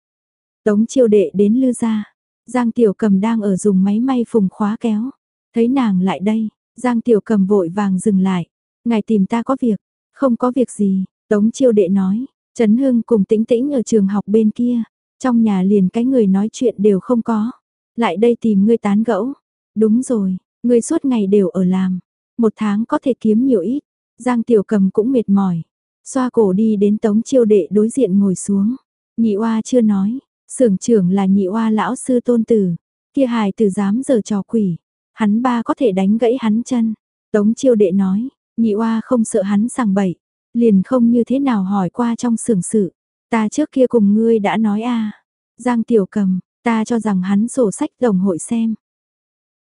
Tống chiêu đệ đến lư ra. Giang tiểu cầm đang ở dùng máy may phùng khóa kéo. Thấy nàng lại đây, Giang tiểu cầm vội vàng dừng lại. Ngài tìm ta có việc, không có việc gì, Tống chiêu đệ nói. Trấn Hưng cùng tĩnh tĩnh ở trường học bên kia. Trong nhà liền cái người nói chuyện đều không có. Lại đây tìm ngươi tán gẫu. Đúng rồi, ngươi suốt ngày đều ở làm. Một tháng có thể kiếm nhiều ít. Giang Tiểu Cầm cũng mệt mỏi. Xoa cổ đi đến Tống Chiêu Đệ đối diện ngồi xuống. Nhị oa chưa nói, sưởng trưởng là nhị oa lão sư tôn tử. Kia hài tử dám giờ trò quỷ. Hắn ba có thể đánh gãy hắn chân. Tống Chiêu Đệ nói, nhị oa không sợ hắn sằng bậy. Liền không như thế nào hỏi qua trong sưởng sự. Ta trước kia cùng ngươi đã nói a Giang Tiểu Cầm, Ta cho rằng hắn sổ sách đồng hội xem.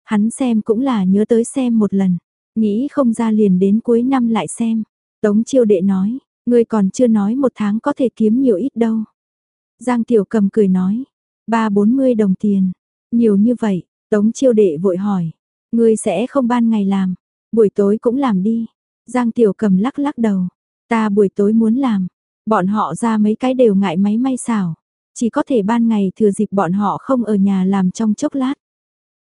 Hắn xem cũng là nhớ tới xem một lần, nghĩ không ra liền đến cuối năm lại xem. Tống chiêu đệ nói, ngươi còn chưa nói một tháng có thể kiếm nhiều ít đâu. Giang tiểu cầm cười nói, ba bốn mươi đồng tiền, nhiều như vậy, tống chiêu đệ vội hỏi, ngươi sẽ không ban ngày làm, buổi tối cũng làm đi. Giang tiểu cầm lắc lắc đầu, ta buổi tối muốn làm, bọn họ ra mấy cái đều ngại máy may xảo, chỉ có thể ban ngày thừa dịp bọn họ không ở nhà làm trong chốc lát.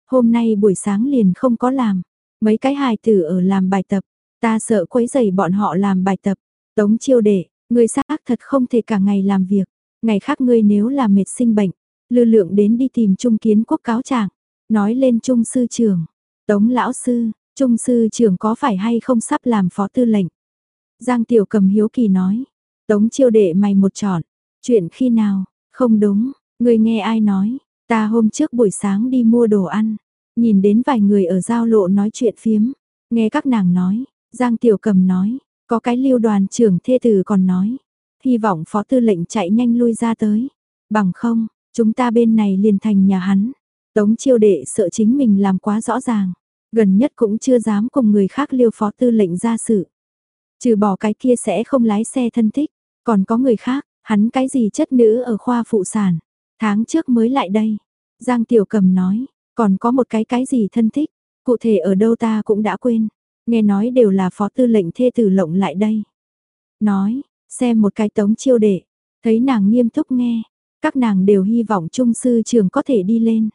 Hôm nay buổi sáng liền không có làm, mấy cái hài tử ở làm bài tập, ta sợ quấy rầy bọn họ làm bài tập. Tống chiêu đệ, ngươi xác thật không thể cả ngày làm việc, ngày khác ngươi nếu là mệt sinh bệnh, lư lượng đến đi tìm trung kiến quốc cáo trạng, nói lên trung sư trưởng, tống lão sư, trung sư trưởng có phải hay không sắp làm phó tư lệnh. Giang tiểu cầm hiếu kỳ nói, tống chiêu đệ mày một trọn, chuyện khi nào, không đúng, người nghe ai nói, ta hôm trước buổi sáng đi mua đồ ăn, nhìn đến vài người ở giao lộ nói chuyện phiếm, nghe các nàng nói, Giang Tiểu Cầm nói, có cái lưu đoàn trưởng thê tử còn nói, hy vọng phó tư lệnh chạy nhanh lui ra tới, bằng không, chúng ta bên này liền thành nhà hắn. Tống chiêu đệ sợ chính mình làm quá rõ ràng, gần nhất cũng chưa dám cùng người khác liêu phó tư lệnh ra sự. Trừ bỏ cái kia sẽ không lái xe thân thích, còn có người khác, hắn cái gì chất nữ ở khoa phụ sản, tháng trước mới lại đây. Giang Tiểu Cầm nói, còn có một cái cái gì thân thích, cụ thể ở đâu ta cũng đã quên, nghe nói đều là phó tư lệnh thê tử lộng lại đây. Nói, xem một cái tống chiêu đệ, thấy nàng nghiêm túc nghe, các nàng đều hy vọng trung sư trường có thể đi lên.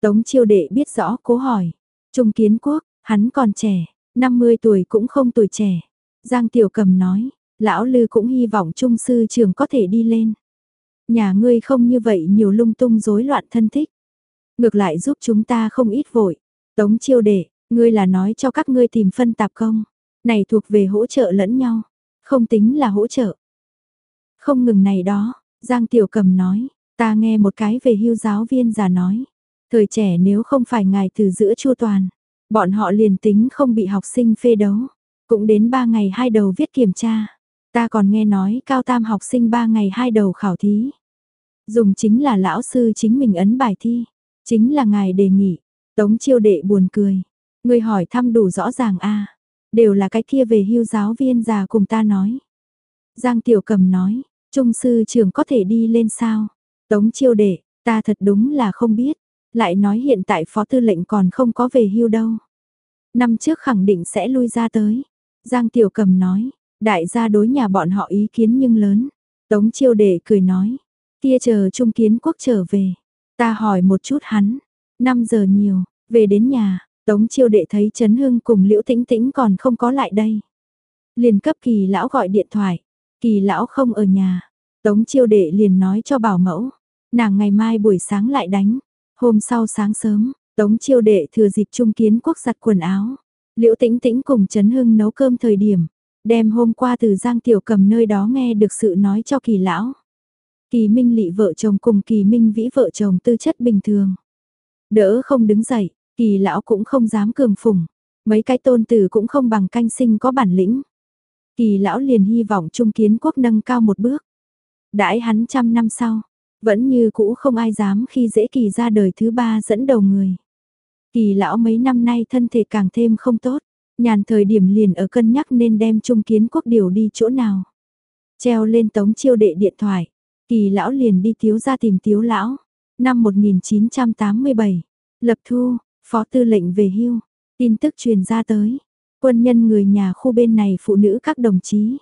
Tống chiêu đệ biết rõ cố hỏi, trung kiến quốc, hắn còn trẻ, 50 tuổi cũng không tuổi trẻ. Giang Tiểu Cầm nói, lão lư cũng hy vọng trung sư trường có thể đi lên. Nhà ngươi không như vậy nhiều lung tung rối loạn thân thích. Ngược lại giúp chúng ta không ít vội. Tống chiêu đệ, ngươi là nói cho các ngươi tìm phân tạp công. Này thuộc về hỗ trợ lẫn nhau. Không tính là hỗ trợ. Không ngừng này đó, Giang Tiểu Cầm nói, ta nghe một cái về hưu giáo viên già nói. Thời trẻ nếu không phải ngài từ giữa chua toàn, bọn họ liền tính không bị học sinh phê đấu. Cũng đến ba ngày hai đầu viết kiểm tra. Ta còn nghe nói cao tam học sinh ba ngày hai đầu khảo thí. Dùng chính là lão sư chính mình ấn bài thi. Chính là ngài đề nghị. Tống chiêu đệ buồn cười. Người hỏi thăm đủ rõ ràng a Đều là cái kia về hưu giáo viên già cùng ta nói. Giang Tiểu Cầm nói, trung sư trường có thể đi lên sao? Tống chiêu đệ, ta thật đúng là không biết. Lại nói hiện tại phó tư lệnh còn không có về hưu đâu. Năm trước khẳng định sẽ lui ra tới. Giang Tiểu Cầm nói, đại gia đối nhà bọn họ ý kiến nhưng lớn. Tống chiêu đệ cười nói, kia chờ trung kiến quốc trở về. Ta hỏi một chút hắn, 5 giờ nhiều, về đến nhà, Tống chiêu đệ thấy Trấn Hưng cùng Liễu Tĩnh Tĩnh còn không có lại đây. Liền cấp kỳ lão gọi điện thoại, kỳ lão không ở nhà. Tống chiêu đệ liền nói cho bảo mẫu, nàng ngày mai buổi sáng lại đánh. Hôm sau sáng sớm, Tống chiêu đệ thừa dịp trung kiến quốc giặt quần áo. Liễu Tĩnh Tĩnh cùng Trấn Hưng nấu cơm thời điểm, đem hôm qua từ Giang Tiểu Cầm nơi đó nghe được sự nói cho kỳ lão. Kỳ Minh Lị vợ chồng cùng Kỳ Minh Vĩ vợ chồng tư chất bình thường. Đỡ không đứng dậy, Kỳ lão cũng không dám cường phùng, mấy cái tôn tử cũng không bằng canh sinh có bản lĩnh. Kỳ lão liền hy vọng trung kiến quốc nâng cao một bước. Đãi hắn trăm năm sau, vẫn như cũ không ai dám khi dễ kỳ ra đời thứ ba dẫn đầu người. Kỳ lão mấy năm nay thân thể càng thêm không tốt, nhàn thời điểm liền ở cân nhắc nên đem trung kiến quốc điều đi chỗ nào. Treo lên tống chiêu đệ điện thoại, kỳ lão liền đi thiếu ra tìm thiếu lão. Năm 1987, lập thu, phó tư lệnh về hưu, tin tức truyền ra tới. Quân nhân người nhà khu bên này phụ nữ các đồng chí.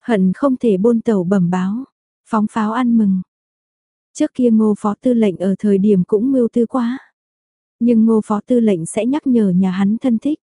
Hận không thể bôn tàu bẩm báo, phóng pháo ăn mừng. Trước kia ngô phó tư lệnh ở thời điểm cũng mưu tư quá. Nhưng ngô phó tư lệnh sẽ nhắc nhở nhà hắn thân thích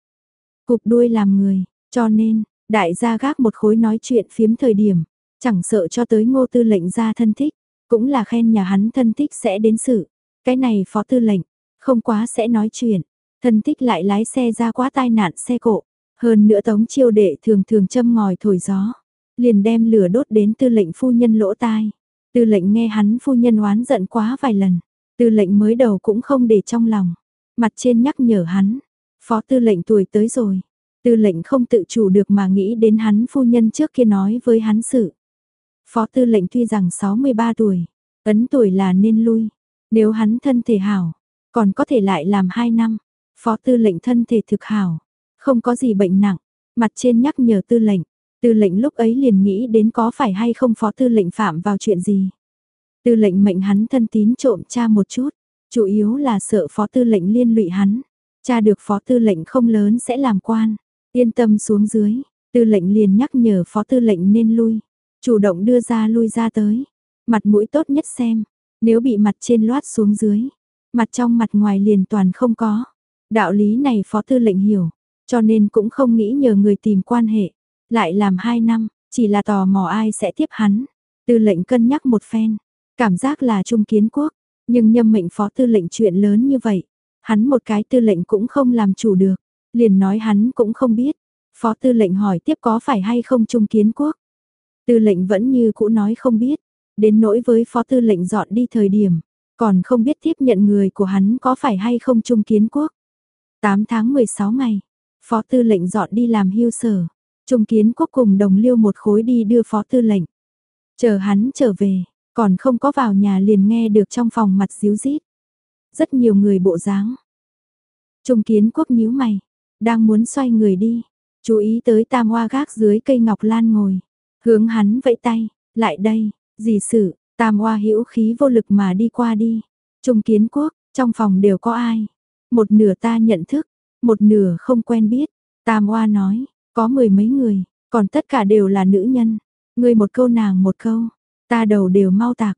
cụp đuôi làm người, cho nên, đại gia gác một khối nói chuyện phiếm thời điểm, chẳng sợ cho tới ngô tư lệnh ra thân thích, cũng là khen nhà hắn thân thích sẽ đến sự. Cái này phó tư lệnh, không quá sẽ nói chuyện, thân thích lại lái xe ra quá tai nạn xe cộ. Hơn nữa tống chiêu đệ thường thường châm ngòi thổi gió, liền đem lửa đốt đến tư lệnh phu nhân lỗ tai. Tư lệnh nghe hắn phu nhân oán giận quá vài lần, tư lệnh mới đầu cũng không để trong lòng, mặt trên nhắc nhở hắn, phó tư lệnh tuổi tới rồi, tư lệnh không tự chủ được mà nghĩ đến hắn phu nhân trước kia nói với hắn sự. Phó tư lệnh tuy rằng 63 tuổi, ấn tuổi là nên lui, Nếu hắn thân thể hảo, còn có thể lại làm 2 năm. Phó tư lệnh thân thể thực hảo, không có gì bệnh nặng, mặt trên nhắc nhở tư lệnh. Tư lệnh lúc ấy liền nghĩ đến có phải hay không phó tư lệnh phạm vào chuyện gì. Tư lệnh mệnh hắn thân tín trộm cha một chút, chủ yếu là sợ phó tư lệnh liên lụy hắn. Cha được phó tư lệnh không lớn sẽ làm quan, yên tâm xuống dưới, tư lệnh liền nhắc nhở phó tư lệnh nên lui, chủ động đưa ra lui ra tới, mặt mũi tốt nhất xem, nếu bị mặt trên loát xuống dưới, mặt trong mặt ngoài liền toàn không có. Đạo lý này phó tư lệnh hiểu, cho nên cũng không nghĩ nhờ người tìm quan hệ, lại làm hai năm, chỉ là tò mò ai sẽ tiếp hắn. Tư lệnh cân nhắc một phen, cảm giác là trung kiến quốc, nhưng nhâm mệnh phó tư lệnh chuyện lớn như vậy, hắn một cái tư lệnh cũng không làm chủ được, liền nói hắn cũng không biết. Phó tư lệnh hỏi tiếp có phải hay không trung kiến quốc. Tư lệnh vẫn như cũ nói không biết, đến nỗi với phó tư lệnh dọn đi thời điểm, còn không biết tiếp nhận người của hắn có phải hay không trung kiến quốc. 8 tháng 16 ngày, phó tư lệnh dọn đi làm hưu sở, trung kiến quốc cùng đồng liêu một khối đi đưa phó tư lệnh. Chờ hắn trở về, còn không có vào nhà liền nghe được trong phòng mặt díu dít. Rất nhiều người bộ dáng. Trung kiến quốc nhíu mày, đang muốn xoay người đi, chú ý tới tam hoa gác dưới cây ngọc lan ngồi, hướng hắn vẫy tay, lại đây, gì sự, tam hoa hữu khí vô lực mà đi qua đi. Trung kiến quốc, trong phòng đều có ai? Một nửa ta nhận thức, một nửa không quen biết. Tam hoa nói, có mười mấy người, còn tất cả đều là nữ nhân. Người một câu nàng một câu, ta đầu đều mau tạc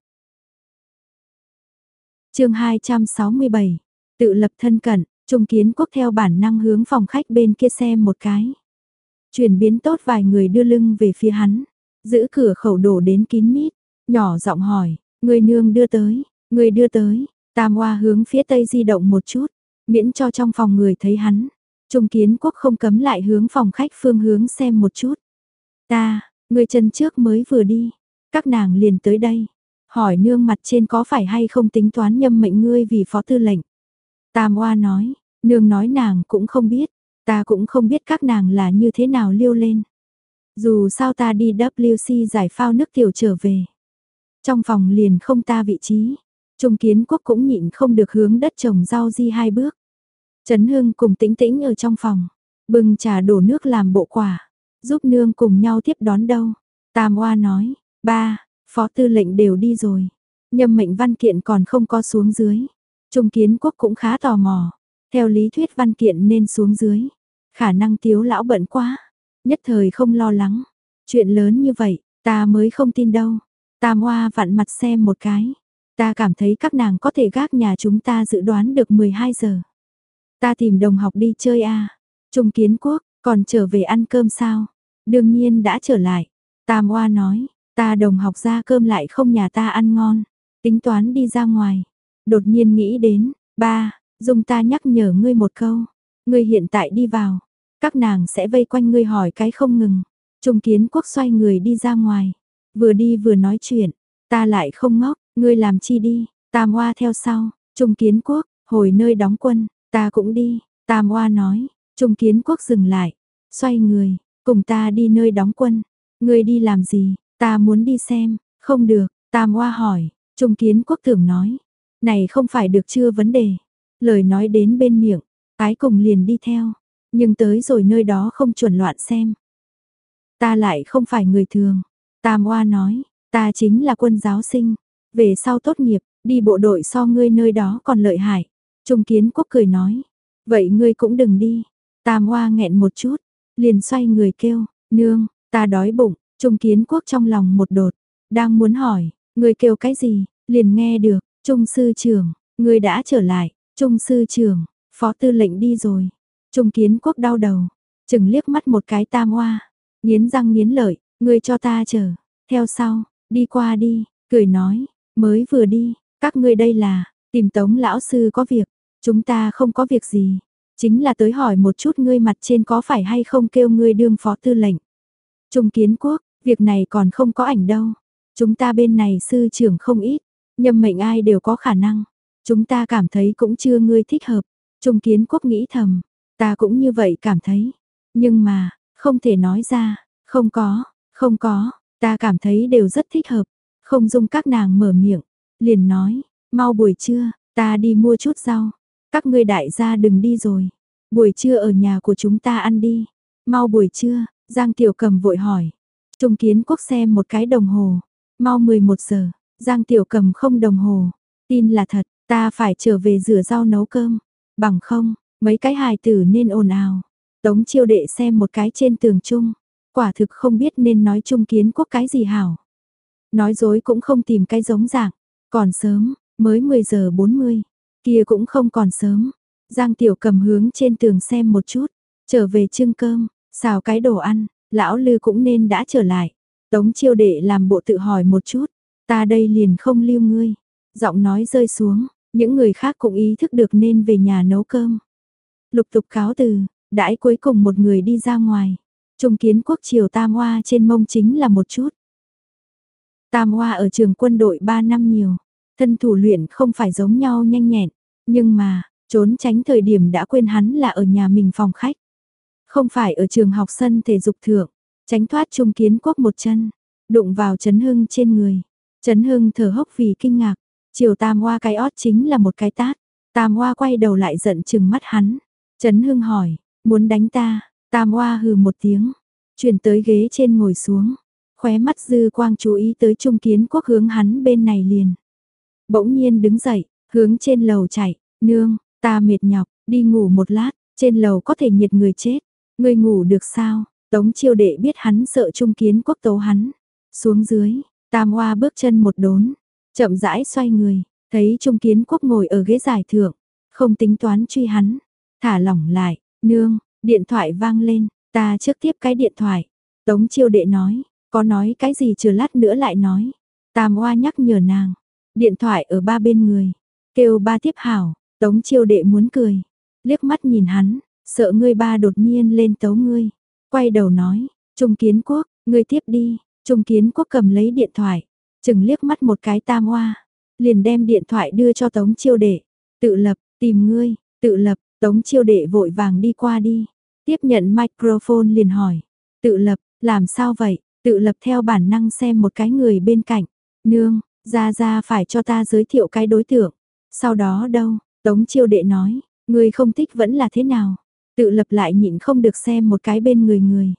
chương 267, tự lập thân cận, Trung Kiến Quốc theo bản năng hướng phòng khách bên kia xem một cái. Chuyển biến tốt vài người đưa lưng về phía hắn, giữ cửa khẩu đổ đến kín mít, nhỏ giọng hỏi, người nương đưa tới, người đưa tới, Tam Hoa hướng phía tây di động một chút, miễn cho trong phòng người thấy hắn. Trung Kiến Quốc không cấm lại hướng phòng khách phương hướng xem một chút. Ta, người chân trước mới vừa đi, các nàng liền tới đây, hỏi nương mặt trên có phải hay không tính toán nhâm mệnh ngươi vì phó tư lệnh. Tam Hoa nói, nương nói nàng cũng không biết, ta cũng không biết các nàng là như thế nào liêu lên. Dù sao ta đi WC giải phao nước tiểu trở về. Trong phòng liền không ta vị trí, Trung Kiến Quốc cũng nhịn không được hướng đất trồng rau di hai bước. Trấn Hưng cùng tĩnh tĩnh ở trong phòng, bưng trà đổ nước làm bộ quả, giúp nương cùng nhau tiếp đón đâu. Tam Oa nói, ba, phó tư lệnh đều đi rồi, nhâm mệnh văn kiện còn không có xuống dưới. Trung Kiến Quốc cũng khá tò mò, theo lý thuyết văn kiện nên xuống dưới, khả năng tiếu lão bận quá, nhất thời không lo lắng. Chuyện lớn như vậy, ta mới không tin đâu. Tam hoa vặn mặt xem một cái. Ta cảm thấy các nàng có thể gác nhà chúng ta dự đoán được 12 giờ. Ta tìm đồng học đi chơi. À. Trung Kiến Quốc, còn trở về ăn cơm sao? Đương nhiên đã trở lại. Tam Oa nói, ta đồng học ra cơm lại không nhà ta ăn ngon, tính toán đi ra ngoài. Đột nhiên nghĩ đến, ba, dùng ta nhắc nhở ngươi một câu, ngươi hiện tại đi vào, các nàng sẽ vây quanh ngươi hỏi cái không ngừng. Trung Kiến Quốc xoay người đi ra ngoài, vừa đi vừa nói chuyện, ta lại không ngốc, ngươi làm chi đi, Tam hoa theo sau, Trung Kiến Quốc, hồi nơi đóng quân, ta cũng đi, Tam hoa nói, Trung Kiến Quốc dừng lại, xoay người, cùng ta đi nơi đóng quân, ngươi đi làm gì, ta muốn đi xem, không được, Tam Hoa hỏi, Trung Kiến Quốc tưởng nói, này không phải được chưa vấn đề, lời nói đến bên miệng, cái cùng liền đi theo, nhưng tới rồi nơi đó không chuẩn loạn xem. Ta lại không phải người thường, Tam Hoa nói, ta chính là quân giáo sinh, về sau tốt nghiệp, đi bộ đội so ngươi nơi đó còn lợi hại. Trung Kiến Quốc cười nói, vậy ngươi cũng đừng đi. Tam Hoa nghẹn một chút, liền xoay người kêu, nương, ta đói bụng, Trung Kiến Quốc trong lòng một đột, đang muốn hỏi, người kêu cái gì, liền nghe được, Trung Sư trưởng, người đã trở lại, Trung Sư trưởng, Phó Tư lệnh đi rồi. Trung Kiến Quốc đau đầu, chừng liếc mắt một cái Tam Hoa, nghiến răng nghiến lợi, người cho ta chờ, theo sau, đi qua đi, cười nói, mới vừa đi, các ngươi đây là, tìm tống lão sư có việc, chúng ta không có việc gì, chính là tới hỏi một chút ngươi mặt trên có phải hay không kêu ngươi đương phó tư lệnh. Trung kiến quốc, việc này còn không có ảnh đâu, chúng ta bên này sư trưởng không ít, nhâm mệnh ai đều có khả năng, chúng ta cảm thấy cũng chưa ngươi thích hợp, Trung kiến quốc nghĩ thầm, ta cũng như vậy cảm thấy, nhưng mà, không thể nói ra, không có, không có, ta cảm thấy đều rất thích hợp, không dung các nàng mở miệng, liền nói, mau buổi trưa, ta đi mua chút rau. Các ngươi đại gia đừng đi rồi. Buổi trưa ở nhà của chúng ta ăn đi. Mau buổi trưa, Giang Tiểu Cầm vội hỏi. Trung Kiến Quốc xem một cái đồng hồ. Mau 11 giờ, Giang Tiểu Cầm không đồng hồ. Tin là thật, ta phải trở về rửa rau nấu cơm. Bằng không, mấy cái hài tử nên ồn ào. Tống chiêu đệ xem một cái trên tường chung. Quả thực không biết nên nói Trung Kiến Quốc cái gì hảo. Nói dối cũng không tìm cái giống dạng. Còn sớm, mới 10 giờ 40. Kia cũng không còn sớm. Giang Tiểu cầm hướng trên tường xem một chút. Trở về trưng cơm, xào cái đồ ăn. Lão Lư cũng nên đã trở lại. Tống chiêu đệ làm bộ tự hỏi một chút. Ta đây liền không lưu ngươi. Giọng nói rơi xuống. Những người khác cũng ý thức được nên về nhà nấu cơm. Lục tục cáo từ, đãi cuối cùng một người đi ra ngoài. Trung kiến quốc triều tam hoa trên mông chính là một chút. Tam Hoa ở trường quân đội 3 năm nhiều, thân thủ luyện không phải giống nhau nhanh nhẹn, nhưng mà, trốn tránh thời điểm đã quên hắn là ở nhà mình phòng khách. Không phải ở trường học sân thể dục thượng, tránh thoát trung kiến quốc một chân, đụng vào Trấn Hưng trên người. Trấn Hưng thở hốc vì kinh ngạc, chiều Tam Hoa cái ót chính là một cái tát. Tam Hoa quay đầu lại giận chừng mắt hắn. Trấn Hưng hỏi, muốn đánh ta, Tam Hoa hừ một tiếng, chuyển tới ghế trên ngồi xuống khóe mắt dư quang chú ý tới trung kiến quốc hướng hắn bên này liền. Bỗng nhiên đứng dậy, hướng trên lầu chạy, nương, ta mệt nhọc, đi ngủ một lát, trên lầu có thể nhiệt người chết, ngươi ngủ được sao? Tống chiêu đệ biết hắn sợ trung kiến quốc tấu hắn. Xuống dưới, tam hoa bước chân một đốn, chậm rãi xoay người, thấy trung kiến quốc ngồi ở ghế giải thượng, không tính toán truy hắn, thả lỏng lại, nương, điện thoại vang lên, ta trước tiếp cái điện thoại. Tống chiêu đệ nói, có nói cái gì chờ lát nữa lại nói. Tam Hoa nhắc nhở nàng. Điện thoại ở ba bên người. Kêu ba tiếp hảo. Tống chiêu đệ muốn cười. Liếc mắt nhìn hắn. Sợ ngươi ba đột nhiên lên tấu ngươi. Quay đầu nói. Trung kiến quốc. Ngươi tiếp đi. Trung kiến quốc cầm lấy điện thoại. Chừng liếc mắt một cái tam hoa Liền đem điện thoại đưa cho tống chiêu đệ. Tự lập. Tìm ngươi. Tự lập. Tống chiêu đệ vội vàng đi qua đi. Tiếp nhận microphone liền hỏi. Tự lập. Làm sao vậy? Tự lập theo bản năng xem một cái người bên cạnh. Nương, ra ra phải cho ta giới thiệu cái đối tượng. Sau đó đâu, Tống chiêu đệ nói, người không thích vẫn là thế nào. Tự lập lại nhịn không được xem một cái bên người người.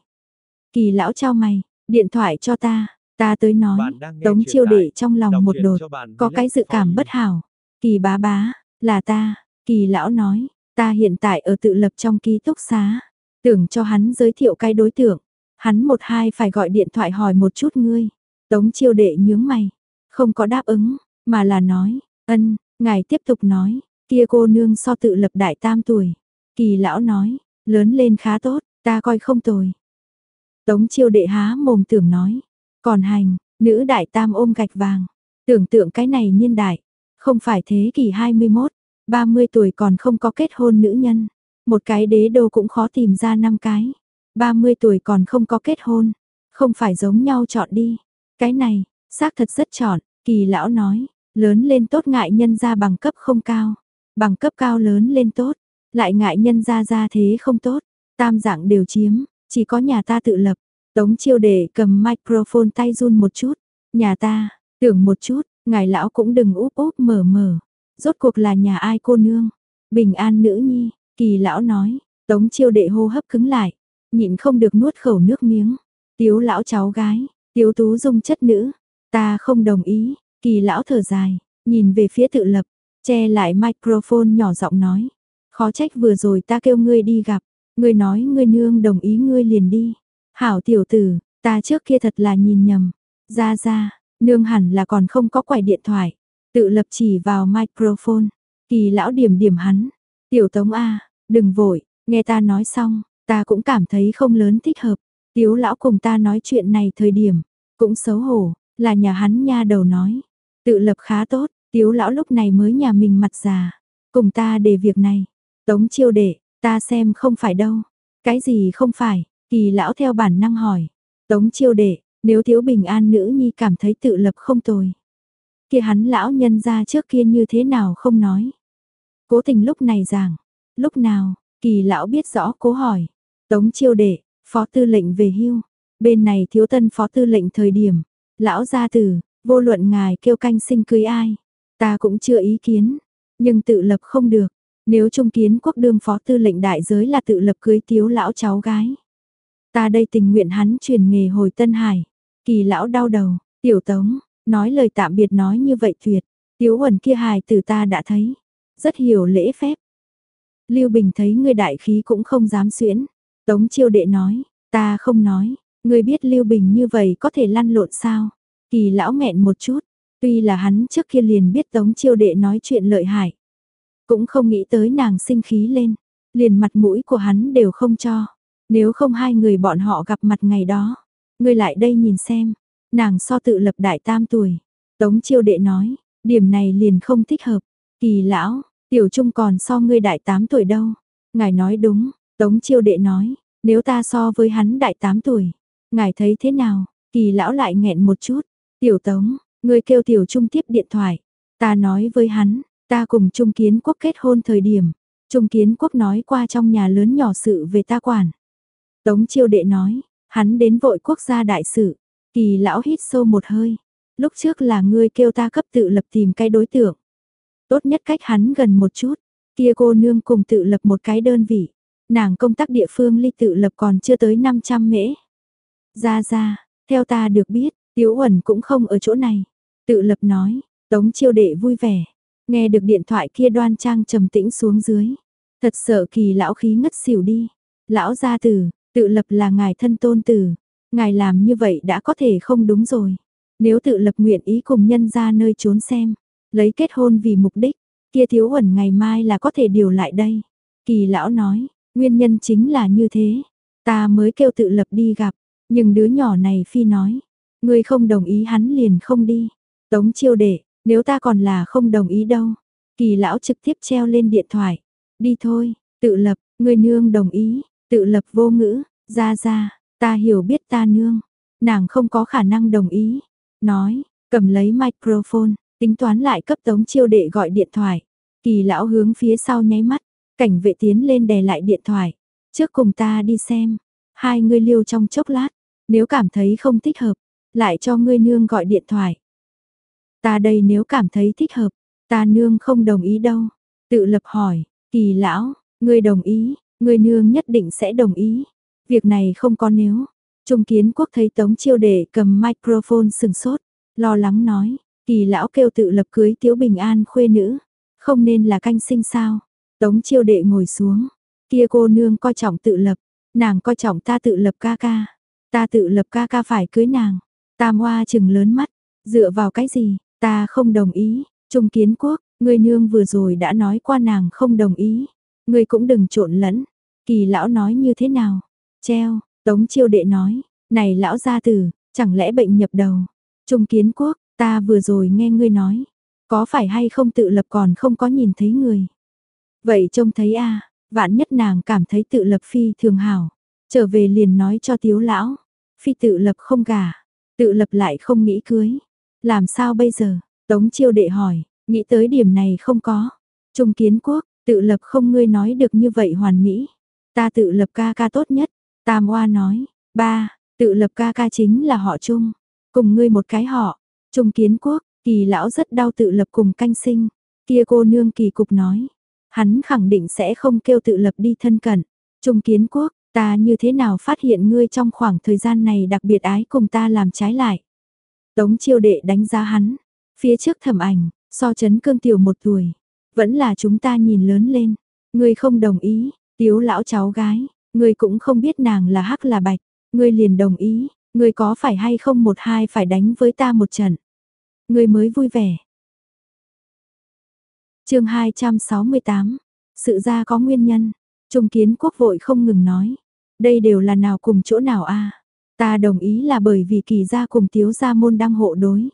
Kỳ lão trao mày, điện thoại cho ta, ta tới nói, tống chiêu đệ trong lòng một đột, có cái dự cảm bất hảo. Kỳ bá bá, là ta, kỳ lão nói, ta hiện tại ở tự lập trong ký túc xá, tưởng cho hắn giới thiệu cái đối tượng. Hắn một hai phải gọi điện thoại hỏi một chút ngươi. Tống chiêu đệ nhướng mày. Không có đáp ứng, mà là nói. Ân, ngài tiếp tục nói. Kia cô nương so tự lập đại tam tuổi. Kỳ lão nói. Lớn lên khá tốt, ta coi không tồi. Tống chiêu đệ há mồm tưởng nói. Còn hành, nữ đại tam ôm gạch vàng. Tưởng tượng cái này niên đại. Không phải thế kỷ 21, 30 tuổi còn không có kết hôn nữ nhân. Một cái đế đô cũng khó tìm ra năm cái. 30 tuổi còn không có kết hôn, không phải giống nhau chọn đi. Cái này, xác thật rất chọn, kỳ lão nói, lớn lên tốt ngại nhân ra bằng cấp không cao, bằng cấp cao lớn lên tốt, lại ngại nhân ra ra thế không tốt, tam dạng đều chiếm, chỉ có nhà ta tự lập. Tống chiêu đề cầm microphone tay run một chút, nhà ta, tưởng một chút, ngài lão cũng đừng úp úp mở mở, rốt cuộc là nhà ai cô nương, bình an nữ nhi, kỳ lão nói, tống chiêu đệ hô hấp cứng lại, nhịn không được nuốt khẩu nước miếng. Tiếu lão cháu gái, tiếu tú dung chất nữ, ta không đồng ý, kỳ lão thở dài, nhìn về phía tự lập, che lại microphone nhỏ giọng nói. Khó trách vừa rồi ta kêu ngươi đi gặp, ngươi nói ngươi nương đồng ý ngươi liền đi. Hảo tiểu tử, ta trước kia thật là nhìn nhầm. Ra ra, nương hẳn là còn không có quải điện thoại. Tự lập chỉ vào microphone, kỳ lão điểm điểm hắn. Tiểu tống A, đừng vội, nghe ta nói xong, Ta cũng cảm thấy không lớn thích hợp. Tiếu lão cùng ta nói chuyện này thời điểm, cũng xấu hổ, là nhà hắn nha đầu nói. Tự lập khá tốt, tiếu lão lúc này mới nhà mình mặt già. Cùng ta để việc này. Tống chiêu đệ, ta xem không phải đâu. Cái gì không phải, kỳ lão theo bản năng hỏi. Tống chiêu đệ, nếu thiếu bình an nữ nhi cảm thấy tự lập không tồi. kia hắn lão nhân ra trước kia như thế nào không nói. Cố tình lúc này giảng, lúc nào, kỳ lão biết rõ cố hỏi. Tống chiêu đệ, phó tư lệnh về hưu. Bên này thiếu tân phó tư lệnh thời điểm. Lão gia tử, vô luận ngài kêu canh sinh cưới ai. Ta cũng chưa ý kiến, nhưng tự lập không được. Nếu trung kiến quốc đương phó tư lệnh đại giới là tự lập cưới tiếu lão cháu gái. Ta đây tình nguyện hắn truyền nghề hồi Tân Hải. Kỳ lão đau đầu, tiểu tống, nói lời tạm biệt nói như vậy tuyệt. Tiếu huẩn kia hài từ ta đã thấy. Rất hiểu lễ phép. Lưu Bình thấy người đại khí cũng không dám xuyễn. Tống chiêu đệ nói, ta không nói, người biết Lưu Bình như vậy có thể lăn lộn sao? Kỳ lão nghẹn một chút, tuy là hắn trước kia liền biết Tống chiêu đệ nói chuyện lợi hại. Cũng không nghĩ tới nàng sinh khí lên, liền mặt mũi của hắn đều không cho. Nếu không hai người bọn họ gặp mặt ngày đó, ngươi lại đây nhìn xem, nàng so tự lập đại tam tuổi. Tống chiêu đệ nói, điểm này liền không thích hợp. Kỳ lão, tiểu trung còn so ngươi đại tám tuổi đâu. Ngài nói đúng, Tống chiêu đệ nói, nếu ta so với hắn đại tám tuổi, ngài thấy thế nào? Kỳ lão lại nghẹn một chút, tiểu tống, ngươi kêu tiểu trung tiếp điện thoại. Ta nói với hắn, ta cùng trung kiến quốc kết hôn thời điểm, trung kiến quốc nói qua trong nhà lớn nhỏ sự về ta quản. Tống chiêu đệ nói, hắn đến vội quốc gia đại sự, kỳ lão hít sâu một hơi. Lúc trước là ngươi kêu ta cấp tự lập tìm cái đối tượng. Tốt nhất cách hắn gần một chút, kia cô nương cùng tự lập một cái đơn vị. Nàng công tác địa phương ly tự lập còn chưa tới 500 mễ. Ra ra, theo ta được biết, Tiếu Uẩn cũng không ở chỗ này. Tự lập nói, Tống chiêu đệ vui vẻ. Nghe được điện thoại kia đoan trang trầm tĩnh xuống dưới. Thật sợ kỳ lão khí ngất xỉu đi. Lão gia tử, tự lập là ngài thân tôn tử. Ngài làm như vậy đã có thể không đúng rồi. Nếu tự lập nguyện ý cùng nhân ra nơi trốn xem. Lấy kết hôn vì mục đích. Kia thiếu huẩn ngày mai là có thể điều lại đây. Kỳ lão nói, Nguyên nhân chính là như thế, ta mới kêu tự lập đi gặp, nhưng đứa nhỏ này phi nói, ngươi không đồng ý hắn liền không đi. Tống chiêu đệ, nếu ta còn là không đồng ý đâu. Kỳ lão trực tiếp treo lên điện thoại. Đi thôi, tự lập, ngươi nương đồng ý, tự lập vô ngữ, ra ra, ta hiểu biết ta nương. Nàng không có khả năng đồng ý. Nói, cầm lấy microphone, tính toán lại cấp tống chiêu đệ gọi điện thoại. Kỳ lão hướng phía sau nháy mắt, Cảnh vệ tiến lên đè lại điện thoại. Trước cùng ta đi xem. Hai người liêu trong chốc lát. Nếu cảm thấy không thích hợp. Lại cho ngươi nương gọi điện thoại. Ta đây nếu cảm thấy thích hợp. Ta nương không đồng ý đâu. Tự lập hỏi. Kỳ lão. Ngươi đồng ý. Ngươi nương nhất định sẽ đồng ý. Việc này không có nếu. Trung kiến quốc thấy tống chiêu đề cầm microphone sừng sốt. Lo lắng nói. Kỳ lão kêu tự lập cưới tiếu bình an khuê nữ. Không nên là canh sinh sao. Tống chiêu đệ ngồi xuống, kia cô nương coi trọng tự lập, nàng coi trọng ta tự lập ca ca, ta tự lập ca ca phải cưới nàng. Tam hoa chừng lớn mắt, dựa vào cái gì, ta không đồng ý, trung kiến quốc, người nương vừa rồi đã nói qua nàng không đồng ý, người cũng đừng trộn lẫn, kỳ lão nói như thế nào, treo, tống chiêu đệ nói, này lão gia tử, chẳng lẽ bệnh nhập đầu, trung kiến quốc, ta vừa rồi nghe ngươi nói, có phải hay không tự lập còn không có nhìn thấy người. Vậy trông thấy a vạn nhất nàng cảm thấy tự lập phi thường hảo. Trở về liền nói cho tiếu lão. Phi tự lập không gả, tự lập lại không nghĩ cưới. Làm sao bây giờ? Tống chiêu đệ hỏi, nghĩ tới điểm này không có. Trung kiến quốc, tự lập không ngươi nói được như vậy hoàn mỹ. Ta tự lập ca ca tốt nhất. Tam Oa nói, ba, tự lập ca ca chính là họ Trung. Cùng ngươi một cái họ. Trung kiến quốc, kỳ lão rất đau tự lập cùng canh sinh. Kia cô nương kỳ cục nói, Hắn khẳng định sẽ không kêu tự lập đi thân cận. Trung kiến quốc, ta như thế nào phát hiện ngươi trong khoảng thời gian này đặc biệt ái cùng ta làm trái lại. Tống chiêu đệ đánh giá hắn, phía trước thẩm ảnh, so chấn cương tiểu một tuổi, vẫn là chúng ta nhìn lớn lên. Ngươi không đồng ý, tiếu lão cháu gái, ngươi cũng không biết nàng là hắc là bạch, ngươi liền đồng ý, ngươi có phải hay không một hai phải đánh với ta một trận. Ngươi mới vui vẻ, chương 268, sự ra có nguyên nhân, Trung kiến quốc vội không ngừng nói, đây đều là nào cùng chỗ nào a? Ta đồng ý là bởi vì kỳ gia cùng tiếu gia môn đang hộ đối.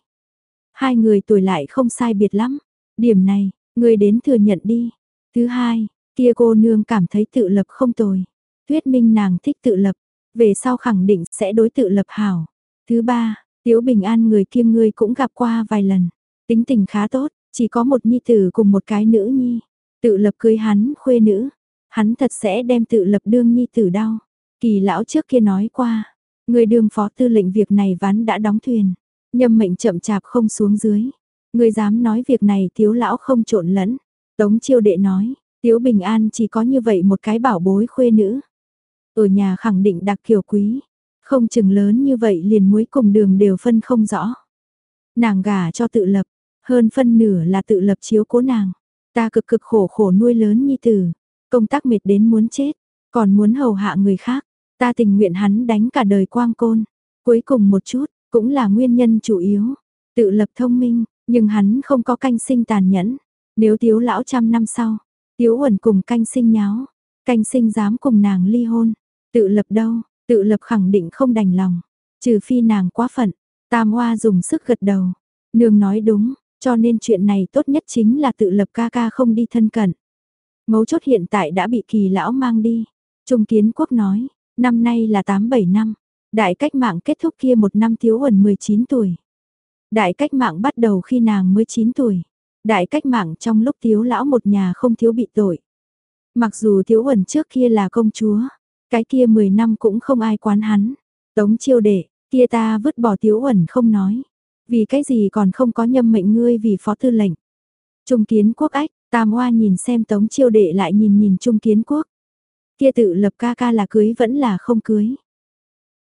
Hai người tuổi lại không sai biệt lắm, điểm này, người đến thừa nhận đi. Thứ hai, kia cô nương cảm thấy tự lập không tồi, thuyết minh nàng thích tự lập, về sau khẳng định sẽ đối tự lập hảo. Thứ ba, tiếu bình an người kia ngươi cũng gặp qua vài lần, tính tình khá tốt, chỉ có một nhi tử cùng một cái nữ nhi, tự lập cưới hắn khuê nữ, hắn thật sẽ đem tự lập đương nhi tử đau. Kỳ lão trước kia nói qua, người đường phó tư lệnh việc này ván đã đóng thuyền, nhâm mệnh chậm chạp không xuống dưới. người dám nói việc này thiếu lão không trộn lẫn. Tống chiêu đệ nói, tiếu bình an chỉ có như vậy một cái bảo bối khuê nữ. Ở nhà khẳng định đặc kiểu quý, không chừng lớn như vậy liền muối cùng đường đều phân không rõ. Nàng gả cho tự lập, hơn phân nửa là tự lập chiếu cố nàng. Ta cực cực khổ khổ nuôi lớn nhi tử, công tác mệt đến muốn chết, còn muốn hầu hạ người khác. Ta tình nguyện hắn đánh cả đời quang côn. Cuối cùng một chút, cũng là nguyên nhân chủ yếu. Tự lập thông minh, nhưng hắn không có canh sinh tàn nhẫn. Nếu tiếu lão trăm năm sau, tiếu uẩn cùng canh sinh nháo, canh sinh dám cùng nàng ly hôn. Tự lập đâu, tự lập khẳng định không đành lòng. Trừ phi nàng quá phận, tam hoa dùng sức gật đầu. Nương nói đúng, cho nên chuyện này tốt nhất chính là tự lập ca ca không đi thân cận. Mấu chốt hiện tại đã bị kỳ lão mang đi. Trung kiến quốc nói, năm nay là 8-7 năm. Đại cách mạng kết thúc kia một năm thiếu huần 19 tuổi. Đại cách mạng bắt đầu khi nàng mới 9 tuổi. Đại cách mạng trong lúc thiếu lão một nhà không thiếu bị tội. Mặc dù thiếu huần trước kia là công chúa, cái kia 10 năm cũng không ai quán hắn. Tống chiêu đệ, kia ta vứt bỏ thiếu huần không nói. Vì cái gì còn không có nhâm mệnh ngươi vì phó tư lệnh. Trung kiến quốc ách, tam hoa nhìn xem tống chiêu đệ lại nhìn nhìn trung kiến quốc. Kia tự lập ca ca là cưới vẫn là không cưới.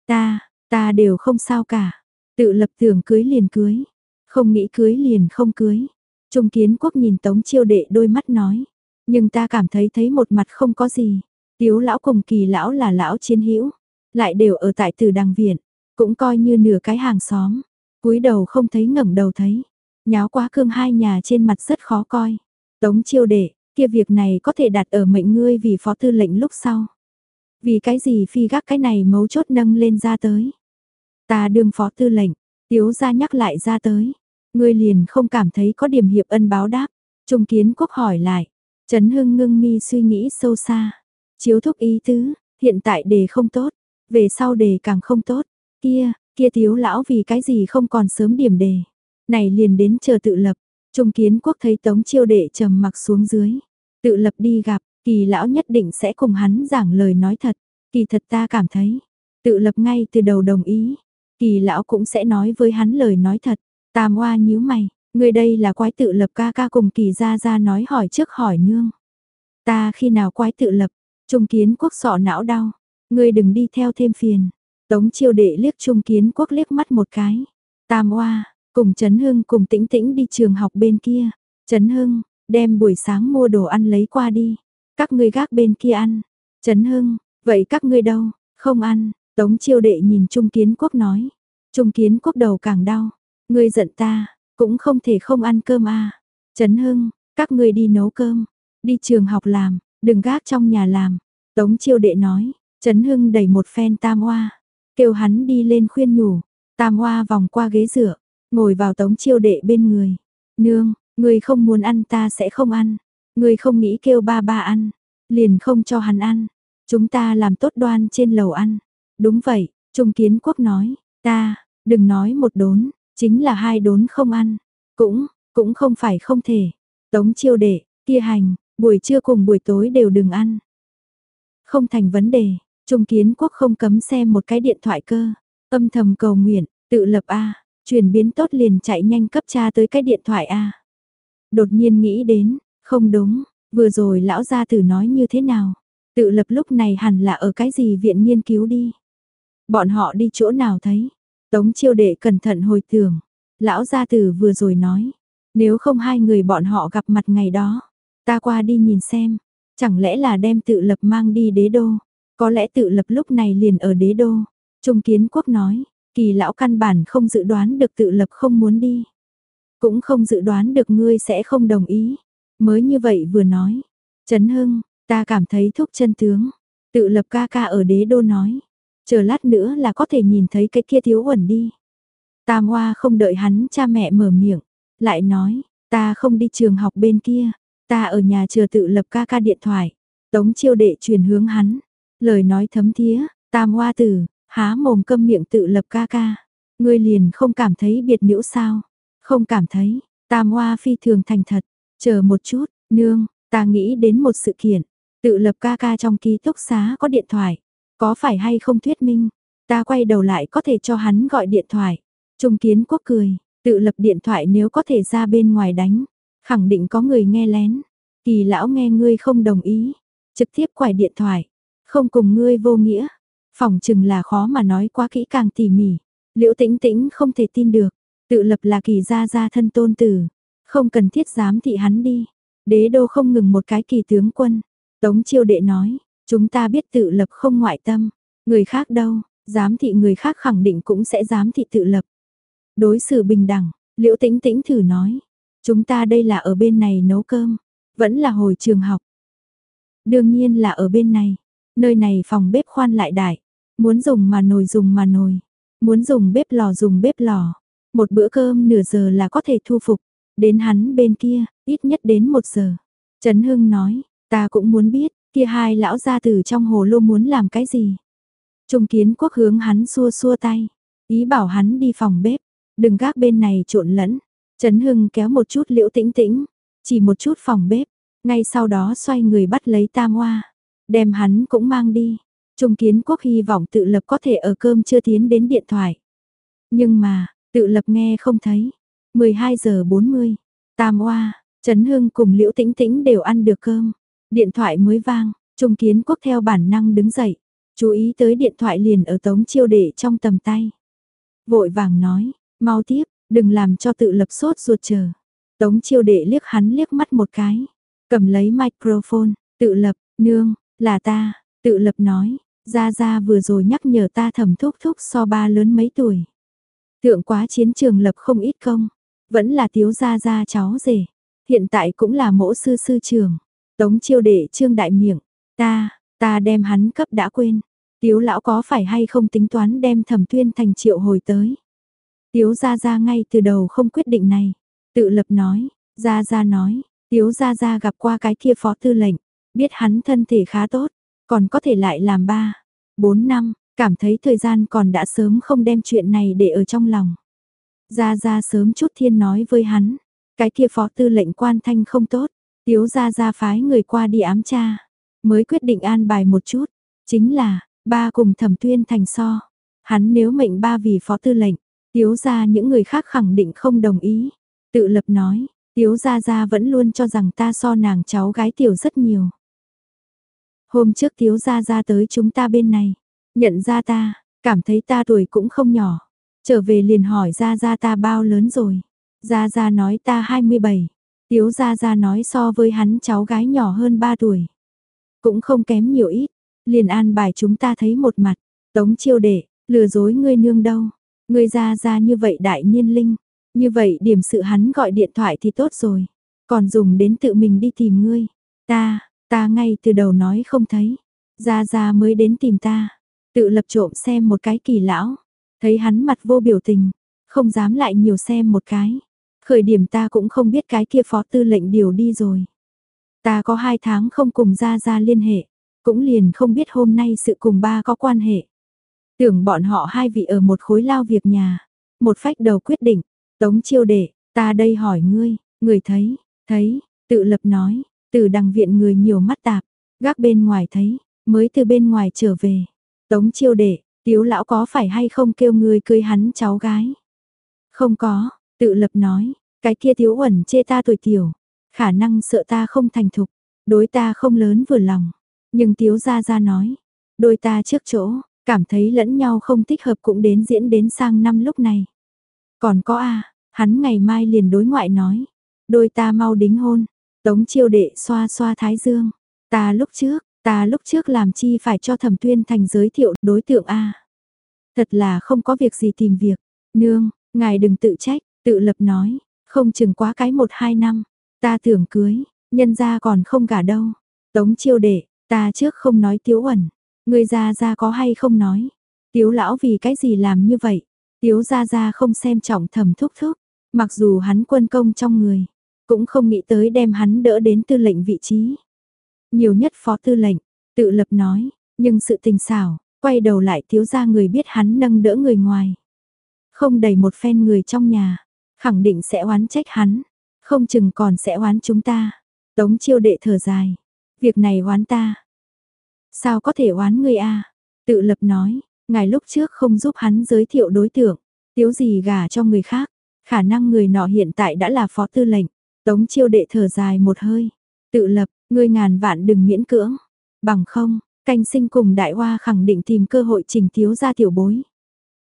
Ta, ta đều không sao cả. Tự lập tưởng cưới liền cưới. Không nghĩ cưới liền không cưới. Trung kiến quốc nhìn tống chiêu đệ đôi mắt nói. Nhưng ta cảm thấy thấy một mặt không có gì. Tiếu lão cùng kỳ lão là lão chiến hữu Lại đều ở tại từ đằng viện. Cũng coi như nửa cái hàng xóm cúi đầu không thấy ngẩng đầu thấy. Nháo quá cương hai nhà trên mặt rất khó coi. Tống chiêu đệ, kia việc này có thể đặt ở mệnh ngươi vì phó tư lệnh lúc sau. Vì cái gì phi gác cái này mấu chốt nâng lên ra tới. Ta đương phó tư lệnh, tiếu ra nhắc lại ra tới. Ngươi liền không cảm thấy có điểm hiệp ân báo đáp. Trung kiến quốc hỏi lại. Trấn hưng ngưng mi suy nghĩ sâu xa. Chiếu thúc ý tứ, hiện tại đề không tốt. Về sau đề càng không tốt. Kia, Kia thiếu lão vì cái gì không còn sớm điểm đề. Này liền đến chờ tự lập. Trung kiến quốc thấy tống chiêu đệ trầm mặc xuống dưới. Tự lập đi gặp, kỳ lão nhất định sẽ cùng hắn giảng lời nói thật. Kỳ thật ta cảm thấy, tự lập ngay từ đầu đồng ý. Kỳ lão cũng sẽ nói với hắn lời nói thật. Tam oa nhíu mày, người đây là quái tự lập ca ca cùng kỳ ra ra nói hỏi trước hỏi nương. Ta khi nào quái tự lập, trung kiến quốc sọ não đau, ngươi đừng đi theo thêm phiền. Tống chiêu đệ liếc trung kiến quốc liếc mắt một cái. Tam oa, cùng Trấn Hưng cùng tĩnh tĩnh đi trường học bên kia. Trấn Hưng, đem buổi sáng mua đồ ăn lấy qua đi. Các ngươi gác bên kia ăn. Trấn Hưng, vậy các ngươi đâu? Không ăn. Tống chiêu đệ nhìn Trung Kiến Quốc nói. Trung Kiến Quốc đầu càng đau. Ngươi giận ta, cũng không thể không ăn cơm à. Trấn Hưng, các ngươi đi nấu cơm. Đi trường học làm, đừng gác trong nhà làm. Tống chiêu đệ nói. Trấn Hưng đẩy một phen tam hoa. Kêu hắn đi lên khuyên nhủ, tam hoa vòng qua ghế dựa, ngồi vào tống chiêu đệ bên người. Nương, người không muốn ăn ta sẽ không ăn. Người không nghĩ kêu ba ba ăn, liền không cho hắn ăn. Chúng ta làm tốt đoan trên lầu ăn. Đúng vậy, Trung Kiến Quốc nói, ta, đừng nói một đốn, chính là hai đốn không ăn. Cũng, cũng không phải không thể. Tống chiêu đệ, kia hành, buổi trưa cùng buổi tối đều đừng ăn. Không thành vấn đề, Trung kiến quốc không cấm xem một cái điện thoại cơ, âm thầm cầu nguyện, tự lập A, chuyển biến tốt liền chạy nhanh cấp cha tới cái điện thoại A. Đột nhiên nghĩ đến, không đúng, vừa rồi lão gia tử nói như thế nào, tự lập lúc này hẳn là ở cái gì viện nghiên cứu đi. Bọn họ đi chỗ nào thấy, tống chiêu đệ cẩn thận hồi tưởng, lão gia tử vừa rồi nói, nếu không hai người bọn họ gặp mặt ngày đó, ta qua đi nhìn xem, chẳng lẽ là đem tự lập mang đi đế đô. Có lẽ tự lập lúc này liền ở đế đô. Trung kiến quốc nói, kỳ lão căn bản không dự đoán được tự lập không muốn đi. Cũng không dự đoán được ngươi sẽ không đồng ý. Mới như vậy vừa nói. Trấn Hưng, ta cảm thấy thúc chân tướng. Tự lập ca ca ở đế đô nói. Chờ lát nữa là có thể nhìn thấy cái kia thiếu uẩn đi. Tam Hoa không đợi hắn cha mẹ mở miệng. Lại nói, ta không đi trường học bên kia. Ta ở nhà chờ tự lập ca ca điện thoại. Tống chiêu đệ truyền hướng hắn. Lời nói thấm thía, tam hoa tử, há mồm câm miệng tự lập ca ca. Ngươi liền không cảm thấy biệt nữ sao? Không cảm thấy, tam hoa phi thường thành thật. Chờ một chút, nương, ta nghĩ đến một sự kiện. Tự lập ca ca trong ký túc xá có điện thoại. Có phải hay không thuyết minh? Ta quay đầu lại có thể cho hắn gọi điện thoại. Trung kiến quốc cười. Tự lập điện thoại nếu có thể ra bên ngoài đánh, khẳng định có người nghe lén. Kỳ lão nghe ngươi không đồng ý, trực tiếp quải điện thoại, không cùng ngươi vô nghĩa. Phòng chừng là khó mà nói quá kỹ càng tỉ mỉ. Liễu tĩnh tĩnh không thể tin được, tự lập là kỳ gia gia thân tôn tử, không cần thiết dám thị hắn đi. Đế đô không ngừng một cái kỳ tướng quân. Tống chiêu đệ nói, chúng ta biết tự lập không ngoại tâm, người khác đâu, dám thị người khác khẳng định cũng sẽ dám thị tự lập. Đối xử bình đẳng, liễu tĩnh tĩnh thử nói, chúng ta đây là ở bên này nấu cơm, vẫn là hồi trường học. Đương nhiên là ở bên này, nơi này phòng bếp khoan lại đại, muốn dùng mà nồi dùng mà nồi, muốn dùng bếp lò dùng bếp lò. Một bữa cơm nửa giờ là có thể thu phục, đến hắn bên kia, ít nhất đến một giờ. Trấn Hưng nói, ta cũng muốn biết, kia hai lão gia tử trong hồ lô muốn làm cái gì. Trung kiến quốc hướng hắn xua xua tay, ý bảo hắn đi phòng bếp, đừng gác bên này trộn lẫn. Trấn Hưng kéo một chút liễu tĩnh tĩnh, chỉ một chút phòng bếp, ngay sau đó xoay người bắt lấy tam hoa, đem hắn cũng mang đi. Trung kiến quốc hy vọng tự lập có thể ở cơm chưa tiến đến điện thoại. Nhưng mà, tự lập nghe không thấy. 12 giờ 40, tam hoa, Trấn Hưng cùng Liễu Tĩnh Tĩnh đều ăn được cơm. Điện thoại mới vang, Trung kiến quốc theo bản năng đứng dậy. Chú ý tới điện thoại liền ở tống chiêu đệ trong tầm tay. Vội vàng nói, mau tiếp, đừng làm cho tự lập sốt ruột chờ. Tống chiêu đệ liếc hắn liếc mắt một cái. Cầm lấy microphone, tự lập, nương, là ta, tự lập nói, Gia Gia vừa rồi nhắc nhở ta thầm thúc thúc so ba lớn mấy tuổi. Thượng quá chiến trường lập không ít công, vẫn là thiếu Gia Gia cháu rể, hiện tại cũng là mẫu sư sư trường. Tống chiêu đệ trương đại miệng, ta, ta đem hắn cấp đã quên. Tiếu lão có phải hay không tính toán đem thẩm tuyên thành triệu hồi tới. Tiếu Gia Gia ngay từ đầu không quyết định này. Tự lập nói, Gia Gia nói, Tiếu Gia Gia gặp qua cái kia phó tư lệnh, biết hắn thân thể khá tốt, còn có thể lại làm ba, bốn năm, cảm thấy thời gian còn đã sớm không đem chuyện này để ở trong lòng. Gia Gia sớm chút thiên nói với hắn, cái kia phó tư lệnh quan thanh không tốt, Tiếu Gia Gia phái người qua đi ám tra, mới quyết định an bài một chút, chính là, ba cùng thẩm tuyên thành so. Hắn nếu mệnh ba vì phó tư lệnh, Tiếu Gia những người khác khẳng định không đồng ý. Tự lập nói, Tiếu Gia Gia vẫn luôn cho rằng ta so nàng cháu gái tiểu rất nhiều. Hôm trước thiếu Gia Gia tới chúng ta bên này, nhận ra ta, cảm thấy ta tuổi cũng không nhỏ. Trở về liền hỏi Gia Gia ta bao lớn rồi. Gia Gia nói ta 27. thiếu Gia Gia nói so với hắn cháu gái nhỏ hơn 3 tuổi. Cũng không kém nhiều ít. Liền an bài chúng ta thấy một mặt. Tống chiêu đệ, lừa dối ngươi nương đâu. Ngươi Gia Gia như vậy đại niên linh. Như vậy điểm sự hắn gọi điện thoại thì tốt rồi. Còn dùng đến tự mình đi tìm ngươi. Ta, ta ngay từ đầu nói không thấy. Gia Gia mới đến tìm ta. Tự lập trộm xem một cái kỳ lão. Thấy hắn mặt vô biểu tình. Không dám lại nhiều xem một cái. Khởi điểm ta cũng không biết cái kia phó tư lệnh điều đi rồi. Ta có hai tháng không cùng Gia Gia liên hệ. Cũng liền không biết hôm nay sự cùng ba có quan hệ. Tưởng bọn họ hai vị ở một khối lao việc nhà. Một phách đầu quyết định. Tống chiêu đệ, ta đây hỏi ngươi, người thấy, thấy, tự lập nói, từ đằng viện người nhiều mắt tạp, gác bên ngoài thấy, mới từ bên ngoài trở về. Tống chiêu đệ, tiếu lão có phải hay không kêu người cưới hắn cháu gái? Không có, tự lập nói, cái kia tiếu ẩn chê ta tuổi tiểu, khả năng sợ ta không thành thục, đối ta không lớn vừa lòng. Nhưng tiếu ra ra nói, đôi ta trước chỗ, cảm thấy lẫn nhau không thích hợp cũng đến diễn đến sang năm lúc này. Còn có a Hắn ngày mai liền đối ngoại nói, đôi ta mau đính hôn, tống chiêu đệ xoa xoa thái dương, ta lúc trước, ta lúc trước làm chi phải cho thẩm tuyên thành giới thiệu đối tượng A. Thật là không có việc gì tìm việc, nương, ngài đừng tự trách, tự lập nói, không chừng quá cái một hai năm, ta tưởng cưới, nhân ra còn không cả đâu, tống chiêu đệ, ta trước không nói tiếu ẩn, người già ra có hay không nói, tiếu lão vì cái gì làm như vậy, tiếu ra ra không xem trọng thẩm thúc thúc, Mặc dù hắn quân công trong người, cũng không nghĩ tới đem hắn đỡ đến tư lệnh vị trí. Nhiều nhất phó tư lệnh, tự lập nói, nhưng sự tình xảo, quay đầu lại thiếu ra người biết hắn nâng đỡ người ngoài. Không đầy một phen người trong nhà, khẳng định sẽ oán trách hắn, không chừng còn sẽ oán chúng ta. Tống chiêu đệ thở dài, việc này oán ta. Sao có thể oán người a? Tự lập nói, ngài lúc trước không giúp hắn giới thiệu đối tượng, thiếu gì gả cho người khác, Khả năng người nọ hiện tại đã là phó tư lệnh. Tống chiêu đệ thở dài một hơi. Tự lập, ngươi ngàn vạn đừng miễn cưỡng. Bằng không, canh sinh cùng đại hoa khẳng định tìm cơ hội trình thiếu ra tiểu bối.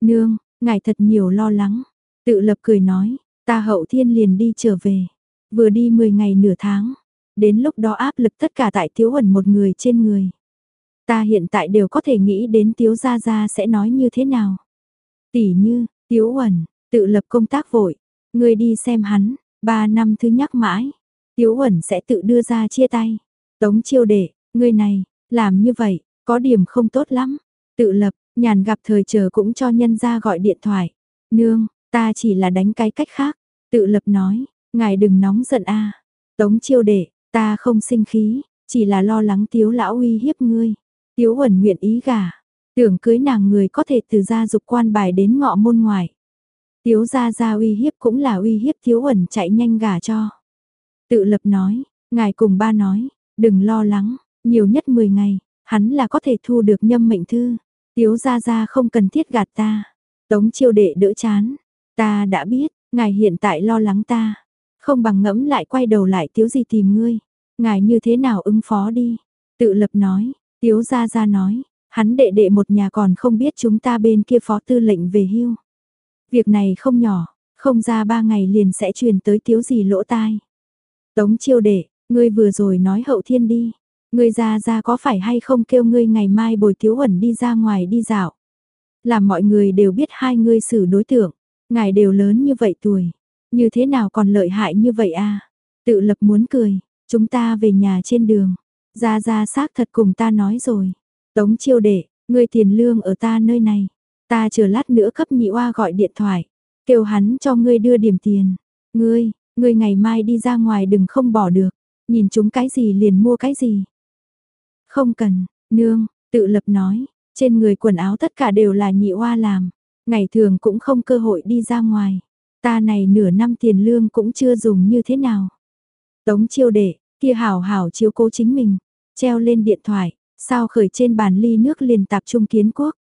Nương, ngài thật nhiều lo lắng. Tự lập cười nói, ta hậu thiên liền đi trở về. Vừa đi 10 ngày nửa tháng. Đến lúc đó áp lực tất cả tại thiếu huẩn một người trên người. Ta hiện tại đều có thể nghĩ đến Tiếu Gia Gia sẽ nói như thế nào. Tỷ như, Tiếu huẩn, tự lập công tác vội, người đi xem hắn, ba năm thứ nhắc mãi, Tiếu Uẩn sẽ tự đưa ra chia tay. Tống chiêu đệ, người này, làm như vậy, có điểm không tốt lắm. Tự lập, nhàn gặp thời chờ cũng cho nhân ra gọi điện thoại. Nương, ta chỉ là đánh cái cách khác. Tự lập nói, ngài đừng nóng giận a. Tống chiêu đệ, ta không sinh khí, chỉ là lo lắng tiếu lão uy hiếp ngươi. Tiếu Uẩn nguyện ý gả, tưởng cưới nàng người có thể từ gia dục quan bài đến ngọ môn ngoài. Tiếu gia gia uy hiếp cũng là uy hiếp thiếu ẩn chạy nhanh gả cho. Tự lập nói, ngài cùng ba nói, đừng lo lắng, nhiều nhất 10 ngày, hắn là có thể thu được nhâm mệnh thư. Tiếu gia gia không cần thiết gạt ta. Tống chiêu đệ đỡ chán. Ta đã biết, ngài hiện tại lo lắng ta. Không bằng ngẫm lại quay đầu lại tiếu gì tìm ngươi. Ngài như thế nào ứng phó đi. Tự lập nói, Tiếu Gia Gia nói, hắn đệ đệ một nhà còn không biết chúng ta bên kia phó tư lệnh về hưu. Việc này không nhỏ, không ra ba ngày liền sẽ truyền tới tiếu gì lỗ tai. Tống chiêu đệ, ngươi vừa rồi nói hậu thiên đi. Ngươi ra ra có phải hay không kêu ngươi ngày mai bồi tiếu ẩn đi ra ngoài đi dạo. Làm mọi người đều biết hai ngươi xử đối tượng, ngài đều lớn như vậy tuổi. Như thế nào còn lợi hại như vậy a Tự lập muốn cười, chúng ta về nhà trên đường. ra ra xác thật cùng ta nói rồi. Tống chiêu đệ, ngươi tiền lương ở ta nơi này. Ta chờ lát nữa cấp nhị oa gọi điện thoại. Kêu hắn cho ngươi đưa điểm tiền. Ngươi, ngươi ngày mai đi ra ngoài đừng không bỏ được. Nhìn chúng cái gì liền mua cái gì. Không cần, nương, tự lập nói. Trên người quần áo tất cả đều là nhị oa làm. Ngày thường cũng không cơ hội đi ra ngoài. Ta này nửa năm tiền lương cũng chưa dùng như thế nào. Tống chiêu đệ, kia hảo hảo chiếu cố chính mình. Treo lên điện thoại, sao khởi trên bàn ly nước liền tạp trung kiến quốc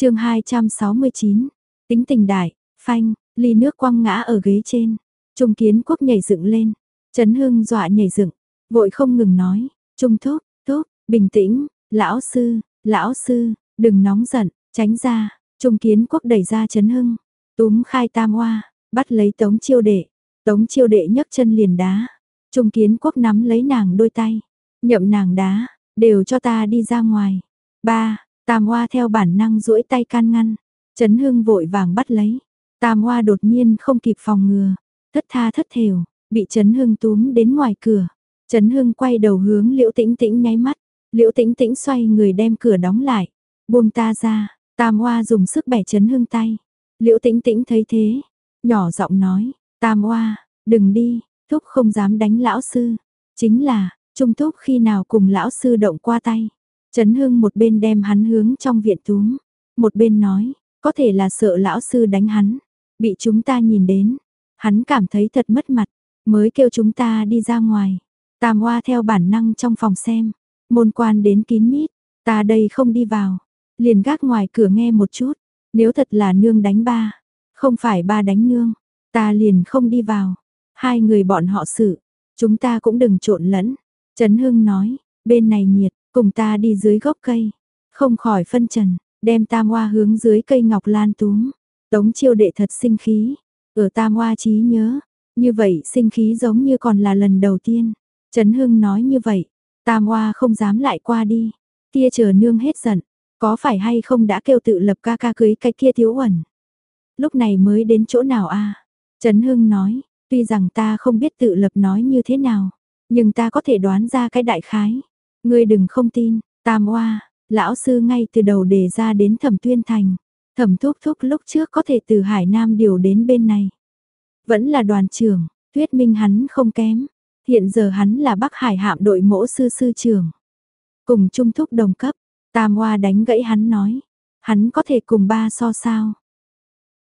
chương 269, tính tình đại, phanh, ly nước quăng ngã ở ghế trên. Trung kiến quốc nhảy dựng lên, Trấn Hưng dọa nhảy dựng, vội không ngừng nói, Trung thúc, thúc, bình tĩnh, lão sư, lão sư, đừng nóng giận, tránh ra, Trung kiến quốc đẩy ra Trấn Hưng, túm khai tam hoa, bắt lấy tống chiêu đệ, tống chiêu đệ nhấc chân liền đá, Trung kiến quốc nắm lấy nàng đôi tay, nhậm nàng đá, đều cho ta đi ra ngoài. Ba, Tam Hoa theo bản năng duỗi tay can ngăn, Trấn Hưng vội vàng bắt lấy. Tam Hoa đột nhiên không kịp phòng ngừa, thất tha thất thểu, bị Trấn Hưng túm đến ngoài cửa. Trấn Hưng quay đầu hướng Liễu Tĩnh Tĩnh nháy mắt, Liễu Tĩnh Tĩnh xoay người đem cửa đóng lại, buông ta ra, Tam Hoa dùng sức bẻ Trấn Hưng tay. Liễu Tĩnh Tĩnh thấy thế, nhỏ giọng nói, Tam Hoa, đừng đi, Thúc không dám đánh lão sư. Chính là, Trung Thúc khi nào cùng lão sư động qua tay. Trấn Hưng một bên đem hắn hướng trong viện túm. Một bên nói, có thể là sợ lão sư đánh hắn. Bị chúng ta nhìn đến. Hắn cảm thấy thật mất mặt. Mới kêu chúng ta đi ra ngoài. Tam hoa theo bản năng trong phòng xem. Môn quan đến kín mít. Ta đây không đi vào. Liền gác ngoài cửa nghe một chút. Nếu thật là nương đánh ba. Không phải ba đánh nương. Ta liền không đi vào. Hai người bọn họ xử, chúng ta cũng đừng trộn lẫn. Trấn Hưng nói, bên này nhiệt, cùng ta đi dưới gốc cây. Không khỏi phân trần, đem tam hoa hướng dưới cây ngọc lan túm. Tống chiêu đệ thật sinh khí, ở tam hoa trí nhớ. Như vậy sinh khí giống như còn là lần đầu tiên. Trấn Hưng nói như vậy, tam hoa không dám lại qua đi. Kia chờ nương hết giận, có phải hay không đã kêu tự lập ca ca cưới cái kia thiếu ẩn. Lúc này mới đến chỗ nào a Trấn Hưng nói, Tuy rằng ta không biết tự lập nói như thế nào, nhưng ta có thể đoán ra cái đại khái. Ngươi đừng không tin, tam oa, lão sư ngay từ đầu đề ra đến thẩm tuyên thành. Thẩm thúc thúc lúc trước có thể từ Hải Nam điều đến bên này. Vẫn là đoàn trưởng, thuyết minh hắn không kém. Hiện giờ hắn là Bắc Hải hạm đội mỗ sư sư trưởng. Cùng trung thúc đồng cấp, Tam Hoa đánh gãy hắn nói. Hắn có thể cùng ba so sao.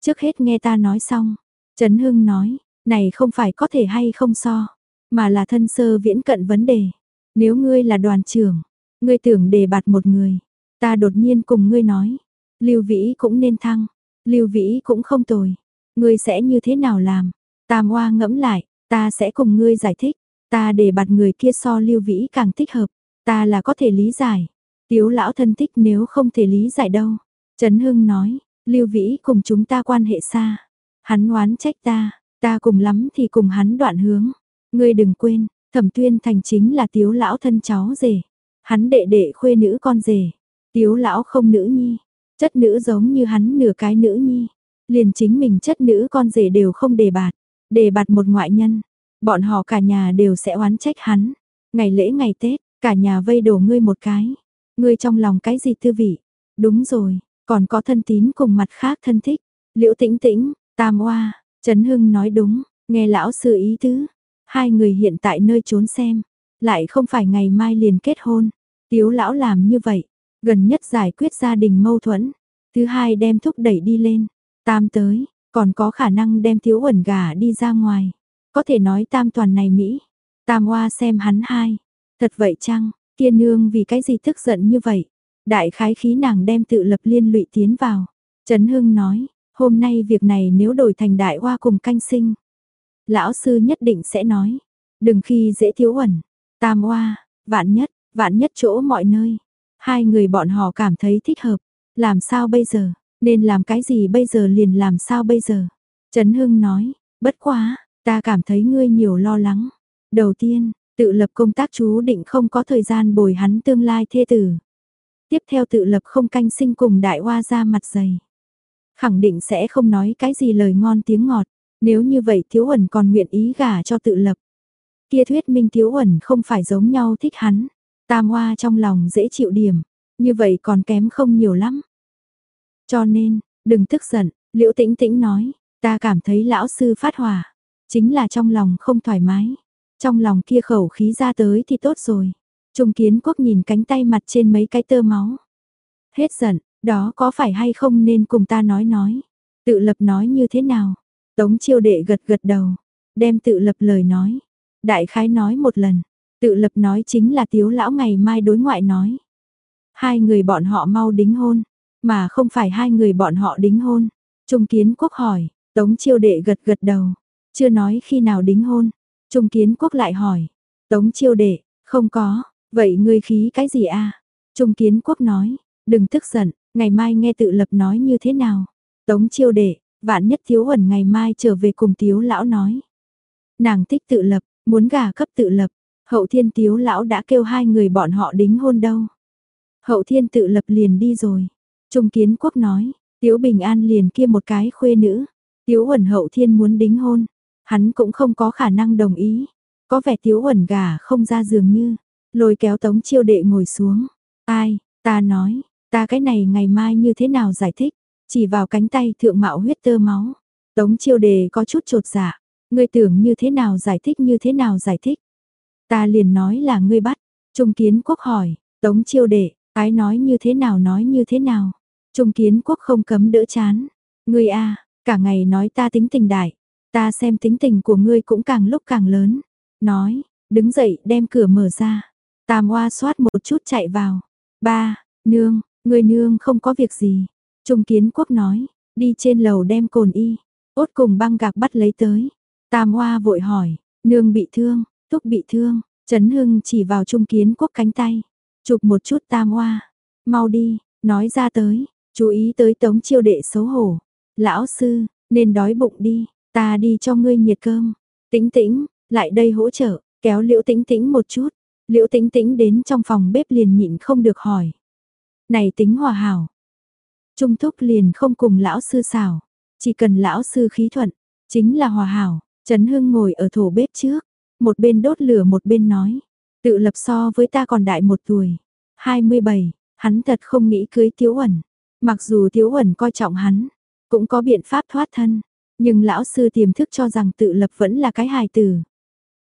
Trước hết nghe ta nói xong, Trấn Hưng nói, này không phải có thể hay không so, mà là thân sơ viễn cận vấn đề. Nếu ngươi là đoàn trưởng, ngươi tưởng đề bạt một người, ta đột nhiên cùng ngươi nói, Lưu Vĩ cũng nên thăng. Lưu Vĩ cũng không tồi. Ngươi sẽ như thế nào làm? Tam Hoa ngẫm lại, ta sẽ cùng ngươi giải thích. Ta để bạt người kia so Lưu Vĩ càng thích hợp. Ta là có thể lý giải. Tiếu lão thân thích nếu không thể lý giải đâu. Trấn Hưng nói, Lưu Vĩ cùng chúng ta quan hệ xa. Hắn oán trách ta, ta cùng lắm thì cùng hắn đoạn hướng. Ngươi đừng quên, Thẩm Tuyên Thành chính là Tiếu lão thân cháu rể. Hắn đệ đệ khuê nữ con rể. Tiếu lão không nữ nhi, chất nữ giống như hắn nửa cái nữ nhi. Liền chính mình chất nữ con rể đều không đề bạt, đề bạt một ngoại nhân. Bọn họ cả nhà đều sẽ oán trách hắn. Ngày lễ ngày Tết, cả nhà vây đổ ngươi một cái. Ngươi trong lòng cái gì tư vị? Đúng rồi, còn có thân tín cùng mặt khác thân thích. Liễu tĩnh tĩnh, tam oa, Trấn Hưng nói đúng, nghe lão sư ý tứ. Hai người hiện tại nơi trốn xem, lại không phải ngày mai liền kết hôn. Tiếu lão làm như vậy, gần nhất giải quyết gia đình mâu thuẫn. Thứ hai đem thúc đẩy đi lên. Tam tới, còn có khả năng đem thiếu ẩn gà đi ra ngoài. Có thể nói tam toàn này Mỹ. Tam hoa xem hắn hai. Thật vậy chăng, kiên nương vì cái gì tức giận như vậy? Đại khái khí nàng đem tự lập liên lụy tiến vào. Trấn Hưng nói, hôm nay việc này nếu đổi thành đại hoa cùng canh sinh. Lão sư nhất định sẽ nói, đừng khi dễ thiếu ẩn. Tam oa, vạn nhất, vạn nhất chỗ mọi nơi. Hai người bọn họ cảm thấy thích hợp. Làm sao bây giờ? Nên làm cái gì bây giờ liền làm sao bây giờ? Trấn Hưng nói, bất quá, ta cảm thấy ngươi nhiều lo lắng. Đầu tiên, tự lập công tác chú định không có thời gian bồi hắn tương lai thê tử. Tiếp theo tự lập không canh sinh cùng đại hoa ra mặt dày. Khẳng định sẽ không nói cái gì lời ngon tiếng ngọt. Nếu như vậy thiếu Huẩn còn nguyện ý gả cho tự lập. Kia thuyết minh thiếu Huẩn không phải giống nhau thích hắn. Tam hoa trong lòng dễ chịu điểm. Như vậy còn kém không nhiều lắm. Cho nên, đừng tức giận, liễu tĩnh tĩnh nói, ta cảm thấy lão sư phát hỏa, chính là trong lòng không thoải mái. Trong lòng kia khẩu khí ra tới thì tốt rồi. Trung kiến quốc nhìn cánh tay mặt trên mấy cái tơ máu. Hết giận, đó có phải hay không nên cùng ta nói nói. Tự lập nói như thế nào? Tống chiêu đệ gật gật đầu, đem tự lập lời nói. Đại khái nói một lần, tự lập nói chính là tiếu lão ngày mai đối ngoại nói. Hai người bọn họ mau đính hôn, mà không phải hai người bọn họ đính hôn. Trung kiến quốc hỏi, tống chiêu đệ gật gật đầu, chưa nói khi nào đính hôn. Trung kiến quốc lại hỏi, tống chiêu đệ, không có, vậy ngươi khí cái gì a? Trung kiến quốc nói, đừng tức giận, ngày mai nghe tự lập nói như thế nào. Tống chiêu đệ, vạn nhất thiếu ẩn ngày mai trở về cùng tiếu lão nói. Nàng thích tự lập, muốn gả cấp tự lập, hậu thiên tiếu lão đã kêu hai người bọn họ đính hôn đâu. Hậu thiên tự lập liền đi rồi. Trung kiến quốc nói, tiếu bình an liền kia một cái khuê nữ. Tiếu ẩn hậu thiên muốn đính hôn, hắn cũng không có khả năng đồng ý. Có vẻ tiếu ẩn gà không ra giường như, lôi kéo tống chiêu đệ ngồi xuống. Ai, ta nói, ta cái này ngày mai như thế nào giải thích, chỉ vào cánh tay thượng mạo huyết tơ máu. Tống chiêu đề có chút trột dạ, ngươi tưởng như thế nào giải thích như thế nào giải thích. Ta liền nói là ngươi bắt, trung kiến quốc hỏi, tống chiêu đệ, cái nói như thế nào nói như thế nào. Trung kiến quốc không cấm đỡ chán. Ngươi a, cả ngày nói ta tính tình đại, ta xem tính tình của ngươi cũng càng lúc càng lớn. Nói, đứng dậy đem cửa mở ra. Tam Hoa xoát một chút chạy vào. Ba, nương, ngươi nương không có việc gì. Trung kiến quốc nói, đi trên lầu đem cồn y, ốt cùng băng gạc bắt lấy tới. Tam Hoa vội hỏi, nương bị thương, thúc bị thương, Trấn Hưng chỉ vào Trung kiến quốc cánh tay, chụp một chút Tam Hoa, mau đi, nói ra tới, chú ý tới tống chiêu đệ xấu hổ. Lão sư, nên đói bụng đi, ta đi cho ngươi nhiệt cơm. Tĩnh tĩnh, lại đây hỗ trợ, kéo liễu tĩnh tĩnh một chút. Liễu tĩnh tĩnh đến trong phòng bếp liền nhịn không được hỏi. Này tính hòa hảo. Trung thúc liền không cùng lão sư xảo. Chỉ cần lão sư khí thuận, chính là hòa hảo. Trấn Hưng ngồi ở thổ bếp trước, một bên đốt lửa một bên nói. Tự lập so với ta còn đại một tuổi. 27, hắn thật không nghĩ cưới Tiếu Uẩn. Mặc dù Tiếu Uẩn coi trọng hắn, cũng có biện pháp thoát thân, nhưng lão sư tiềm thức cho rằng tự lập vẫn là cái hài tử.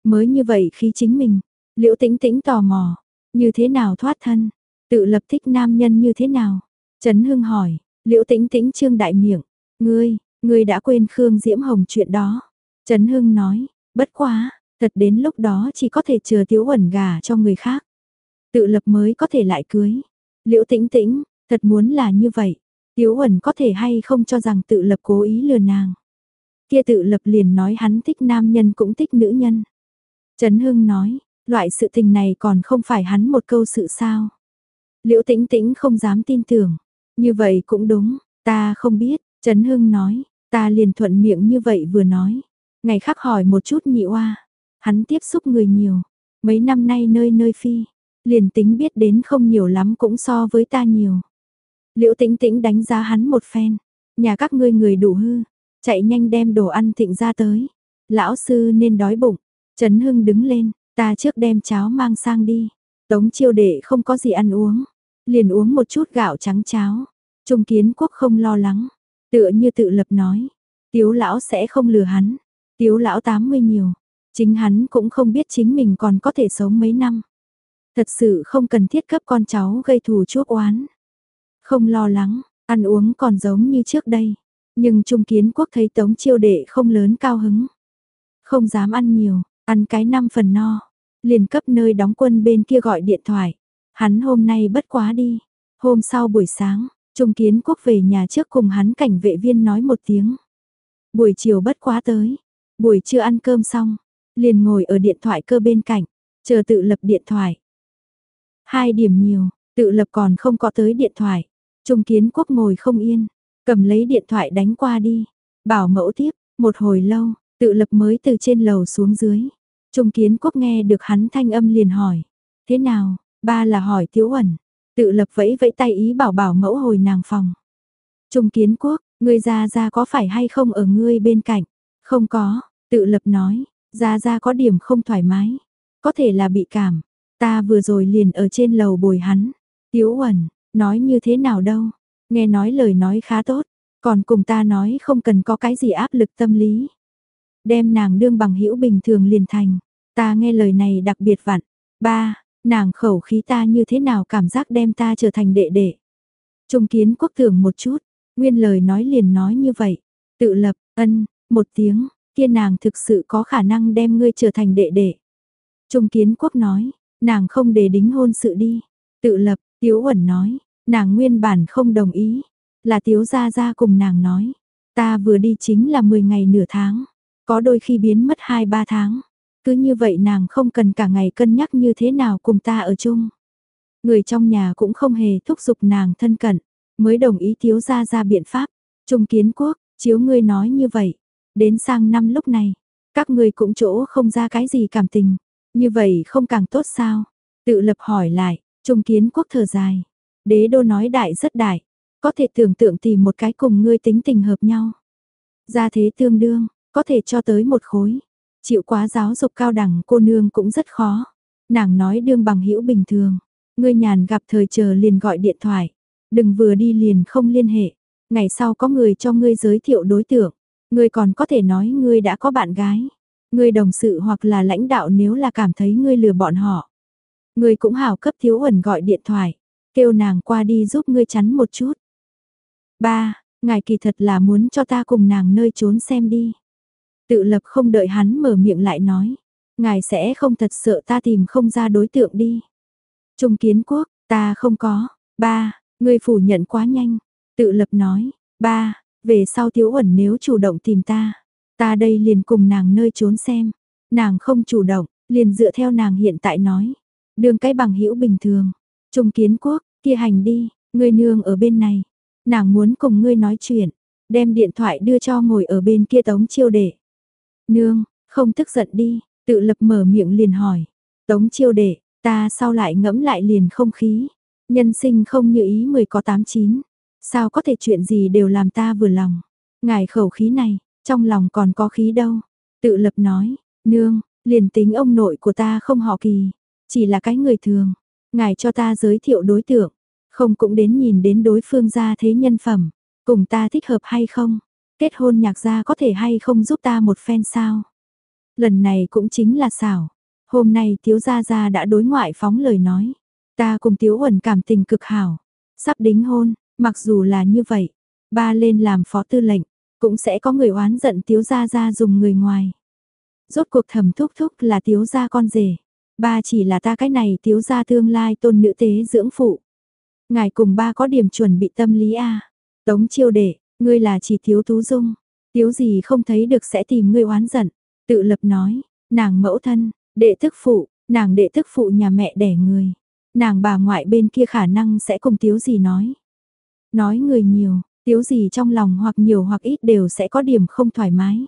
Mới như vậy khi chính mình, liễu tĩnh tĩnh tò mò, như thế nào thoát thân, tự lập thích nam nhân như thế nào? Trấn Hưng hỏi, liễu tĩnh tĩnh trương đại miệng, ngươi, ngươi đã quên Khương Diễm Hồng chuyện đó. Trấn Hưng nói, bất quá, thật đến lúc đó chỉ có thể chờ Tiếu Uẩn gà cho người khác. Tự lập mới có thể lại cưới. Liễu tĩnh tĩnh, thật muốn là như vậy. Tiếu Uẩn có thể hay không cho rằng tự lập cố ý lừa nàng. Kia tự lập liền nói hắn thích nam nhân cũng thích nữ nhân. Trấn Hưng nói, loại sự tình này còn không phải hắn một câu sự sao. Liễu tĩnh tĩnh không dám tin tưởng. Như vậy cũng đúng, ta không biết, Trấn Hưng nói, ta liền thuận miệng như vậy vừa nói. Ngày khác hỏi một chút nhị oa hắn tiếp xúc người nhiều, mấy năm nay nơi nơi phi, liền tính biết đến không nhiều lắm cũng so với ta nhiều. Liễu tĩnh tĩnh đánh giá hắn một phen, nhà các ngươi người đủ hư, chạy nhanh đem đồ ăn thịnh ra tới. Lão sư nên đói bụng, Trấn Hưng đứng lên, ta trước đem cháo mang sang đi. Tống chiêu đệ không có gì ăn uống, liền uống một chút gạo trắng cháo. Trung kiến quốc không lo lắng, tựa như tự lập nói, tiếu lão sẽ không lừa hắn, tiếu lão 80 nhiều, chính hắn cũng không biết chính mình còn có thể sống mấy năm. Thật sự không cần thiết cấp con cháu gây thù chuốc oán. Không lo lắng, ăn uống còn giống như trước đây, nhưng Trung Kiến Quốc thấy Tống Chiêu Đệ không lớn cao hứng. Không dám ăn nhiều, ăn cái năm phần no, liền cấp nơi đóng quân bên kia gọi điện thoại. Hắn hôm nay bất quá đi. Hôm sau buổi sáng, Trung Kiến Quốc về nhà trước cùng hắn cảnh vệ viên nói một tiếng. Buổi chiều bất quá tới, buổi trưa ăn cơm xong, liền ngồi ở điện thoại cơ bên cạnh, chờ tự lập điện thoại. Hai điểm nhiều, tự lập còn không có tới điện thoại. Trung Kiến Quốc ngồi không yên, cầm lấy điện thoại đánh qua đi. Bảo mẫu tiếp, một hồi lâu, tự lập mới từ trên lầu xuống dưới. Trung Kiến Quốc nghe được hắn thanh âm liền hỏi. Thế nào, ba là hỏi Tiếu Uẩn, Tự lập vẫy vẫy tay ý bảo bảo mẫu hồi nàng phòng. Trung Kiến Quốc, ngươi ra ra có phải hay không ở ngươi bên cạnh? Không có, tự lập nói, ra ra có điểm không thoải mái. Có thể là bị cảm. Ta vừa rồi liền ở trên lầu bồi hắn. Tiếu Uẩn, nói như thế nào đâu? Nghe nói lời nói khá tốt. Còn cùng ta nói không cần có cái gì áp lực tâm lý. Đem nàng đương bằng hữu bình thường liền thành. Ta nghe lời này đặc biệt vặn. Ba, nàng khẩu khí ta như thế nào cảm giác đem ta trở thành đệ đệ. Trung kiến quốc tưởng một chút, nguyên lời nói liền nói như vậy. Tự lập, ân, một tiếng, kia nàng thực sự có khả năng đem ngươi trở thành đệ đệ. Trung kiến quốc nói, nàng không để đính hôn sự đi. Tự lập, Tiếu ẩn nói, nàng nguyên bản không đồng ý. Là Tiếu Gia Gia cùng nàng nói, ta vừa đi chính là 10 ngày nửa tháng, có đôi khi biến mất 2-3 tháng. Cứ như vậy nàng không cần cả ngày cân nhắc như thế nào cùng ta ở chung. Người trong nhà cũng không hề thúc giục nàng thân cận, mới đồng ý thiếu Gia ra biện pháp. Trung kiến quốc, chiếu ngươi nói như vậy, đến sang năm lúc này, các ngươi cũng chỗ không ra cái gì cảm tình, như vậy không càng tốt sao? Tự lập hỏi lại, Trung kiến quốc thở dài, đế đô nói đại rất đại, có thể tưởng tượng tìm một cái cùng ngươi tính tình hợp nhau. Gia thế tương đương, có thể cho tới một khối. Chịu quá giáo dục cao đẳng cô nương cũng rất khó. Nàng nói đương bằng hữu bình thường. Ngươi nhàn gặp thời chờ liền gọi điện thoại. Đừng vừa đi liền không liên hệ. Ngày sau có người cho ngươi giới thiệu đối tượng. Ngươi còn có thể nói ngươi đã có bạn gái. Ngươi đồng sự hoặc là lãnh đạo nếu là cảm thấy ngươi lừa bọn họ. Ngươi cũng hảo cấp thiếu ẩn gọi điện thoại. Kêu nàng qua đi giúp ngươi chắn một chút. Ba, ngài kỳ thật là muốn cho ta cùng nàng nơi trốn xem đi. Tự lập không đợi hắn mở miệng lại nói. Ngài sẽ không thật sợ ta tìm không ra đối tượng đi. Trung kiến quốc, ta không có. Ba, ngươi phủ nhận quá nhanh. Tự lập nói. Ba, về sau thiếu ẩn nếu chủ động tìm ta. Ta đây liền cùng nàng nơi trốn xem. Nàng không chủ động, liền dựa theo nàng hiện tại nói. Đường cái bằng hữu bình thường. Trung kiến quốc, kia hành đi, ngươi nương ở bên này. Nàng muốn cùng ngươi nói chuyện. Đem điện thoại đưa cho ngồi ở bên kia tống chiêu đệ. Nương, không tức giận đi, tự lập mở miệng liền hỏi. Tống chiêu đệ, ta sao lại ngẫm lại liền không khí. Nhân sinh không như ý mười có tám chín. Sao có thể chuyện gì đều làm ta vừa lòng. Ngài khẩu khí này, trong lòng còn có khí đâu. Tự lập nói, nương, liền tính ông nội của ta không họ kỳ. Chỉ là cái người thường. Ngài cho ta giới thiệu đối tượng. Không cũng đến nhìn đến đối phương ra thế nhân phẩm. Cùng ta thích hợp hay không. Kết hôn nhạc gia có thể hay không giúp ta một phen sao? Lần này cũng chính là xảo. Hôm nay Tiếu Gia Gia đã đối ngoại phóng lời nói. Ta cùng Tiếu Huẩn cảm tình cực hảo. Sắp đính hôn, mặc dù là như vậy. Ba lên làm phó tư lệnh, cũng sẽ có người oán giận Tiếu Gia Gia dùng người ngoài. Rốt cuộc thầm thúc thúc là Tiếu Gia con rể. Ba chỉ là ta cái này Tiếu Gia tương lai tôn nữ tế dưỡng phụ. Ngài cùng ba có điểm chuẩn bị tâm lý a Tống chiêu đệ, ngươi là chỉ thiếu tú dung, thiếu gì không thấy được sẽ tìm ngươi oán giận. Tự lập nói, nàng mẫu thân, đệ thức phụ, nàng đệ thức phụ nhà mẹ đẻ người. Nàng bà ngoại bên kia khả năng sẽ cùng thiếu gì nói. Nói người nhiều, thiếu gì trong lòng hoặc nhiều hoặc ít đều sẽ có điểm không thoải mái.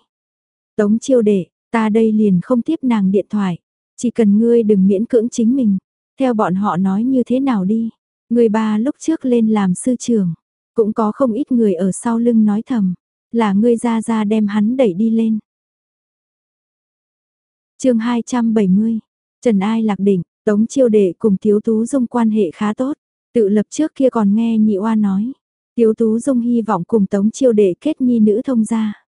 Tống chiêu đệ, ta đây liền không tiếp nàng điện thoại. Chỉ cần ngươi đừng miễn cưỡng chính mình. Theo bọn họ nói như thế nào đi. Người ba lúc trước lên làm sư trưởng. Cũng có không ít người ở sau lưng nói thầm. Là ngươi ra ra đem hắn đẩy đi lên. chương 270. Trần Ai lạc đỉnh, Tống chiêu đệ cùng Tiếu Tú Dung quan hệ khá tốt. Tự lập trước kia còn nghe nhị oa nói. Tiếu Tú Dung hy vọng cùng Tống chiêu đệ kết nhi nữ thông gia.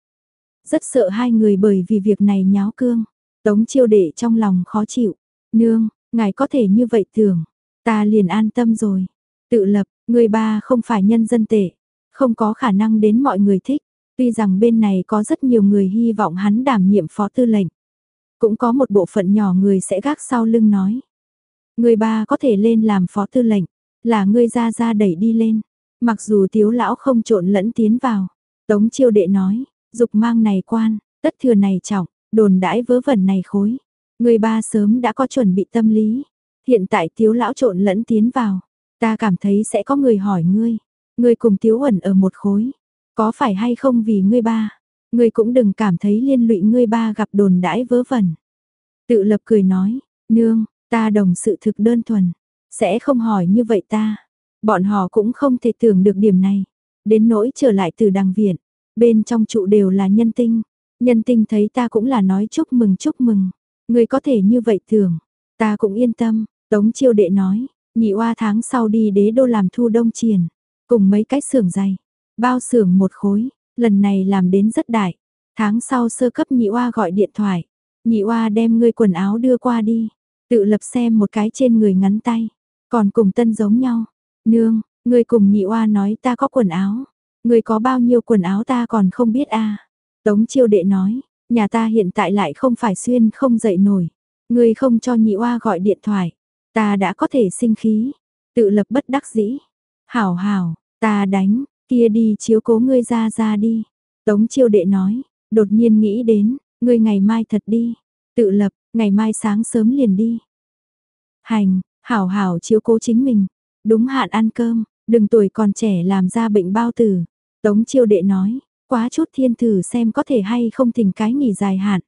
Rất sợ hai người bởi vì việc này nháo cương. Tống chiêu đệ trong lòng khó chịu. Nương, ngài có thể như vậy tưởng. Ta liền an tâm rồi. Tự lập, người ba không phải nhân dân tệ. Không có khả năng đến mọi người thích. Tuy rằng bên này có rất nhiều người hy vọng hắn đảm nhiệm phó tư lệnh. Cũng có một bộ phận nhỏ người sẽ gác sau lưng nói. Người ba có thể lên làm phó tư lệnh, là người ra ra đẩy đi lên. Mặc dù thiếu lão không trộn lẫn tiến vào. Tống chiêu đệ nói, dục mang này quan, tất thừa này trọng, đồn đãi vớ vẩn này khối. Người ba sớm đã có chuẩn bị tâm lý. Hiện tại thiếu lão trộn lẫn tiến vào. Ta cảm thấy sẽ có người hỏi ngươi. Ngươi cùng tiếu Uẩn ở một khối. Có phải hay không vì ngươi ba? Ngươi cũng đừng cảm thấy liên lụy ngươi ba gặp đồn đãi vớ vẩn. Tự lập cười nói, nương, ta đồng sự thực đơn thuần. Sẽ không hỏi như vậy ta. Bọn họ cũng không thể tưởng được điểm này. Đến nỗi trở lại từ đằng viện. Bên trong trụ đều là nhân tinh. Nhân tinh thấy ta cũng là nói chúc mừng chúc mừng. Ngươi có thể như vậy tưởng. Ta cũng yên tâm. Tống chiêu đệ nói. Nhị oa tháng sau đi đế đô làm thu đông triển Cùng mấy cái xưởng dày. Bao xưởng một khối. Lần này làm đến rất đại. Tháng sau sơ cấp nhị oa gọi điện thoại. Nhị oa đem ngươi quần áo đưa qua đi. Tự lập xem một cái trên người ngắn tay. Còn cùng tân giống nhau. Nương, ngươi cùng nhị oa nói ta có quần áo. Ngươi có bao nhiêu quần áo ta còn không biết a à. Tống chiêu đệ nói, nhà ta hiện tại lại không phải xuyên không dậy nổi. Ngươi không cho nhị oa gọi điện thoại. Ta đã có thể sinh khí. Tự lập bất đắc dĩ. Hảo hảo, ta đánh, kia đi chiếu cố ngươi ra ra đi. Tống chiêu đệ nói, đột nhiên nghĩ đến, ngươi ngày mai thật đi. Tự lập, ngày mai sáng sớm liền đi. Hành, hảo hảo chiếu cố chính mình. Đúng hạn ăn cơm, đừng tuổi còn trẻ làm ra bệnh bao tử. Tống chiêu đệ nói, quá chút thiên thử xem có thể hay không thỉnh cái nghỉ dài hạn.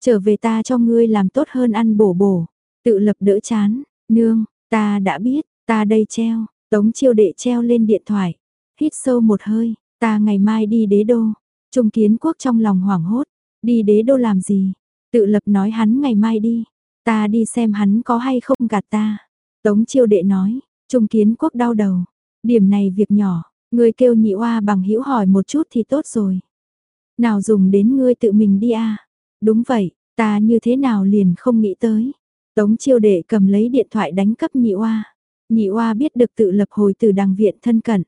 Trở về ta cho ngươi làm tốt hơn ăn bổ bổ. Tự lập đỡ chán, nương, ta đã biết, ta đây treo, tống chiêu đệ treo lên điện thoại. Hít sâu một hơi, ta ngày mai đi đế đô. Trung kiến quốc trong lòng hoảng hốt, đi đế đô làm gì? Tự lập nói hắn ngày mai đi, ta đi xem hắn có hay không gạt ta. Tống chiêu đệ nói, Trung kiến quốc đau đầu, điểm này việc nhỏ, ngươi kêu nhị oa bằng hữu hỏi một chút thì tốt rồi. Nào dùng đến ngươi tự mình đi à? Đúng vậy, ta như thế nào liền không nghĩ tới. Tống chiêu đệ cầm lấy điện thoại đánh cấp nhị oa. Nhị oa biết được tự lập hồi từ đằng viện thân cận.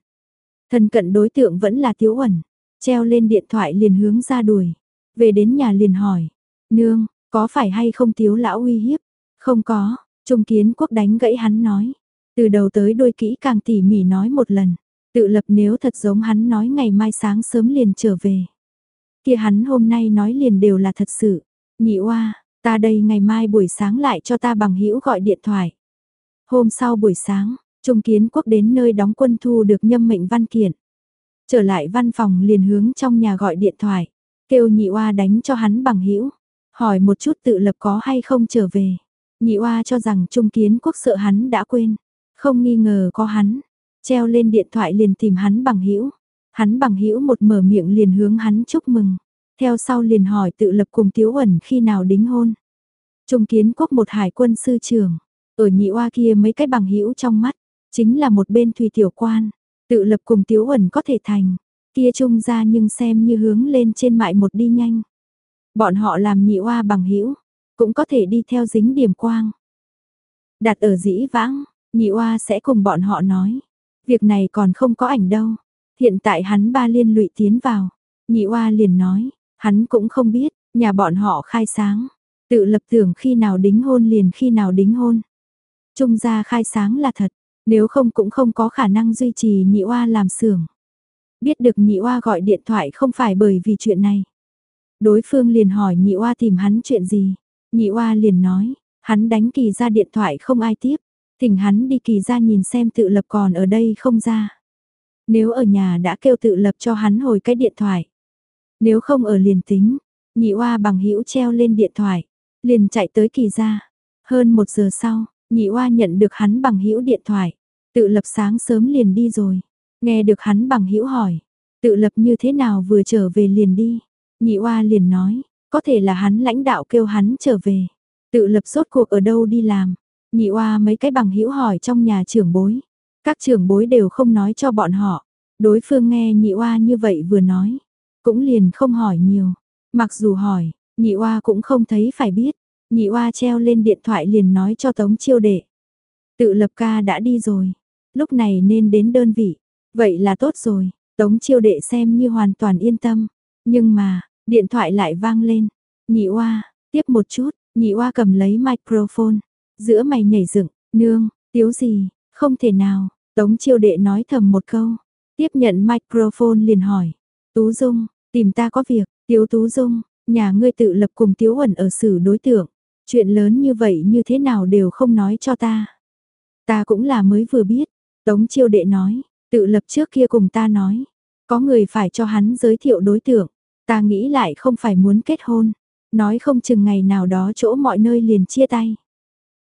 Thân cận đối tượng vẫn là tiếu ẩn. Treo lên điện thoại liền hướng ra đuổi. Về đến nhà liền hỏi. Nương, có phải hay không tiếu lão uy hiếp? Không có, trung kiến quốc đánh gãy hắn nói. Từ đầu tới đôi kỹ càng tỉ mỉ nói một lần. Tự lập nếu thật giống hắn nói ngày mai sáng sớm liền trở về. Kia hắn hôm nay nói liền đều là thật sự. Nhị oa, ta đây ngày mai buổi sáng lại cho ta bằng hữu gọi điện thoại. Hôm sau buổi sáng, Trung Kiến Quốc đến nơi đóng quân thu được nhâm mệnh văn kiện. Trở lại văn phòng liền hướng trong nhà gọi điện thoại, kêu nhị oa đánh cho hắn bằng hữu, hỏi một chút tự lập có hay không trở về. Nhị oa cho rằng Trung Kiến Quốc sợ hắn đã quên, không nghi ngờ có hắn, treo lên điện thoại liền tìm hắn bằng hữu. Hắn bằng hữu một mở miệng liền hướng hắn chúc mừng, theo sau liền hỏi tự lập cùng Tiếu Uẩn khi nào đính hôn. Trung Kiến Quốc một hải quân sư trưởng, ở nhị oa kia mấy cái bằng hữu trong mắt, chính là một bên Thùy tiểu quan, tự lập cùng Tiếu Uẩn có thể thành, kia trung ra nhưng xem như hướng lên trên mại một đi nhanh. Bọn họ làm nhị oa bằng hữu cũng có thể đi theo dính điểm quang. Đặt ở dĩ vãng, nhị oa sẽ cùng bọn họ nói. Việc này còn không có ảnh đâu. Hiện tại hắn ba liên lụy tiến vào. Nhị oa liền nói, hắn cũng không biết, nhà bọn họ khai sáng. Tự lập tưởng khi nào đính hôn liền khi nào đính hôn. Trung gia khai sáng là thật, nếu không cũng không có khả năng duy trì nhị oa làm xưởng. biết được nhị oa gọi điện thoại không phải bởi vì chuyện này. Đối phương liền hỏi nhị oa tìm hắn chuyện gì. Nhị oa liền nói, hắn đánh kỳ ra điện thoại không ai tiếp. Thỉnh hắn đi kỳ ra nhìn xem tự lập còn ở đây không ra. Nếu ở nhà đã kêu tự lập cho hắn hồi cái điện thoại. Nếu không ở liền tính, nhị oa bằng hữu treo lên điện thoại, liền chạy tới kỳ ra. Hơn một giờ sau, nhị oa nhận được hắn bằng hữu điện thoại, tự lập sáng sớm liền đi rồi. Nghe được hắn bằng hữu hỏi, tự lập như thế nào vừa trở về liền đi. Nhị oa liền nói, có thể là hắn lãnh đạo kêu hắn trở về. Tự lập rốt cuộc ở đâu đi làm. Nhị oa mấy cái bằng hữu hỏi trong nhà trưởng bối. Các trưởng bối đều không nói cho bọn họ. Đối phương nghe nhị oa như vậy vừa nói. Cũng liền không hỏi nhiều. Mặc dù hỏi, nhị oa cũng không thấy phải biết. Nhị oa treo lên điện thoại liền nói cho Tống Chiêu Đệ. Tự lập ca đã đi rồi. Lúc này nên đến đơn vị. Vậy là tốt rồi. Tống Chiêu Đệ xem như hoàn toàn yên tâm. Nhưng mà, điện thoại lại vang lên. Nhị oa, tiếp một chút, nhị oa cầm lấy microphone. Giữa mày nhảy dựng, nương, tiếu gì, không thể nào. Tống Chiêu Đệ nói thầm một câu. Tiếp nhận microphone liền hỏi. Tú Dung, tìm ta có việc, Tiếu Tú Dung, nhà ngươi tự lập cùng Tiếu Huẩn ở xử đối tượng. Chuyện lớn như vậy như thế nào đều không nói cho ta. Ta cũng là mới vừa biết. Tống chiêu đệ nói, tự lập trước kia cùng ta nói. Có người phải cho hắn giới thiệu đối tượng. Ta nghĩ lại không phải muốn kết hôn. Nói không chừng ngày nào đó chỗ mọi nơi liền chia tay.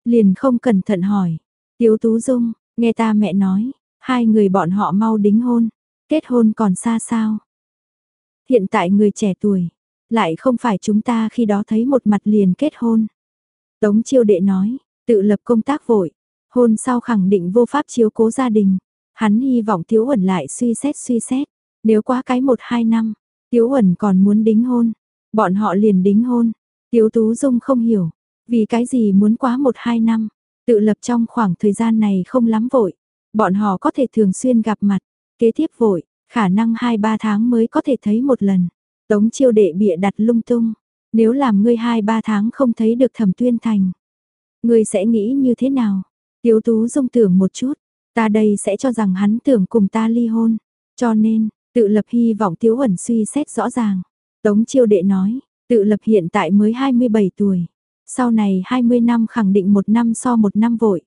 Liền không cẩn thận hỏi. Tiếu Tú Dung, nghe ta mẹ nói, hai người bọn họ mau đính hôn. Kết hôn còn xa sao? Hiện tại người trẻ tuổi, lại không phải chúng ta khi đó thấy một mặt liền kết hôn. Tống chiêu đệ nói, tự lập công tác vội, hôn sau khẳng định vô pháp chiếu cố gia đình. Hắn hy vọng Tiếu Huẩn lại suy xét suy xét, nếu quá cái một hai năm, Tiếu Huẩn còn muốn đính hôn, bọn họ liền đính hôn. Tiếu Tú Dung không hiểu, vì cái gì muốn quá một hai năm, tự lập trong khoảng thời gian này không lắm vội, bọn họ có thể thường xuyên gặp mặt, kế tiếp vội, khả năng hai ba tháng mới có thể thấy một lần. Tống chiêu đệ bịa đặt lung tung, nếu làm ngươi hai ba tháng không thấy được thẩm tuyên thành. Ngươi sẽ nghĩ như thế nào? Tiếu tú dung tưởng một chút, ta đây sẽ cho rằng hắn tưởng cùng ta ly hôn. Cho nên, tự lập hy vọng tiếu ẩn suy xét rõ ràng. Tống chiêu đệ nói, tự lập hiện tại mới 27 tuổi. Sau này 20 năm khẳng định một năm so một năm vội.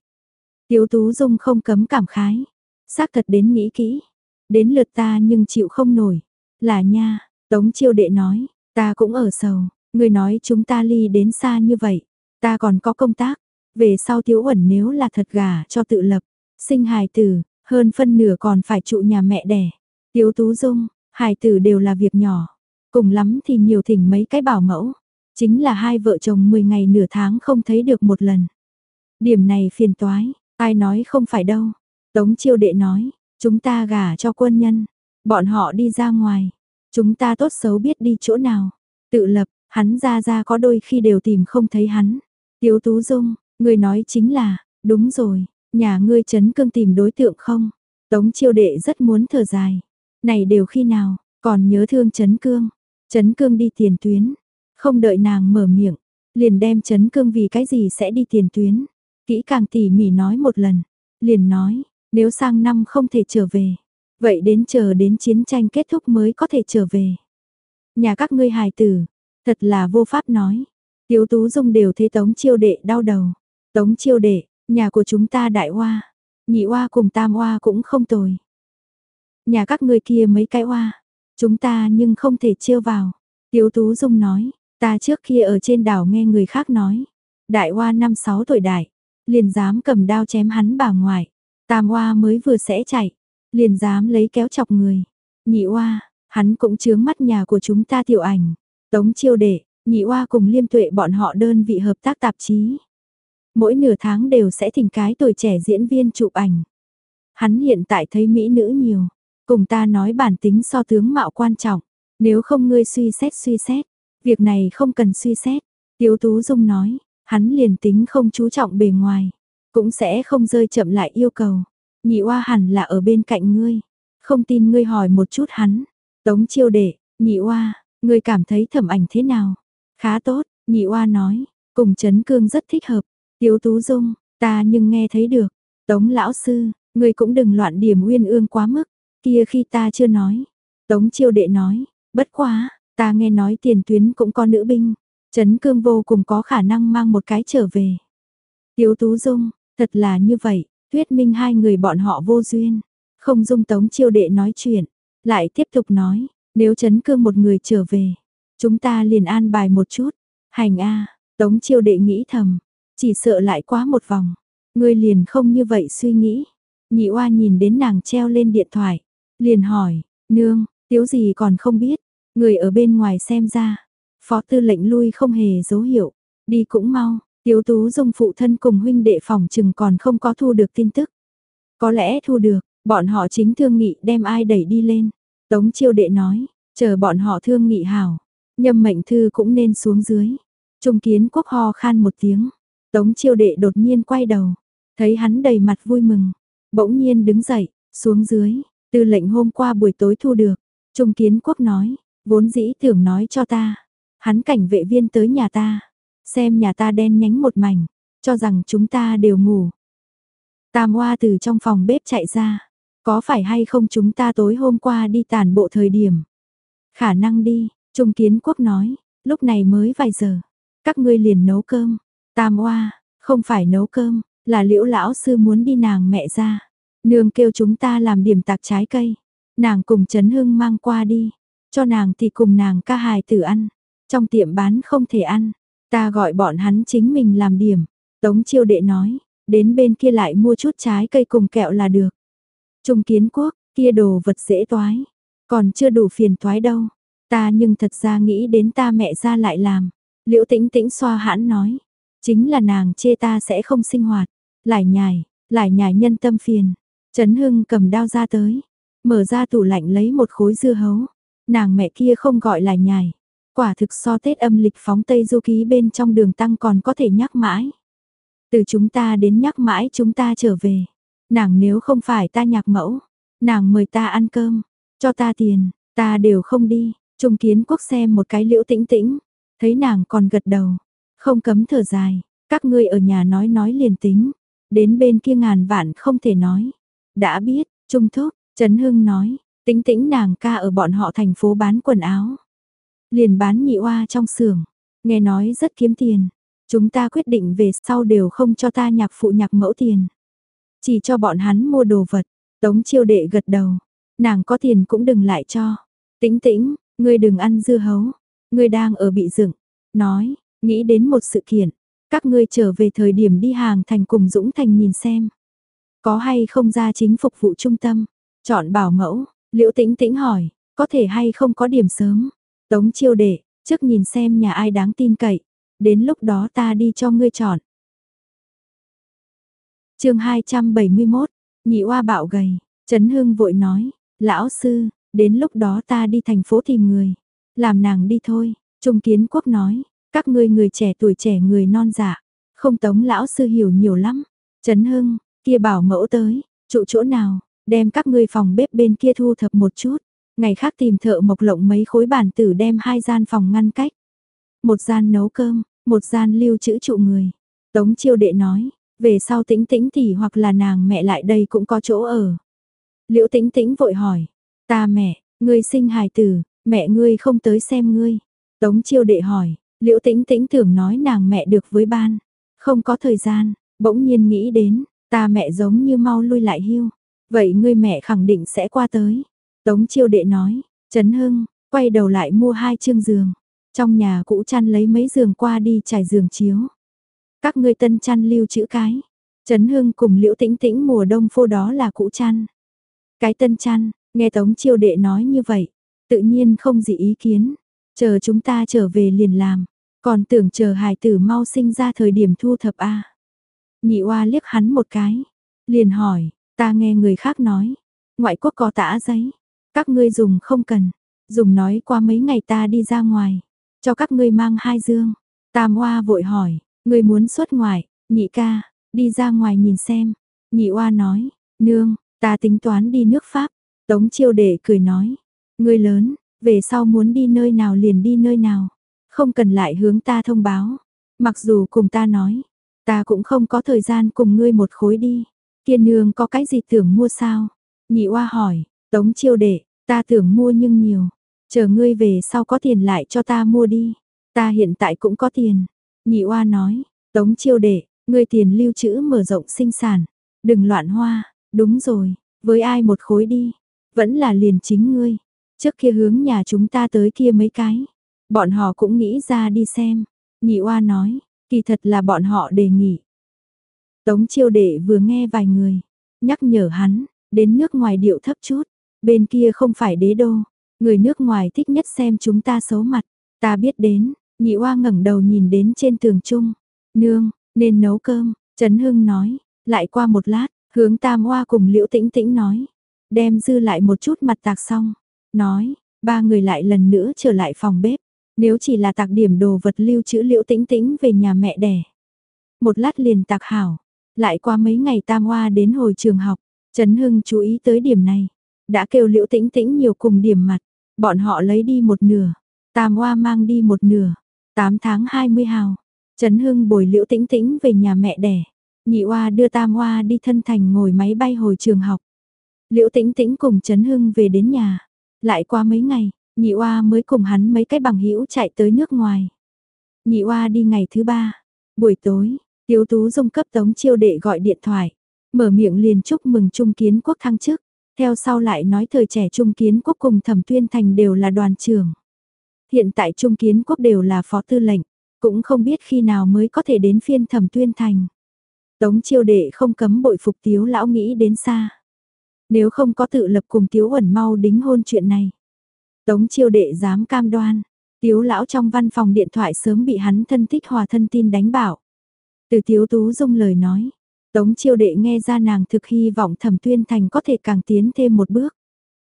Tiếu tú dung không cấm cảm khái. Xác thật đến nghĩ kỹ. Đến lượt ta nhưng chịu không nổi. Là nha, Tống chiêu đệ nói, ta cũng ở sầu. Người nói chúng ta ly đến xa như vậy, ta còn có công tác, về sau thiếu ẩn nếu là thật gà cho tự lập, sinh hài tử, hơn phân nửa còn phải trụ nhà mẹ đẻ. Tiếu Tú Dung, hài tử đều là việc nhỏ, cùng lắm thì nhiều thỉnh mấy cái bảo mẫu, chính là hai vợ chồng 10 ngày nửa tháng không thấy được một lần. Điểm này phiền toái, ai nói không phải đâu. Tống chiêu đệ nói, chúng ta gả cho quân nhân, bọn họ đi ra ngoài, chúng ta tốt xấu biết đi chỗ nào. Tự lập, Hắn ra ra có đôi khi đều tìm không thấy hắn. Tiếu Tú Dung, người nói chính là, đúng rồi, nhà ngươi chấn cương tìm đối tượng không? Tống chiêu đệ rất muốn thở dài. Này đều khi nào, còn nhớ thương chấn cương. Chấn cương đi tiền tuyến. Không đợi nàng mở miệng, liền đem chấn cương vì cái gì sẽ đi tiền tuyến. Kỹ càng tỉ mỉ nói một lần. Liền nói, nếu sang năm không thể trở về. Vậy đến chờ đến chiến tranh kết thúc mới có thể trở về. Nhà các ngươi hài tử, Thật là vô pháp nói. Tiếu Tú Dung đều thấy Tống Chiêu Đệ đau đầu. Tống Chiêu Đệ, nhà của chúng ta đại hoa. Nhị hoa cùng tam hoa cũng không tồi. Nhà các ngươi kia mấy cái hoa. Chúng ta nhưng không thể chiêu vào. Tiếu Tú Dung nói, ta trước kia ở trên đảo nghe người khác nói. Đại hoa năm sáu tuổi đại, liền dám cầm đao chém hắn bà ngoại. Tam hoa mới vừa sẽ chạy, liền dám lấy kéo chọc người. Nhị hoa, hắn cũng chướng mắt nhà của chúng ta tiểu ảnh. Tống chiêu đệ, nhị oa cùng liêm tuệ bọn họ đơn vị hợp tác tạp chí. Mỗi nửa tháng đều sẽ thỉnh cái tuổi trẻ diễn viên chụp ảnh. Hắn hiện tại thấy mỹ nữ nhiều, cùng ta nói bản tính so tướng mạo quan trọng, nếu không ngươi suy xét suy xét, việc này không cần suy xét. Tiếu Tú Dung nói, hắn liền tính không chú trọng bề ngoài, cũng sẽ không rơi chậm lại yêu cầu. Nhị oa hẳn là ở bên cạnh ngươi, không tin ngươi hỏi một chút hắn. Tống chiêu đệ, nhị oa, ngươi cảm thấy thẩm ảnh thế nào? Khá tốt, nhị oa nói, cùng chấn cương rất thích hợp. Tiếu tú dung, ta nhưng nghe thấy được. Tống lão sư, ngươi cũng đừng loạn điểm uyên ương quá mức. Kia khi ta chưa nói, Tống chiêu đệ nói, bất quá, ta nghe nói tiền tuyến cũng có nữ binh, chấn Cương vô cùng có khả năng mang một cái trở về. Tiếu Tú Dung, thật là như vậy, thuyết minh hai người bọn họ vô duyên, không dung Tống chiêu đệ nói chuyện, lại tiếp tục nói, nếu Trấn Cương một người trở về, chúng ta liền an bài một chút, hành a Tống chiêu đệ nghĩ thầm, chỉ sợ lại quá một vòng, ngươi liền không như vậy suy nghĩ. Nhị oa nhìn đến nàng treo lên điện thoại, liền hỏi, nương, tiếu gì còn không biết, người ở bên ngoài xem ra. Phó tư lệnh lui không hề dấu hiệu, đi cũng mau, tiếu tú dung phụ thân cùng huynh đệ phòng chừng còn không có thu được tin tức. Có lẽ thu được, bọn họ chính thương nghị đem ai đẩy đi lên. Tống chiêu đệ nói, chờ bọn họ thương nghị hảo, nhâm mệnh thư cũng nên xuống dưới. Trung kiến quốc ho khan một tiếng, tống chiêu đệ đột nhiên quay đầu, thấy hắn đầy mặt vui mừng, bỗng nhiên đứng dậy, xuống dưới, tư lệnh hôm qua buổi tối thu được, Trung kiến quốc nói, vốn dĩ tưởng nói cho ta, hắn cảnh vệ viên tới nhà ta, xem nhà ta đen nhánh một mảnh, cho rằng chúng ta đều ngủ. Tam Hoa từ trong phòng bếp chạy ra, có phải hay không chúng ta tối hôm qua đi tàn bộ thời điểm? Khả năng đi, Trung Kiến Quốc nói, lúc này mới vài giờ, các ngươi liền nấu cơm. Tam Hoa, không phải nấu cơm, là liễu lão sư muốn đi nàng mẹ ra. Nương kêu chúng ta làm điểm tạc trái cây. Nàng cùng Trấn Hưng mang qua đi, cho nàng thì cùng nàng ca hài tử ăn. Trong tiệm bán không thể ăn, ta gọi bọn hắn chính mình làm điểm. Tống chiêu đệ nói, đến bên kia lại mua chút trái cây cùng kẹo là được. Trung kiến quốc, kia đồ vật dễ toái, còn chưa đủ phiền toái đâu. Ta nhưng thật ra nghĩ đến ta mẹ ra lại làm. Liễu tĩnh tĩnh xoa hãn nói, chính là nàng chê ta sẽ không sinh hoạt. Lại nhài, lại nhài nhân tâm phiền. Trấn Hưng cầm đao ra tới, mở ra tủ lạnh lấy một khối dưa hấu. Nàng mẹ kia không gọi là nhài, Quả thực so Tết âm lịch phóng Tây Du Ký bên trong đường tăng còn có thể nhắc mãi. Từ chúng ta đến nhắc mãi chúng ta trở về. Nàng nếu không phải ta nhạc mẫu, nàng mời ta ăn cơm, cho ta tiền, ta đều không đi. Trung kiến quốc xem một cái liễu tĩnh tĩnh, thấy nàng còn gật đầu, không cấm thở dài, các ngươi ở nhà nói nói liền tính, đến bên kia ngàn vạn không thể nói. Đã biết, Trung Thúc, Trấn Hưng nói, tĩnh tĩnh nàng ca ở bọn họ thành phố bán quần áo. Liền bán nhị oa trong xưởng, nghe nói rất kiếm tiền. Chúng ta quyết định về sau đều không cho ta nhạc phụ nhạc mẫu tiền. Chỉ cho bọn hắn mua đồ vật. Tống chiêu đệ gật đầu. Nàng có tiền cũng đừng lại cho. Tĩnh tĩnh, ngươi đừng ăn dưa hấu. Ngươi đang ở bị dựng. Nói, nghĩ đến một sự kiện. Các ngươi trở về thời điểm đi hàng thành cùng Dũng Thành nhìn xem. Có hay không ra chính phục vụ trung tâm. Chọn bảo mẫu. Liễu tĩnh tĩnh hỏi, có thể hay không có điểm sớm. Tống chiêu đệ, trước nhìn xem nhà ai đáng tin cậy, đến lúc đó ta đi cho ngươi chọn. chương 271, nhị oa bạo gầy, Trấn Hưng vội nói, lão sư, đến lúc đó ta đi thành phố tìm người, làm nàng đi thôi, Trung Kiến Quốc nói, các ngươi người trẻ tuổi trẻ người non dạ, không tống lão sư hiểu nhiều lắm, Trấn Hưng, kia bảo mẫu tới, trụ chỗ nào, đem các ngươi phòng bếp bên kia thu thập một chút, Ngày khác tìm thợ mộc lộng mấy khối bản tử đem hai gian phòng ngăn cách. Một gian nấu cơm, một gian lưu trữ trụ người. Tống chiêu đệ nói, về sau tĩnh tĩnh thì hoặc là nàng mẹ lại đây cũng có chỗ ở. Liễu tĩnh tĩnh vội hỏi, ta mẹ, ngươi sinh hài tử, mẹ ngươi không tới xem ngươi. Tống chiêu đệ hỏi, liễu tĩnh tĩnh tưởng nói nàng mẹ được với ban, không có thời gian, bỗng nhiên nghĩ đến, ta mẹ giống như mau lui lại hưu. Vậy ngươi mẹ khẳng định sẽ qua tới. Tống chiêu đệ nói, Trấn Hưng, quay đầu lại mua hai chương giường. Trong nhà cũ chăn lấy mấy giường qua đi trải giường chiếu. Các ngươi tân chăn lưu chữ cái. Trấn Hưng cùng Liễu Tĩnh Tĩnh mùa đông phô đó là cũ chăn. Cái tân chăn, nghe Tống chiêu đệ nói như vậy, tự nhiên không gì ý kiến. Chờ chúng ta trở về liền làm, còn tưởng chờ hài tử mau sinh ra thời điểm thu thập a. Nhị oa liếc hắn một cái, liền hỏi, ta nghe người khác nói, ngoại quốc có tã giấy, các ngươi dùng không cần, dùng nói qua mấy ngày ta đi ra ngoài, cho các ngươi mang hai dương. Tam Hoa vội hỏi, ngươi muốn xuất ngoại, nhị ca, đi ra ngoài nhìn xem. Nhị Hoa nói, nương, ta tính toán đi nước Pháp. Tống chiêu đệ cười nói, ngươi lớn, về sau muốn đi nơi nào liền đi nơi nào, không cần lại hướng ta thông báo. Mặc dù cùng ta nói, ta cũng không có thời gian cùng ngươi một khối đi. Kiên nương có cái gì tưởng mua sao? Nhị Hoa hỏi, Tống chiêu đệ, Ta tưởng mua nhưng nhiều, chờ ngươi về sau có tiền lại cho ta mua đi. Ta hiện tại cũng có tiền. Nhị oa nói, tống chiêu đệ, ngươi tiền lưu trữ mở rộng sinh sản. Đừng loạn hoa, đúng rồi, với ai một khối đi. Vẫn là liền chính ngươi. Trước kia hướng nhà chúng ta tới kia mấy cái. Bọn họ cũng nghĩ ra đi xem. Nhị oa nói, kỳ thật là bọn họ đề nghị. Tống chiêu đệ vừa nghe vài người, nhắc nhở hắn, đến nước ngoài điệu thấp chút, bên kia không phải đế đô, người nước ngoài thích nhất xem chúng ta xấu mặt, ta biết đến, nhị oa ngẩng đầu nhìn đến trên tường trung, nương, nên nấu cơm, Trấn Hưng nói, lại qua một lát, hướng tam oa cùng liễu tĩnh tĩnh nói, đem dư lại một chút mặt tạc xong, nói, ba người lại lần nữa trở lại phòng bếp, nếu chỉ là tạc điểm đồ vật lưu trữ liễu tĩnh tĩnh về nhà mẹ đẻ. Một lát liền tạc hảo, lại qua mấy ngày tam oa đến hồi trường học, Trấn Hưng chú ý tới điểm này, đã kêu liễu tĩnh tĩnh nhiều cùng điểm mặt, bọn họ lấy đi một nửa, tam hoa mang đi một nửa, 8 tháng 20 hào, Trấn Hưng bồi liễu tĩnh tĩnh về nhà mẹ đẻ, nhị hoa đưa tam hoa đi thân thành ngồi máy bay hồi trường học. Liễu tĩnh tĩnh cùng Trấn Hưng về đến nhà, lại qua mấy ngày, nhị hoa mới cùng hắn mấy cái bằng hữu chạy tới nước ngoài. Nhị hoa đi ngày thứ ba, buổi tối, Tiếu Tú Dung cấp Tống Chiêu Đệ gọi điện thoại, mở miệng liền chúc mừng Trung Kiến Quốc thăng chức, theo sau lại nói thời trẻ Trung Kiến Quốc cùng Thẩm Tuyên Thành đều là đoàn trưởng. Hiện tại Trung Kiến Quốc đều là phó tư lệnh, cũng không biết khi nào mới có thể đến phiên Thẩm Tuyên Thành. Tống Chiêu Đệ không cấm bội phục Tiếu lão nghĩ đến xa. Nếu không có tự lập cùng Tiếu ẩn mau đính hôn chuyện này. Tống Chiêu Đệ dám cam đoan, Tiếu lão trong văn phòng điện thoại sớm bị hắn thân thích hòa thân tin đánh bảo. Từ Tiếu Tú Dung lời nói, Tống chiêu đệ nghe ra nàng thực hy vọng thẩm tuyên thành có thể càng tiến thêm một bước.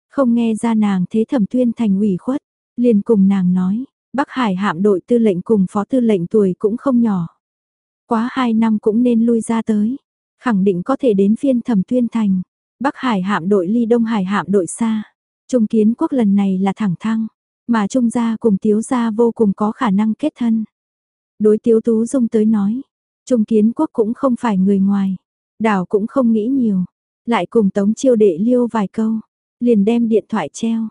Không nghe ra nàng thế thẩm tuyên thành ủy khuất, liền cùng nàng nói, Bắc Hải hạm đội tư lệnh cùng phó tư lệnh tuổi cũng không nhỏ. Quá hai năm cũng nên lui ra tới, khẳng định có thể đến phiên thẩm tuyên thành. Bắc Hải hạm đội ly Đông Hải hạm đội xa. Trung kiến quốc lần này là thẳng thăng, mà Trung gia cùng Tiếu gia vô cùng có khả năng kết thân. Đối Tiếu Tú Dung tới nói, Trung kiến quốc cũng không phải người ngoài, đảo cũng không nghĩ nhiều, lại cùng tống chiêu đệ liêu vài câu, liền đem điện thoại treo.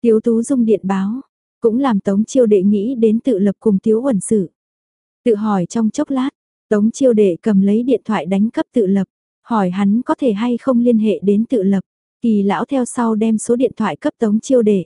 Tiếu tú dung điện báo, cũng làm tống chiêu đệ nghĩ đến tự lập cùng tiếu huẩn sự. Tự hỏi trong chốc lát, tống chiêu đệ cầm lấy điện thoại đánh cấp tự lập, hỏi hắn có thể hay không liên hệ đến tự lập, kỳ lão theo sau đem số điện thoại cấp tống chiêu đệ.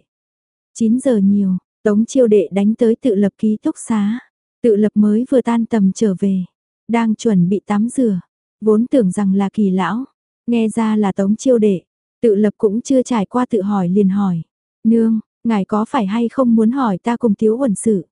9 giờ nhiều, tống chiêu đệ đánh tới tự lập ký túc xá. Tự lập mới vừa tan tầm trở về, đang chuẩn bị tắm rửa, vốn tưởng rằng là kỳ lão, nghe ra là tống chiêu đệ, tự lập cũng chưa trải qua tự hỏi liền hỏi, nương, ngài có phải hay không muốn hỏi ta cùng thiếu huẩn sự?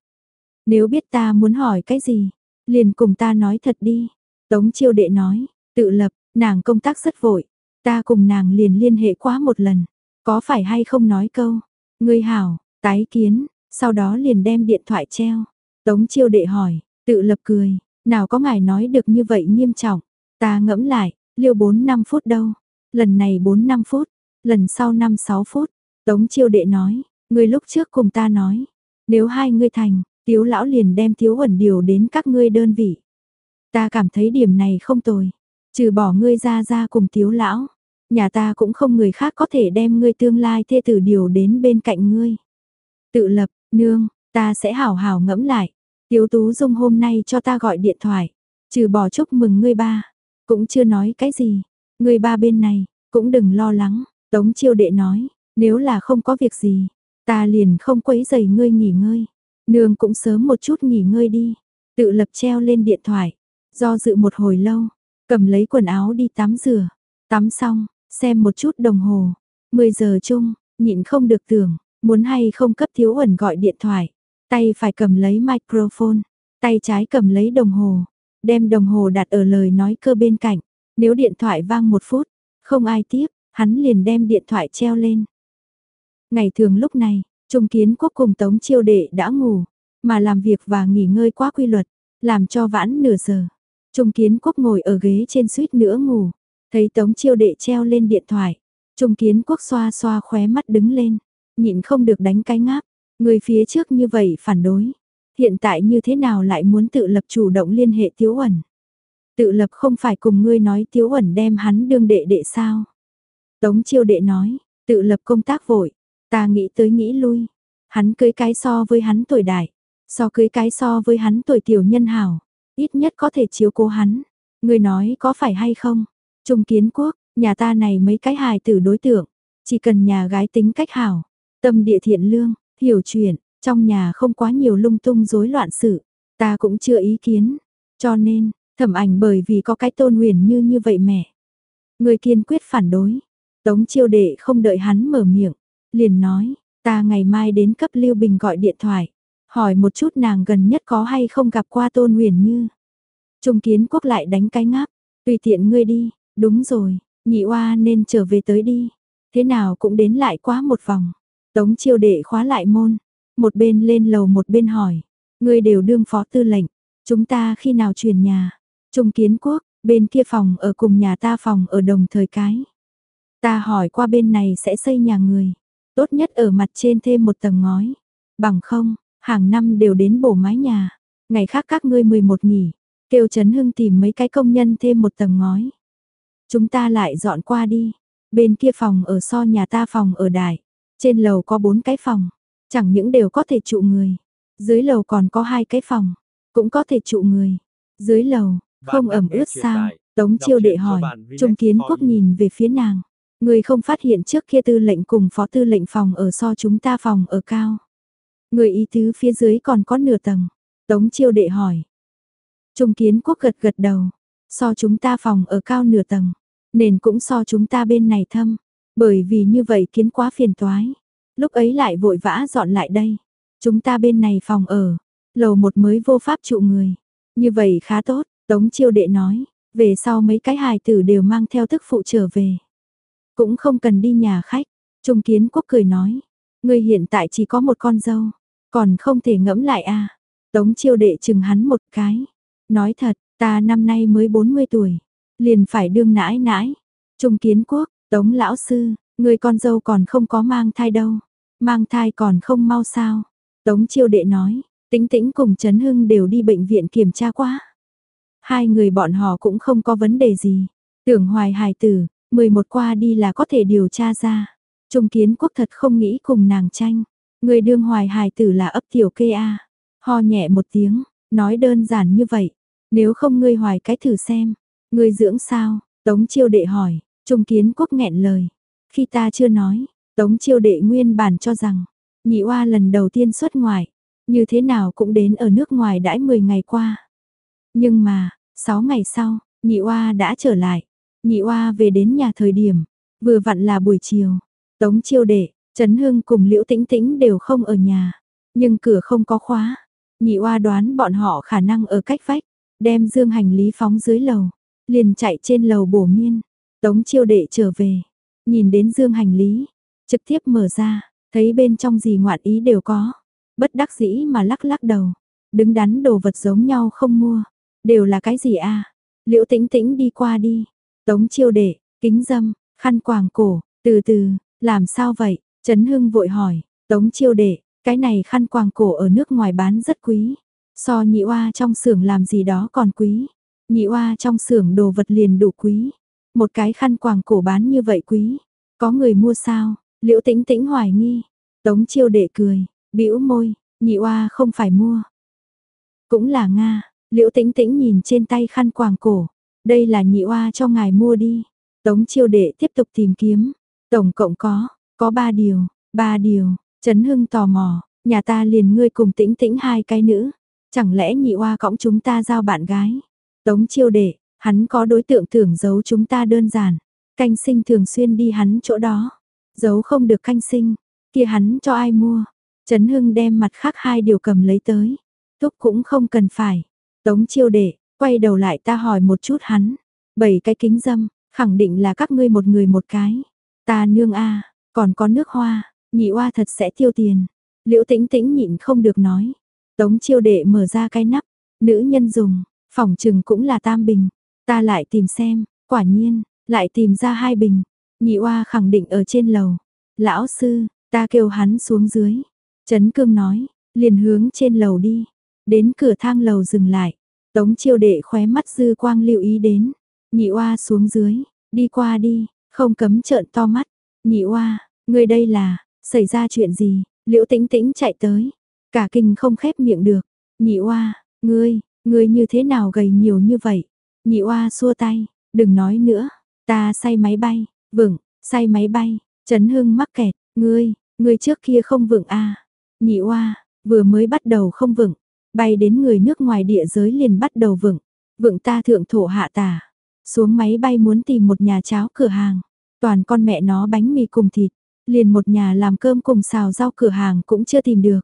Nếu biết ta muốn hỏi cái gì, liền cùng ta nói thật đi. Tống chiêu đệ nói, tự lập, nàng công tác rất vội, ta cùng nàng liền liên hệ quá một lần, có phải hay không nói câu, ngươi hảo, tái kiến, sau đó liền đem điện thoại treo. Tống chiêu đệ hỏi, tự lập cười, nào có ngài nói được như vậy nghiêm trọng, ta ngẫm lại, liêu 4 năm phút đâu, lần này 4 năm phút, lần sau 5 6 phút, tống chiêu đệ nói, người lúc trước cùng ta nói, nếu hai ngươi thành, tiếu lão liền đem tiếu ẩn điều đến các ngươi đơn vị. Ta cảm thấy điểm này không tồi, trừ bỏ ngươi ra ra cùng tiếu lão, nhà ta cũng không người khác có thể đem ngươi tương lai thê tử điều đến bên cạnh ngươi. Tự lập, nương, Ta sẽ hảo hảo ngẫm lại. Tiếu Tú Dung hôm nay cho ta gọi điện thoại. Trừ bỏ chúc mừng ngươi ba. Cũng chưa nói cái gì. Ngươi ba bên này, cũng đừng lo lắng. Tống chiêu đệ nói, nếu là không có việc gì, ta liền không quấy giày ngươi nghỉ ngơi. Nương cũng sớm một chút nghỉ ngơi đi. Tự lập treo lên điện thoại. Do dự một hồi lâu, cầm lấy quần áo đi tắm rửa. Tắm xong, xem một chút đồng hồ. 10 giờ chung, nhịn không được tưởng, muốn hay không cấp thiếu ẩn gọi điện thoại. Tay phải cầm lấy microphone, tay trái cầm lấy đồng hồ, đem đồng hồ đặt ở lời nói cơ bên cạnh. Nếu điện thoại vang một phút, không ai tiếp, hắn liền đem điện thoại treo lên. Ngày thường lúc này, Trung Kiến Quốc cùng Tống Chiêu Đệ đã ngủ, mà làm việc và nghỉ ngơi quá quy luật, làm cho vãn nửa giờ. Trung Kiến Quốc ngồi ở ghế trên suýt nữa ngủ, thấy Tống Chiêu Đệ treo lên điện thoại. Trung Kiến Quốc xoa xoa khóe mắt đứng lên, nhịn không được đánh cái ngáp, Người phía trước như vậy phản đối. Hiện tại như thế nào lại muốn tự lập chủ động liên hệ Tiếu Uẩn? Tự lập không phải cùng ngươi nói Tiếu Uẩn đem hắn đương đệ đệ sao? Tống chiêu đệ nói, Tự lập công tác vội, ta nghĩ tới nghĩ lui. Hắn cưới cái so với hắn tuổi đại, so cưới cái so với hắn tuổi tiểu nhân hảo, ít nhất có thể chiếu cố hắn. Người nói có phải hay không? Trung kiến quốc, nhà ta này mấy cái hài tử đối tượng, chỉ cần nhà gái tính cách hảo, tâm địa thiện lương, hiểu chuyện, trong nhà không quá nhiều lung tung rối loạn sự, ta cũng chưa ý kiến. Cho nên, thẩm ảnh bởi vì có cái tôn huyền như như vậy mẹ. Người kiên quyết phản đối. Tống chiêu đệ không đợi hắn mở miệng, liền nói, ta ngày mai đến cấp Lưu Bình gọi điện thoại, hỏi một chút nàng gần nhất có hay không gặp qua tôn huyền như. Trung kiến quốc lại đánh cái ngáp, tùy tiện ngươi đi, đúng rồi, nhị oa nên trở về tới đi, thế nào cũng đến lại quá một vòng. Tống chiêu đệ khóa lại môn, một bên lên lầu một bên hỏi, ngươi đều đương phó tư lệnh, chúng ta khi nào chuyển nhà, trung kiến quốc, bên kia phòng ở cùng nhà ta phòng ở đồng thời cái. Ta hỏi qua bên này sẽ xây nhà người, tốt nhất ở mặt trên thêm một tầng ngói, bằng không, hàng năm đều đến bổ mái nhà, ngày khác các ngươi 11 nghỉ, kêu Trấn Hưng tìm mấy cái công nhân thêm một tầng ngói. Chúng ta lại dọn qua đi, bên kia phòng ở so nhà ta phòng ở đại, trên lầu có bốn cái phòng, chẳng những đều có thể trụ người, dưới lầu còn có hai cái phòng, cũng có thể trụ người. Dưới lầu, không ẩm ướt sao? Tống chiêu đệ hỏi, Trung Kiến Quốc nhìn về phía nàng. Người không phát hiện trước kia tư lệnh cùng phó tư lệnh phòng ở so chúng ta phòng ở cao. Người ý tứ phía dưới còn có nửa tầng. Tống chiêu đệ hỏi. Trung Kiến Quốc gật gật đầu. So chúng ta phòng ở cao nửa tầng. Nền cũng so chúng ta bên này thâm. Bởi vì như vậy kiến quá phiền toái. Lúc ấy lại vội vã dọn lại đây. Chúng ta bên này phòng ở. Lầu một mới vô pháp trụ người. Như vậy khá tốt. Tống chiêu đệ nói, về sau mấy cái hài tử đều mang theo thức phụ trở về. Cũng không cần đi nhà khách, Trung Kiến Quốc cười nói, ngươi hiện tại chỉ có một con dâu, còn không thể ngẫm lại à. Tống chiêu đệ chừng hắn một cái, nói thật, ta năm nay mới 40 tuổi, liền phải đương nãi nãi. Trung Kiến Quốc, Tống lão sư, người con dâu còn không có mang thai đâu, mang thai còn không mau sao. Tống chiêu đệ nói, tính tĩnh cùng Trấn Hưng đều đi bệnh viện kiểm tra quá. Hai người bọn họ cũng không có vấn đề gì. Tưởng hoài hài tử, 11 qua đi là có thể điều tra ra. Trung kiến quốc thật không nghĩ cùng nàng tranh. Người đương hoài hài tử là ấp tiểu kê a. Ho nhẹ một tiếng, nói đơn giản như vậy. Nếu không ngươi hoài cái thử xem. Ngươi dưỡng sao? Tống chiêu đệ hỏi. Trung kiến quốc nghẹn lời. Khi ta chưa nói, Tống chiêu đệ nguyên bản cho rằng, nhị oa lần đầu tiên xuất ngoại, như thế nào cũng đến ở nước ngoài đãi 10 ngày qua. Nhưng mà, 6 ngày sau, nhị oa đã trở lại. Nhị oa về đến nhà thời điểm, vừa vặn là buổi chiều. Tống chiêu đệ, Trấn Hưng cùng Liễu Tĩnh Tĩnh đều không ở nhà. Nhưng cửa không có khóa. Nhị oa đoán bọn họ khả năng ở cách vách. Đem dương hành lý phóng dưới lầu. Liền chạy trên lầu bổ miên. Tống chiêu đệ trở về. Nhìn đến dương hành lý. Trực tiếp mở ra. Thấy bên trong gì ngoạn ý đều có. Bất đắc dĩ mà lắc lắc đầu. Đứng đắn đồ vật giống nhau không mua. Đều là cái gì a? Liễu Tĩnh Tĩnh đi qua đi. Tống Chiêu Đệ, kính dâm, khăn quàng cổ, từ từ, làm sao vậy? Trấn Hưng vội hỏi. Tống Chiêu Đệ, cái này khăn quàng cổ ở nước ngoài bán rất quý. So nhị oa trong xưởng làm gì đó còn quý. Nhị oa trong xưởng đồ vật liền đủ quý. Một cái khăn quàng cổ bán như vậy quý. Có người mua sao? Liễu Tĩnh Tĩnh hoài nghi. Tống Chiêu Đệ cười, bĩu môi, nhị oa không phải mua. Cũng là Nga, Liễu tĩnh tĩnh nhìn trên tay khăn quàng cổ. Đây là nhị oa cho ngài mua đi. Tống chiêu đệ tiếp tục tìm kiếm. Tổng cộng có, có ba điều, ba điều. Trấn Hưng tò mò, nhà ta liền ngươi cùng tĩnh tĩnh hai cái nữ. Chẳng lẽ nhị oa cõng chúng ta giao bạn gái? Tống chiêu đệ, hắn có đối tượng tưởng giấu chúng ta đơn giản. Canh sinh thường xuyên đi hắn chỗ đó. Giấu không được canh sinh, kia hắn cho ai mua? Trấn Hưng đem mặt khác hai điều cầm lấy tới. Thúc cũng không cần phải. Tống chiêu đệ, quay đầu lại ta hỏi một chút hắn. Bảy cái kính dâm, khẳng định là các ngươi một người một cái. Ta nương a, còn có nước hoa, nhị oa thật sẽ tiêu tiền. Liễu tĩnh tĩnh nhịn không được nói. Tống chiêu đệ mở ra cái nắp, nữ nhân dùng, phòng trừng cũng là tam bình. Ta lại tìm xem, quả nhiên, lại tìm ra hai bình. Nhị oa khẳng định ở trên lầu. Lão sư, ta kêu hắn xuống dưới. Trấn cương nói, liền hướng trên lầu đi. Đến cửa thang lầu dừng lại, Tống chiêu đệ khóe mắt dư quang lưu ý đến, nhị oa xuống dưới, đi qua đi, không cấm trợn to mắt, nhị oa, Ngươi đây là, xảy ra chuyện gì? Liễu tĩnh tĩnh chạy tới. Cả kinh không khép miệng được. Nhị oa, ngươi, ngươi như thế nào gầy nhiều như vậy? Nhị oa xua tay, đừng nói nữa. Ta say máy bay, vững, say máy bay. Trấn Hưng mắc kẹt, ngươi, ngươi trước kia không vững à. Nhị oa, vừa mới bắt đầu không vững, bay đến người nước ngoài địa giới liền bắt đầu vững. Vững ta thượng thổ hạ tả. Xuống máy bay muốn tìm một nhà cháo cửa hàng. Toàn con mẹ nó bánh mì cùng thịt. Liền một nhà làm cơm cùng xào rau cửa hàng cũng chưa tìm được.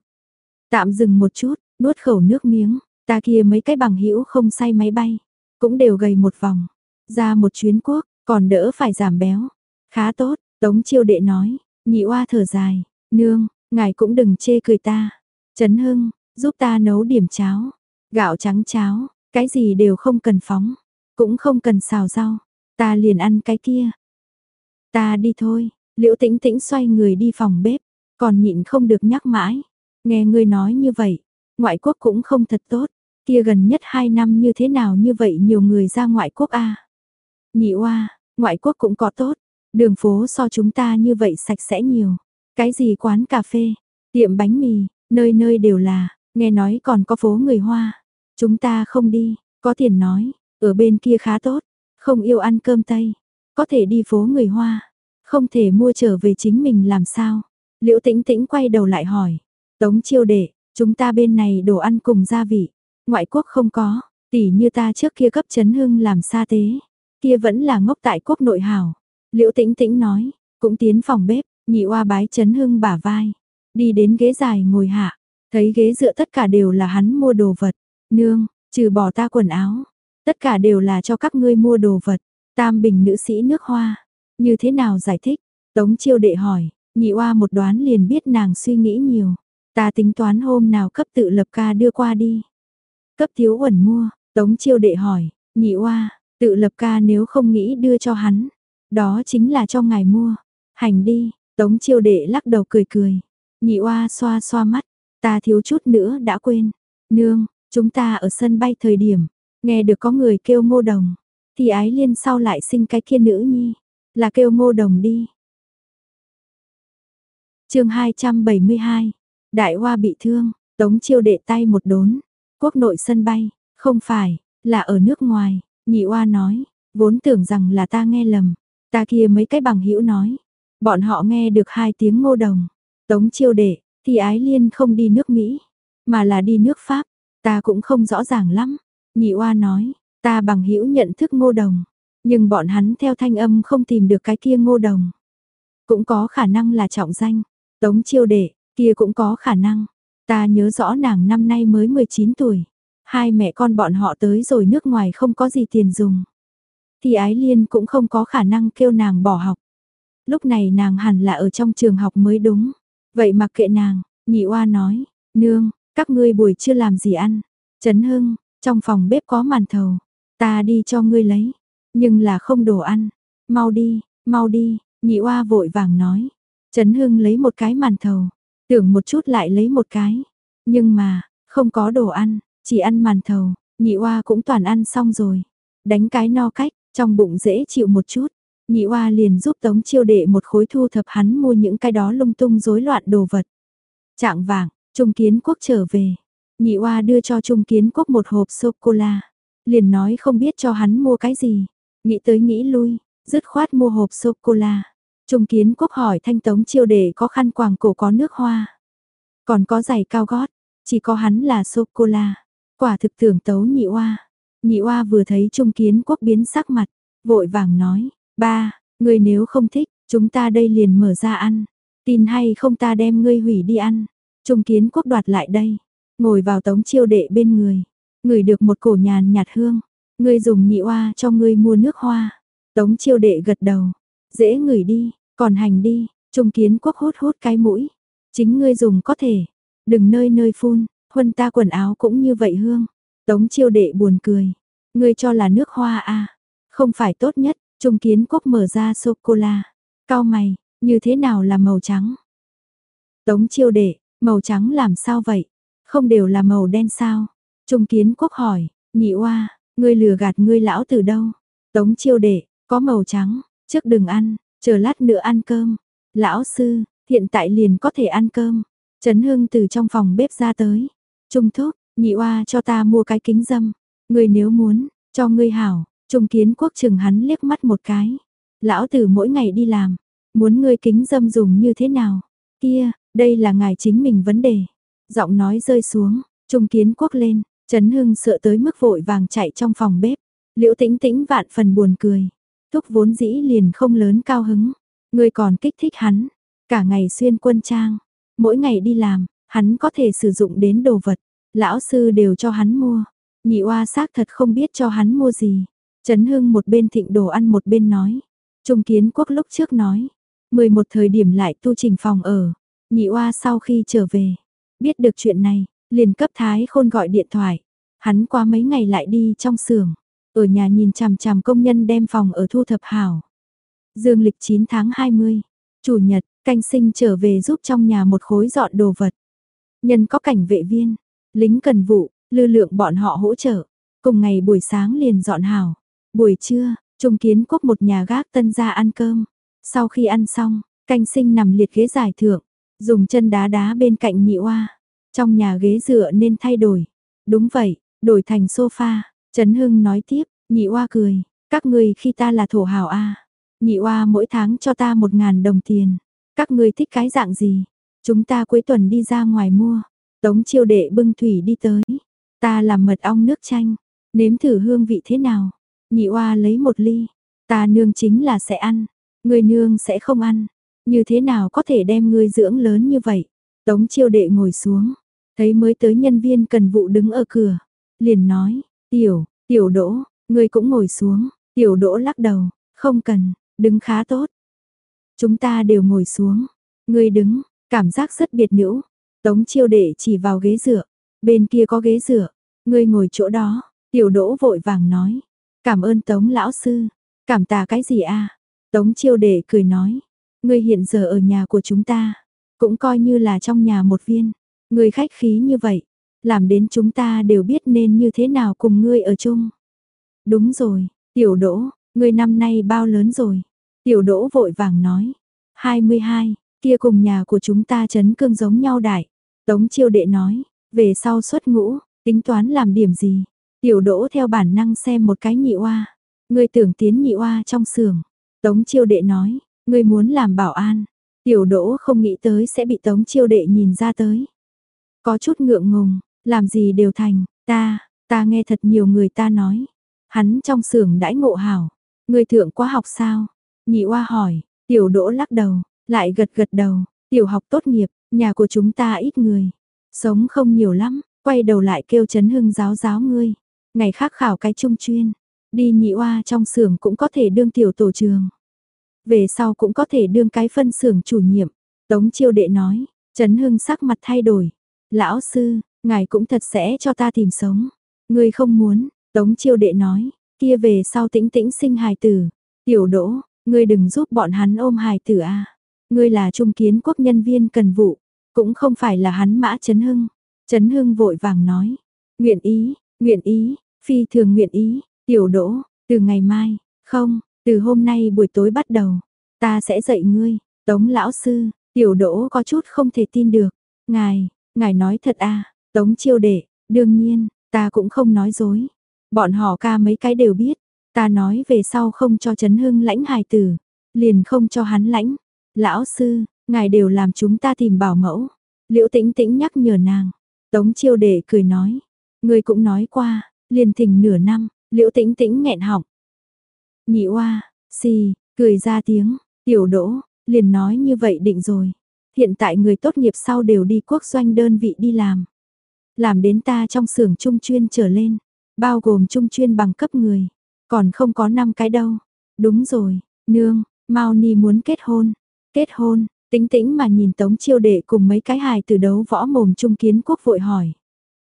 Tạm dừng một chút, nuốt khẩu nước miếng. Ta kia mấy cái bằng hữu không say máy bay. Cũng đều gầy một vòng. Ra một chuyến quốc, còn đỡ phải giảm béo. Khá tốt, Tống chiêu đệ nói. Nhị oa thở dài. Nương, ngài cũng đừng chê cười ta. Trấn Hưng, giúp ta nấu điểm cháo. Gạo trắng cháo, cái gì đều không cần phóng. Cũng không cần xào rau, ta liền ăn cái kia. Ta đi thôi, liễu tĩnh tĩnh xoay người đi phòng bếp, còn nhịn không được nhắc mãi. Nghe ngươi nói như vậy, ngoại quốc cũng không thật tốt, kia gần nhất hai năm như thế nào như vậy nhiều người ra ngoại quốc a Nhị oa, ngoại quốc cũng có tốt, đường phố so chúng ta như vậy sạch sẽ nhiều. Cái gì quán cà phê, tiệm bánh mì, nơi nơi đều là, nghe nói còn có phố người Hoa. Chúng ta không đi, có tiền nói, ở bên kia khá tốt, không yêu ăn cơm Tây, có thể đi phố người Hoa, không thể mua trở về chính mình làm sao. Liễu tĩnh tĩnh quay đầu lại hỏi, tống chiêu đệ, chúng ta bên này đồ ăn cùng gia vị, ngoại quốc không có, tỉ như ta trước kia cấp chấn hưng làm sa tế, kia vẫn là ngốc tại quốc nội hảo. Liễu tĩnh tĩnh nói, cũng tiến phòng bếp, nhị oa bái chấn hưng bả vai, đi đến ghế dài ngồi hạ, thấy ghế dựa tất cả đều là hắn mua đồ vật, nương, trừ bỏ ta quần áo, Tất cả đều là cho các ngươi mua đồ vật. Tam bình nữ sĩ nước hoa. Như thế nào giải thích? Tống chiêu đệ hỏi. Nhị oa một đoán liền biết nàng suy nghĩ nhiều. Ta tính toán hôm nào cấp tự lập ca đưa qua đi. Cấp thiếu uẩn mua. Tống chiêu đệ hỏi. Nhị oa, tự lập ca nếu không nghĩ đưa cho hắn. Đó chính là cho ngài mua. Hành đi. Tống chiêu đệ lắc đầu cười cười. Nhị oa xoa xoa mắt. Ta thiếu chút nữa đã quên. Nương, chúng ta ở sân bay thời điểm, Nghe được có người kêu ngô đồng, thì ái liên sau lại sinh cái kia nữ nhi, là kêu ngô đồng đi. chương 272, Đại Hoa bị thương, Tống chiêu đệ tay một đốn, quốc nội sân bay, không phải, là ở nước ngoài, nhị oa nói, vốn tưởng rằng là ta nghe lầm, ta kia mấy cái bằng hữu nói, bọn họ nghe được hai tiếng ngô đồng, tống chiêu đệ, thì ái liên không đi nước Mỹ, mà là đi nước Pháp, ta cũng không rõ ràng lắm, Nhị oa nói, ta bằng hữu nhận thức ngô đồng, nhưng bọn hắn theo thanh âm không tìm được cái kia ngô đồng. Cũng có khả năng là trọng danh, tống chiêu đệ, kia cũng có khả năng. Ta nhớ rõ nàng năm nay mới 19 tuổi. Hai mẹ con bọn họ tới rồi nước ngoài không có gì tiền dùng. Thì ái liên cũng không có khả năng kêu nàng bỏ học. Lúc này nàng hẳn là ở trong trường học mới đúng. Vậy mặc kệ nàng, nhị oa nói, nương, các ngươi buổi chưa làm gì ăn. Trấn Hưng, trong phòng bếp có màn thầu, ta đi cho ngươi lấy, nhưng là không đồ ăn. Mau đi, mau đi, nhị oa vội vàng nói. Trấn Hưng lấy một cái màn thầu, tưởng một chút lại lấy một cái. Nhưng mà, không có đồ ăn, chỉ ăn màn thầu, nhị oa cũng toàn ăn xong rồi. Đánh cái no cách, trong bụng dễ chịu một chút. Nhị oa liền giúp Tống Chiêu Đệ một khối thu thập hắn mua những cái đó lung tung rối loạn đồ vật. Trạng vàng, Trung Kiến Quốc trở về, Nhị oa đưa cho Trung Kiến Quốc một hộp sô-cô-la. Liền nói không biết cho hắn mua cái gì. Nghĩ tới nghĩ lui, dứt khoát mua hộp sô-cô-la. Trung Kiến Quốc hỏi thanh tống chiêu đề có khăn quàng cổ có nước hoa. Còn có giày cao gót, chỉ có hắn là sô-cô-la. Quả thực tưởng tấu nhị oa. Nhị oa vừa thấy Trung Kiến Quốc biến sắc mặt, vội vàng nói, ba, người nếu không thích, chúng ta đây liền mở ra ăn. Tin hay không ta đem ngươi hủy đi ăn. Trung Kiến Quốc đoạt lại đây ngồi vào tống chiêu đệ bên người, người được một cổ nhàn nhạt hương, ngươi dùng nhị oa cho ngươi mua nước hoa. Tống chiêu đệ gật đầu, dễ ngửi đi, còn hành đi, trung kiến quốc hút hút cái mũi, chính ngươi dùng có thể, đừng nơi nơi phun, huân ta quần áo cũng như vậy hương. Tống chiêu đệ buồn cười, ngươi cho là nước hoa à, không phải tốt nhất, trung kiến quốc mở ra sô-cô-la, cao mày, như thế nào là màu trắng? Tống chiêu đệ, màu trắng làm sao vậy? Không đều là màu đen sao? Trung kiến quốc hỏi, nhị oa, ngươi lừa gạt ngươi lão từ đâu? Tống chiêu đệ, có màu trắng, trước đừng ăn, chờ lát nữa ăn cơm. Lão sư, hiện tại liền có thể ăn cơm. Trấn Hưng từ trong phòng bếp ra tới. Trung thúc, nhị oa cho ta mua cái kính dâm. Người nếu muốn, cho ngươi hảo. Trung kiến quốc chừng hắn liếc mắt một cái. Lão tử mỗi ngày đi làm. Muốn ngươi kính dâm dùng như thế nào? Kia, đây là ngài chính mình vấn đề. Giọng nói rơi xuống, Trung kiến quốc lên. Trấn Hưng sợ tới mức vội vàng chạy trong phòng bếp. Liễu tĩnh tĩnh vạn phần buồn cười. Thúc vốn dĩ liền không lớn cao hứng. Người còn kích thích hắn. Cả ngày xuyên quân trang. Mỗi ngày đi làm, hắn có thể sử dụng đến đồ vật. Lão sư đều cho hắn mua. Nhị oa xác thật không biết cho hắn mua gì. Trấn Hưng một bên thịnh đồ ăn một bên nói. Trung kiến quốc lúc trước nói. 11 thời điểm lại tu trình phòng ở. Nhị oa sau khi trở về. Biết được chuyện này, liền cấp Thái Khôn gọi điện thoại. Hắn qua mấy ngày lại đi trong xưởng, ở nhà nhìn chằm chằm công nhân đem phòng ở thu thập hảo. Dương lịch 9 tháng 20, chủ nhật, canh sinh trở về giúp trong nhà một khối dọn đồ vật. Nhân có cảnh vệ viên, lính cần vụ, lưu lượng bọn họ hỗ trợ. Cùng ngày buổi sáng liền dọn hảo. Buổi trưa, Trung Kiến Quốc một nhà gác tân ra ăn cơm. Sau khi ăn xong, canh sinh nằm liệt ghế giải thượng, dùng chân đá đá bên cạnh nhị oa. Trong nhà ghế dựa nên thay đổi. Đúng vậy, đổi thành sofa. Trấn Hưng nói tiếp, nhị oa cười, các người khi ta là thổ hào a, nhị oa mỗi tháng cho ta một ngàn đồng tiền. Các người thích cái dạng gì? Chúng ta cuối tuần đi ra ngoài mua. Tống chiêu đệ bưng thủy đi tới. Ta làm mật ong nước chanh. Nếm thử hương vị thế nào? Nhị oa lấy một ly. Ta nương chính là sẽ ăn. Người nương sẽ không ăn. Như thế nào có thể đem ngươi dưỡng lớn như vậy? Tống chiêu đệ ngồi xuống. Thấy mới tới nhân viên cần vụ đứng ở cửa. Liền nói, tiểu, tiểu đỗ, ngươi cũng ngồi xuống. Tiểu đỗ lắc đầu, không cần, đứng khá tốt. Chúng ta đều ngồi xuống. Ngươi đứng, cảm giác rất biệt nữ. Tống chiêu đệ chỉ vào ghế dựa. Bên kia có ghế dựa. Ngươi ngồi chỗ đó. Tiểu đỗ vội vàng nói. Cảm ơn Tống lão sư. Cảm tạ cái gì a? Tống chiêu đệ cười nói. Ngươi hiện giờ ở nhà của chúng ta. Cũng coi như là trong nhà một viên. Ngươi khách khí như vậy. Làm đến chúng ta đều biết nên như thế nào cùng ngươi ở chung. Đúng rồi, tiểu đỗ, ngươi năm nay bao lớn rồi? Tiểu đỗ vội vàng nói. 22, kia cùng nhà của chúng ta chấn cương giống nhau đại. Tống chiêu đệ nói, về sau xuất ngũ, tính toán làm điểm gì? Tiểu đỗ theo bản năng xem một cái nhị oa. Ngươi tưởng tiến nhị oa trong xưởng. Tống chiêu đệ nói, ngươi muốn làm bảo an. Tiểu đỗ không nghĩ tới sẽ bị tống chiêu đệ nhìn ra tới. Có chút ngượng ngùng, làm gì đều thành, ta, ta nghe thật nhiều người ta nói. Hắn trong xưởng đãi ngộ hảo, người thượng quá học sao? Nhị oa hỏi, tiểu đỗ lắc đầu, lại gật gật đầu, tiểu học tốt nghiệp, nhà của chúng ta ít người. Sống không nhiều lắm, quay đầu lại kêu chấn hưng giáo giáo ngươi. Ngày khác khảo cái trung chuyên, đi nhị oa trong xưởng cũng có thể đương tiểu tổ trường. Về sau cũng có thể đương cái phân xưởng chủ nhiệm. Tống chiêu đệ nói, chấn hưng sắc mặt thay đổi. Lão sư, ngài cũng thật sẽ cho ta tìm sống. Ngươi không muốn, Tống chiêu đệ nói, kia về sau tĩnh tĩnh sinh hài tử. Tiểu đỗ, ngươi đừng giúp bọn hắn ôm hài tử a. Ngươi là trung kiến quốc nhân viên cần vụ, cũng không phải là hắn mã Trấn Hưng. Trấn Hưng vội vàng nói, nguyện ý, nguyện ý, phi thường nguyện ý, tiểu đỗ, từ ngày mai, không, từ hôm nay buổi tối bắt đầu, ta sẽ dạy ngươi, tống lão sư, tiểu đỗ có chút không thể tin được, ngài, ngài nói thật à, tống chiêu đệ, đương nhiên, ta cũng không nói dối, bọn họ ca mấy cái đều biết, ta nói về sau không cho Trấn Hưng lãnh hài tử, liền không cho hắn lãnh, lão sư, ngài đều làm chúng ta tìm bảo mẫu, liễu tĩnh tĩnh nhắc nhở nàng, tống chiêu đệ cười nói, người cũng nói qua, liền thỉnh nửa năm, liễu tĩnh tĩnh nghẹn họng, nhị oa, xì, cười ra tiếng, tiểu đỗ, liền nói như vậy định rồi. Hiện tại người tốt nghiệp sau đều đi quốc doanh đơn vị đi làm. Làm đến ta trong xưởng trung chuyên trở lên, bao gồm trung chuyên bằng cấp người, còn không có năm cái đâu. Đúng rồi, nương, Mao Ni muốn kết hôn. Kết hôn, tĩnh tĩnh mà nhìn Tống Chiêu Đệ cùng mấy cái hài từ đấu võ mồm trung kiến quốc vội hỏi.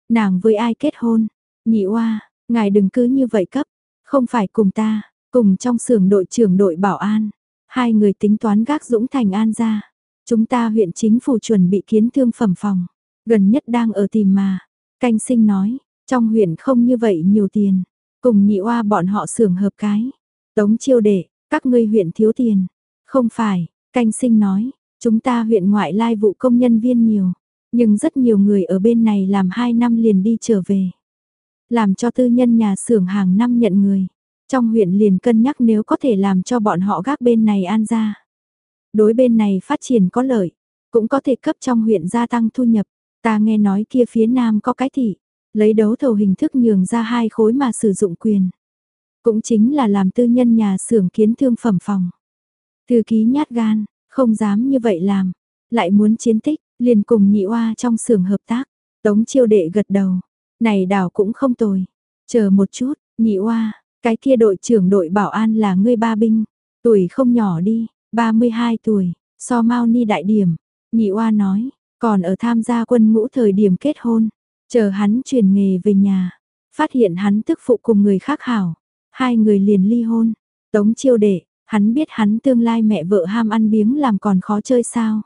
Nàng với ai kết hôn? Nhị oa, ngài đừng cứ như vậy cấp, không phải cùng ta, cùng trong xưởng đội trưởng đội bảo an. Hai người tính toán gác Dũng Thành An ra. Chúng ta huyện chính phủ chuẩn bị kiến thương phẩm phòng. Gần nhất đang ở tìm mà. Canh sinh nói, trong huyện không như vậy nhiều tiền. Cùng nhị oa bọn họ xưởng hợp cái. Tống chiêu đệ, các ngươi huyện thiếu tiền. Không phải, Canh sinh nói, chúng ta huyện ngoại lai vụ công nhân viên nhiều, nhưng rất nhiều người ở bên này làm 2 năm liền đi trở về. Làm cho tư nhân nhà xưởng hàng năm nhận người. Trong huyện liền cân nhắc nếu có thể làm cho bọn họ gác bên này an ra. Đối bên này phát triển có lợi, cũng có thể cấp trong huyện gia tăng thu nhập. Ta nghe nói kia phía nam có cái thị, lấy đấu thầu hình thức nhường ra hai khối mà sử dụng quyền. Cũng chính là làm tư nhân nhà xưởng kiến thương phẩm phòng. Thư ký nhát gan, không dám như vậy làm, lại muốn chiến tích, liền cùng nhị oa trong xưởng hợp tác. Tống chiêu đệ gật đầu, này đảo cũng không tồi. Chờ một chút, nhị oa, cái kia đội trưởng đội bảo an là ngươi ba binh, tuổi không nhỏ đi, 32 tuổi, so mau ni đại điểm. Nhị oa nói, còn ở tham gia quân ngũ thời điểm kết hôn, chờ hắn chuyển nghề về nhà, phát hiện hắn tức phụ cùng người khác hảo, hai người liền ly hôn. Tống chiêu đệ, hắn biết hắn tương lai mẹ vợ ham ăn biếng làm còn khó chơi sao.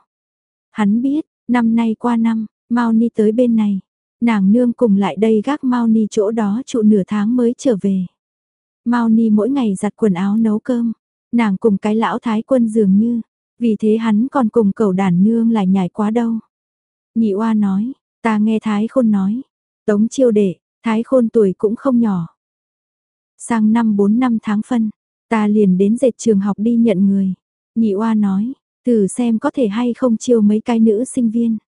Hắn biết, năm nay qua năm, Mao Ni tới bên này, nàng nương cùng lại đây gác Mao Ni chỗ đó trụ nửa tháng mới trở về. Mao Ni mỗi ngày giặt quần áo nấu cơm, nàng cùng cái lão thái quân dường như, vì thế hắn còn cùng cầu đàn nương lại nhảy quá đâu. Nhị oa nói, ta nghe thái khôn nói, tống chiêu đệ, thái khôn tuổi cũng không nhỏ. Sang năm 4 năm tháng phân, ta liền đến dệt trường học đi nhận người. Nhị oa nói, thử xem có thể hay không chiêu mấy cái nữ sinh viên.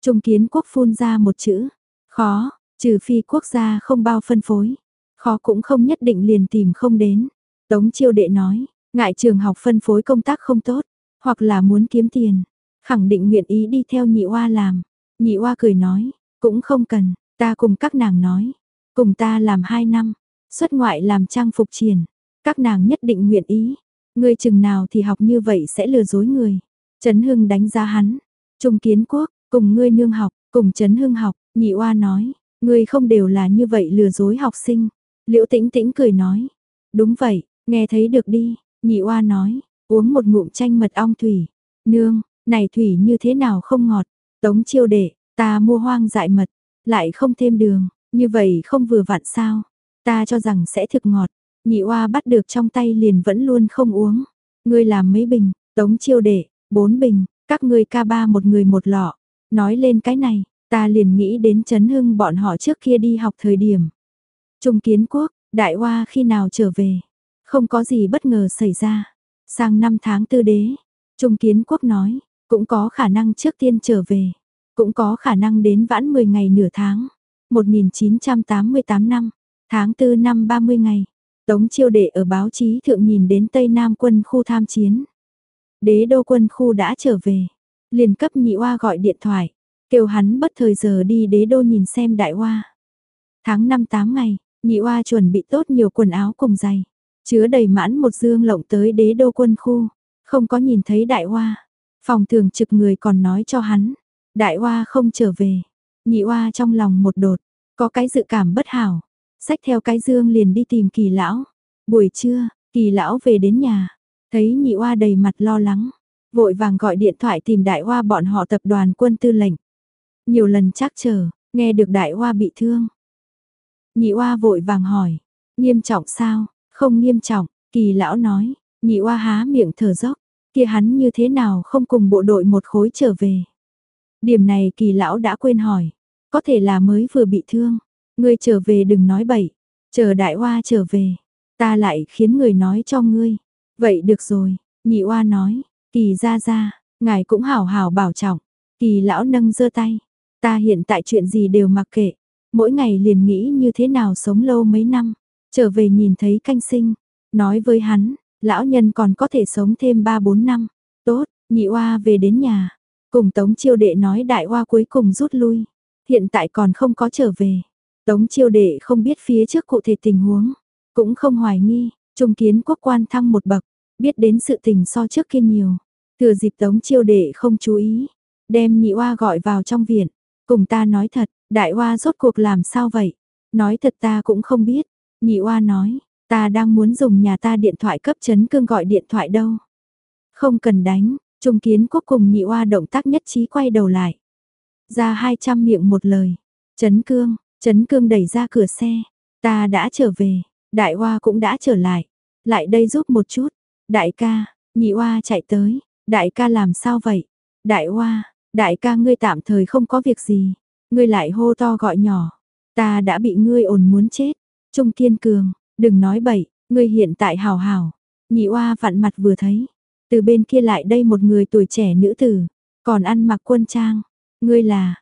Trung kiến quốc phun ra một chữ, khó, trừ phi quốc gia không bao phân phối. Khó cũng không nhất định liền tìm không đến. Tống chiêu đệ nói, ngại trường học phân phối công tác không tốt, hoặc là muốn kiếm tiền, khẳng định nguyện ý đi theo nhị oa làm. Nhị oa cười nói, cũng không cần, ta cùng các nàng nói, cùng ta làm 2 năm, xuất ngoại làm trang phục triển, các nàng nhất định nguyện ý. Ngươi chừng nào thì học như vậy sẽ lừa dối người. Trấn Hưng đánh giá hắn. Trung kiến quốc, cùng ngươi nương học, cùng Trấn Hưng học, nhị oa nói, ngươi không đều là như vậy lừa dối học sinh. Liễu tĩnh tĩnh cười nói, đúng vậy, nghe thấy được đi, nhị oa nói, uống một ngụm chanh mật ong thủy. Nương, này thủy như thế nào không ngọt, tống chiêu đệ, ta mua hoang dại mật, lại không thêm đường, như vậy không vừa vặn sao, ta cho rằng sẽ thực ngọt, nhị oa bắt được trong tay liền vẫn luôn không uống. Ngươi làm mấy bình, tống chiêu đệ, bốn bình, các ngươi ca ba một người một lọ. Nói lên cái này, ta liền nghĩ đến chấn hưng bọn họ trước kia đi học thời điểm. Trung kiến quốc, đại oa khi nào trở về? Không có gì bất ngờ xảy ra. Sang năm tháng tư đế, Trung kiến quốc nói, cũng có khả năng trước tiên trở về. Cũng có khả năng đến vãn 10 ngày nửa tháng. 1988 năm, tháng 4 năm 30 ngày. Tống chiêu đệ ở báo chí thượng nhìn đến Tây Nam quân khu tham chiến. Đế đô quân khu đã trở về. Liền cấp nhị oa gọi điện thoại. Kêu hắn bất thời giờ đi đế đô nhìn xem đại oa. Tháng 5 8 ngày, nhị oa chuẩn bị tốt nhiều quần áo cùng giày. Chứa đầy mãn một dương lộng tới đế đô quân khu. Không có nhìn thấy đại oa. Phòng thường trực người còn nói cho hắn. Đại oa không trở về. Nhị oa trong lòng một đột. Có cái dự cảm bất hảo xách theo cái dương liền đi tìm kỳ lão. Buổi trưa, kỳ lão về đến nhà, thấy nhị oa đầy mặt lo lắng, vội vàng gọi điện thoại tìm đại oa bọn họ tập đoàn quân tư lệnh. Nhiều lần chắc chờ, nghe được đại oa bị thương. Nhị oa vội vàng hỏi, nghiêm trọng sao, không nghiêm trọng, kỳ lão nói, nhị oa há miệng thở dốc, kia hắn như thế nào không cùng bộ đội một khối trở về. Điểm này kỳ lão đã quên hỏi, có thể là mới vừa bị thương, Ngươi trở về đừng nói bậy, chờ đại hoa trở về, ta lại khiến người nói cho ngươi. Vậy được rồi, nhị oa nói, kỳ ra ra, ngài cũng hảo hảo bảo trọng. Kỳ lão nâng giơ tay, ta hiện tại chuyện gì đều mặc kệ, mỗi ngày liền nghĩ như thế nào sống lâu mấy năm, trở về nhìn thấy canh sinh, nói với hắn, lão nhân còn có thể sống thêm 3-4 năm, tốt, nhị oa về đến nhà, cùng tống chiêu đệ nói đại oa cuối cùng rút lui, hiện tại còn không có trở về. Tống chiêu đệ không biết phía trước cụ thể tình huống, cũng không hoài nghi, trung kiến quốc quan thăng một bậc, biết đến sự tình so trước kia nhiều. Thừa dịp tống chiêu đệ không chú ý, đem nhị oa gọi vào trong viện, cùng ta nói thật, đại oa rốt cuộc làm sao vậy? Nói thật ta cũng không biết, nhị oa nói, ta đang muốn dùng nhà ta điện thoại cấp chấn cương gọi điện thoại đâu. Không cần đánh, trung kiến quốc cùng nhị oa động tác nhất trí quay đầu lại. Ra 200 miệng một lời, chấn cương, chấn Cương đẩy ra cửa xe, ta đã trở về, đại hoa cũng đã trở lại, lại đây giúp một chút, đại ca, nhị oa chạy tới, Đại ca làm sao vậy? Đại hoa, đại ca ngươi tạm thời không có việc gì. Ngươi lại hô to gọi nhỏ. Ta đã bị ngươi ồn muốn chết. Trung Kiên Cường, đừng nói bậy, ngươi hiện tại hào hào. Nhị oa vặn mặt vừa thấy. Từ bên kia lại đây một người tuổi trẻ nữ tử. Còn ăn mặc quân trang. Ngươi là,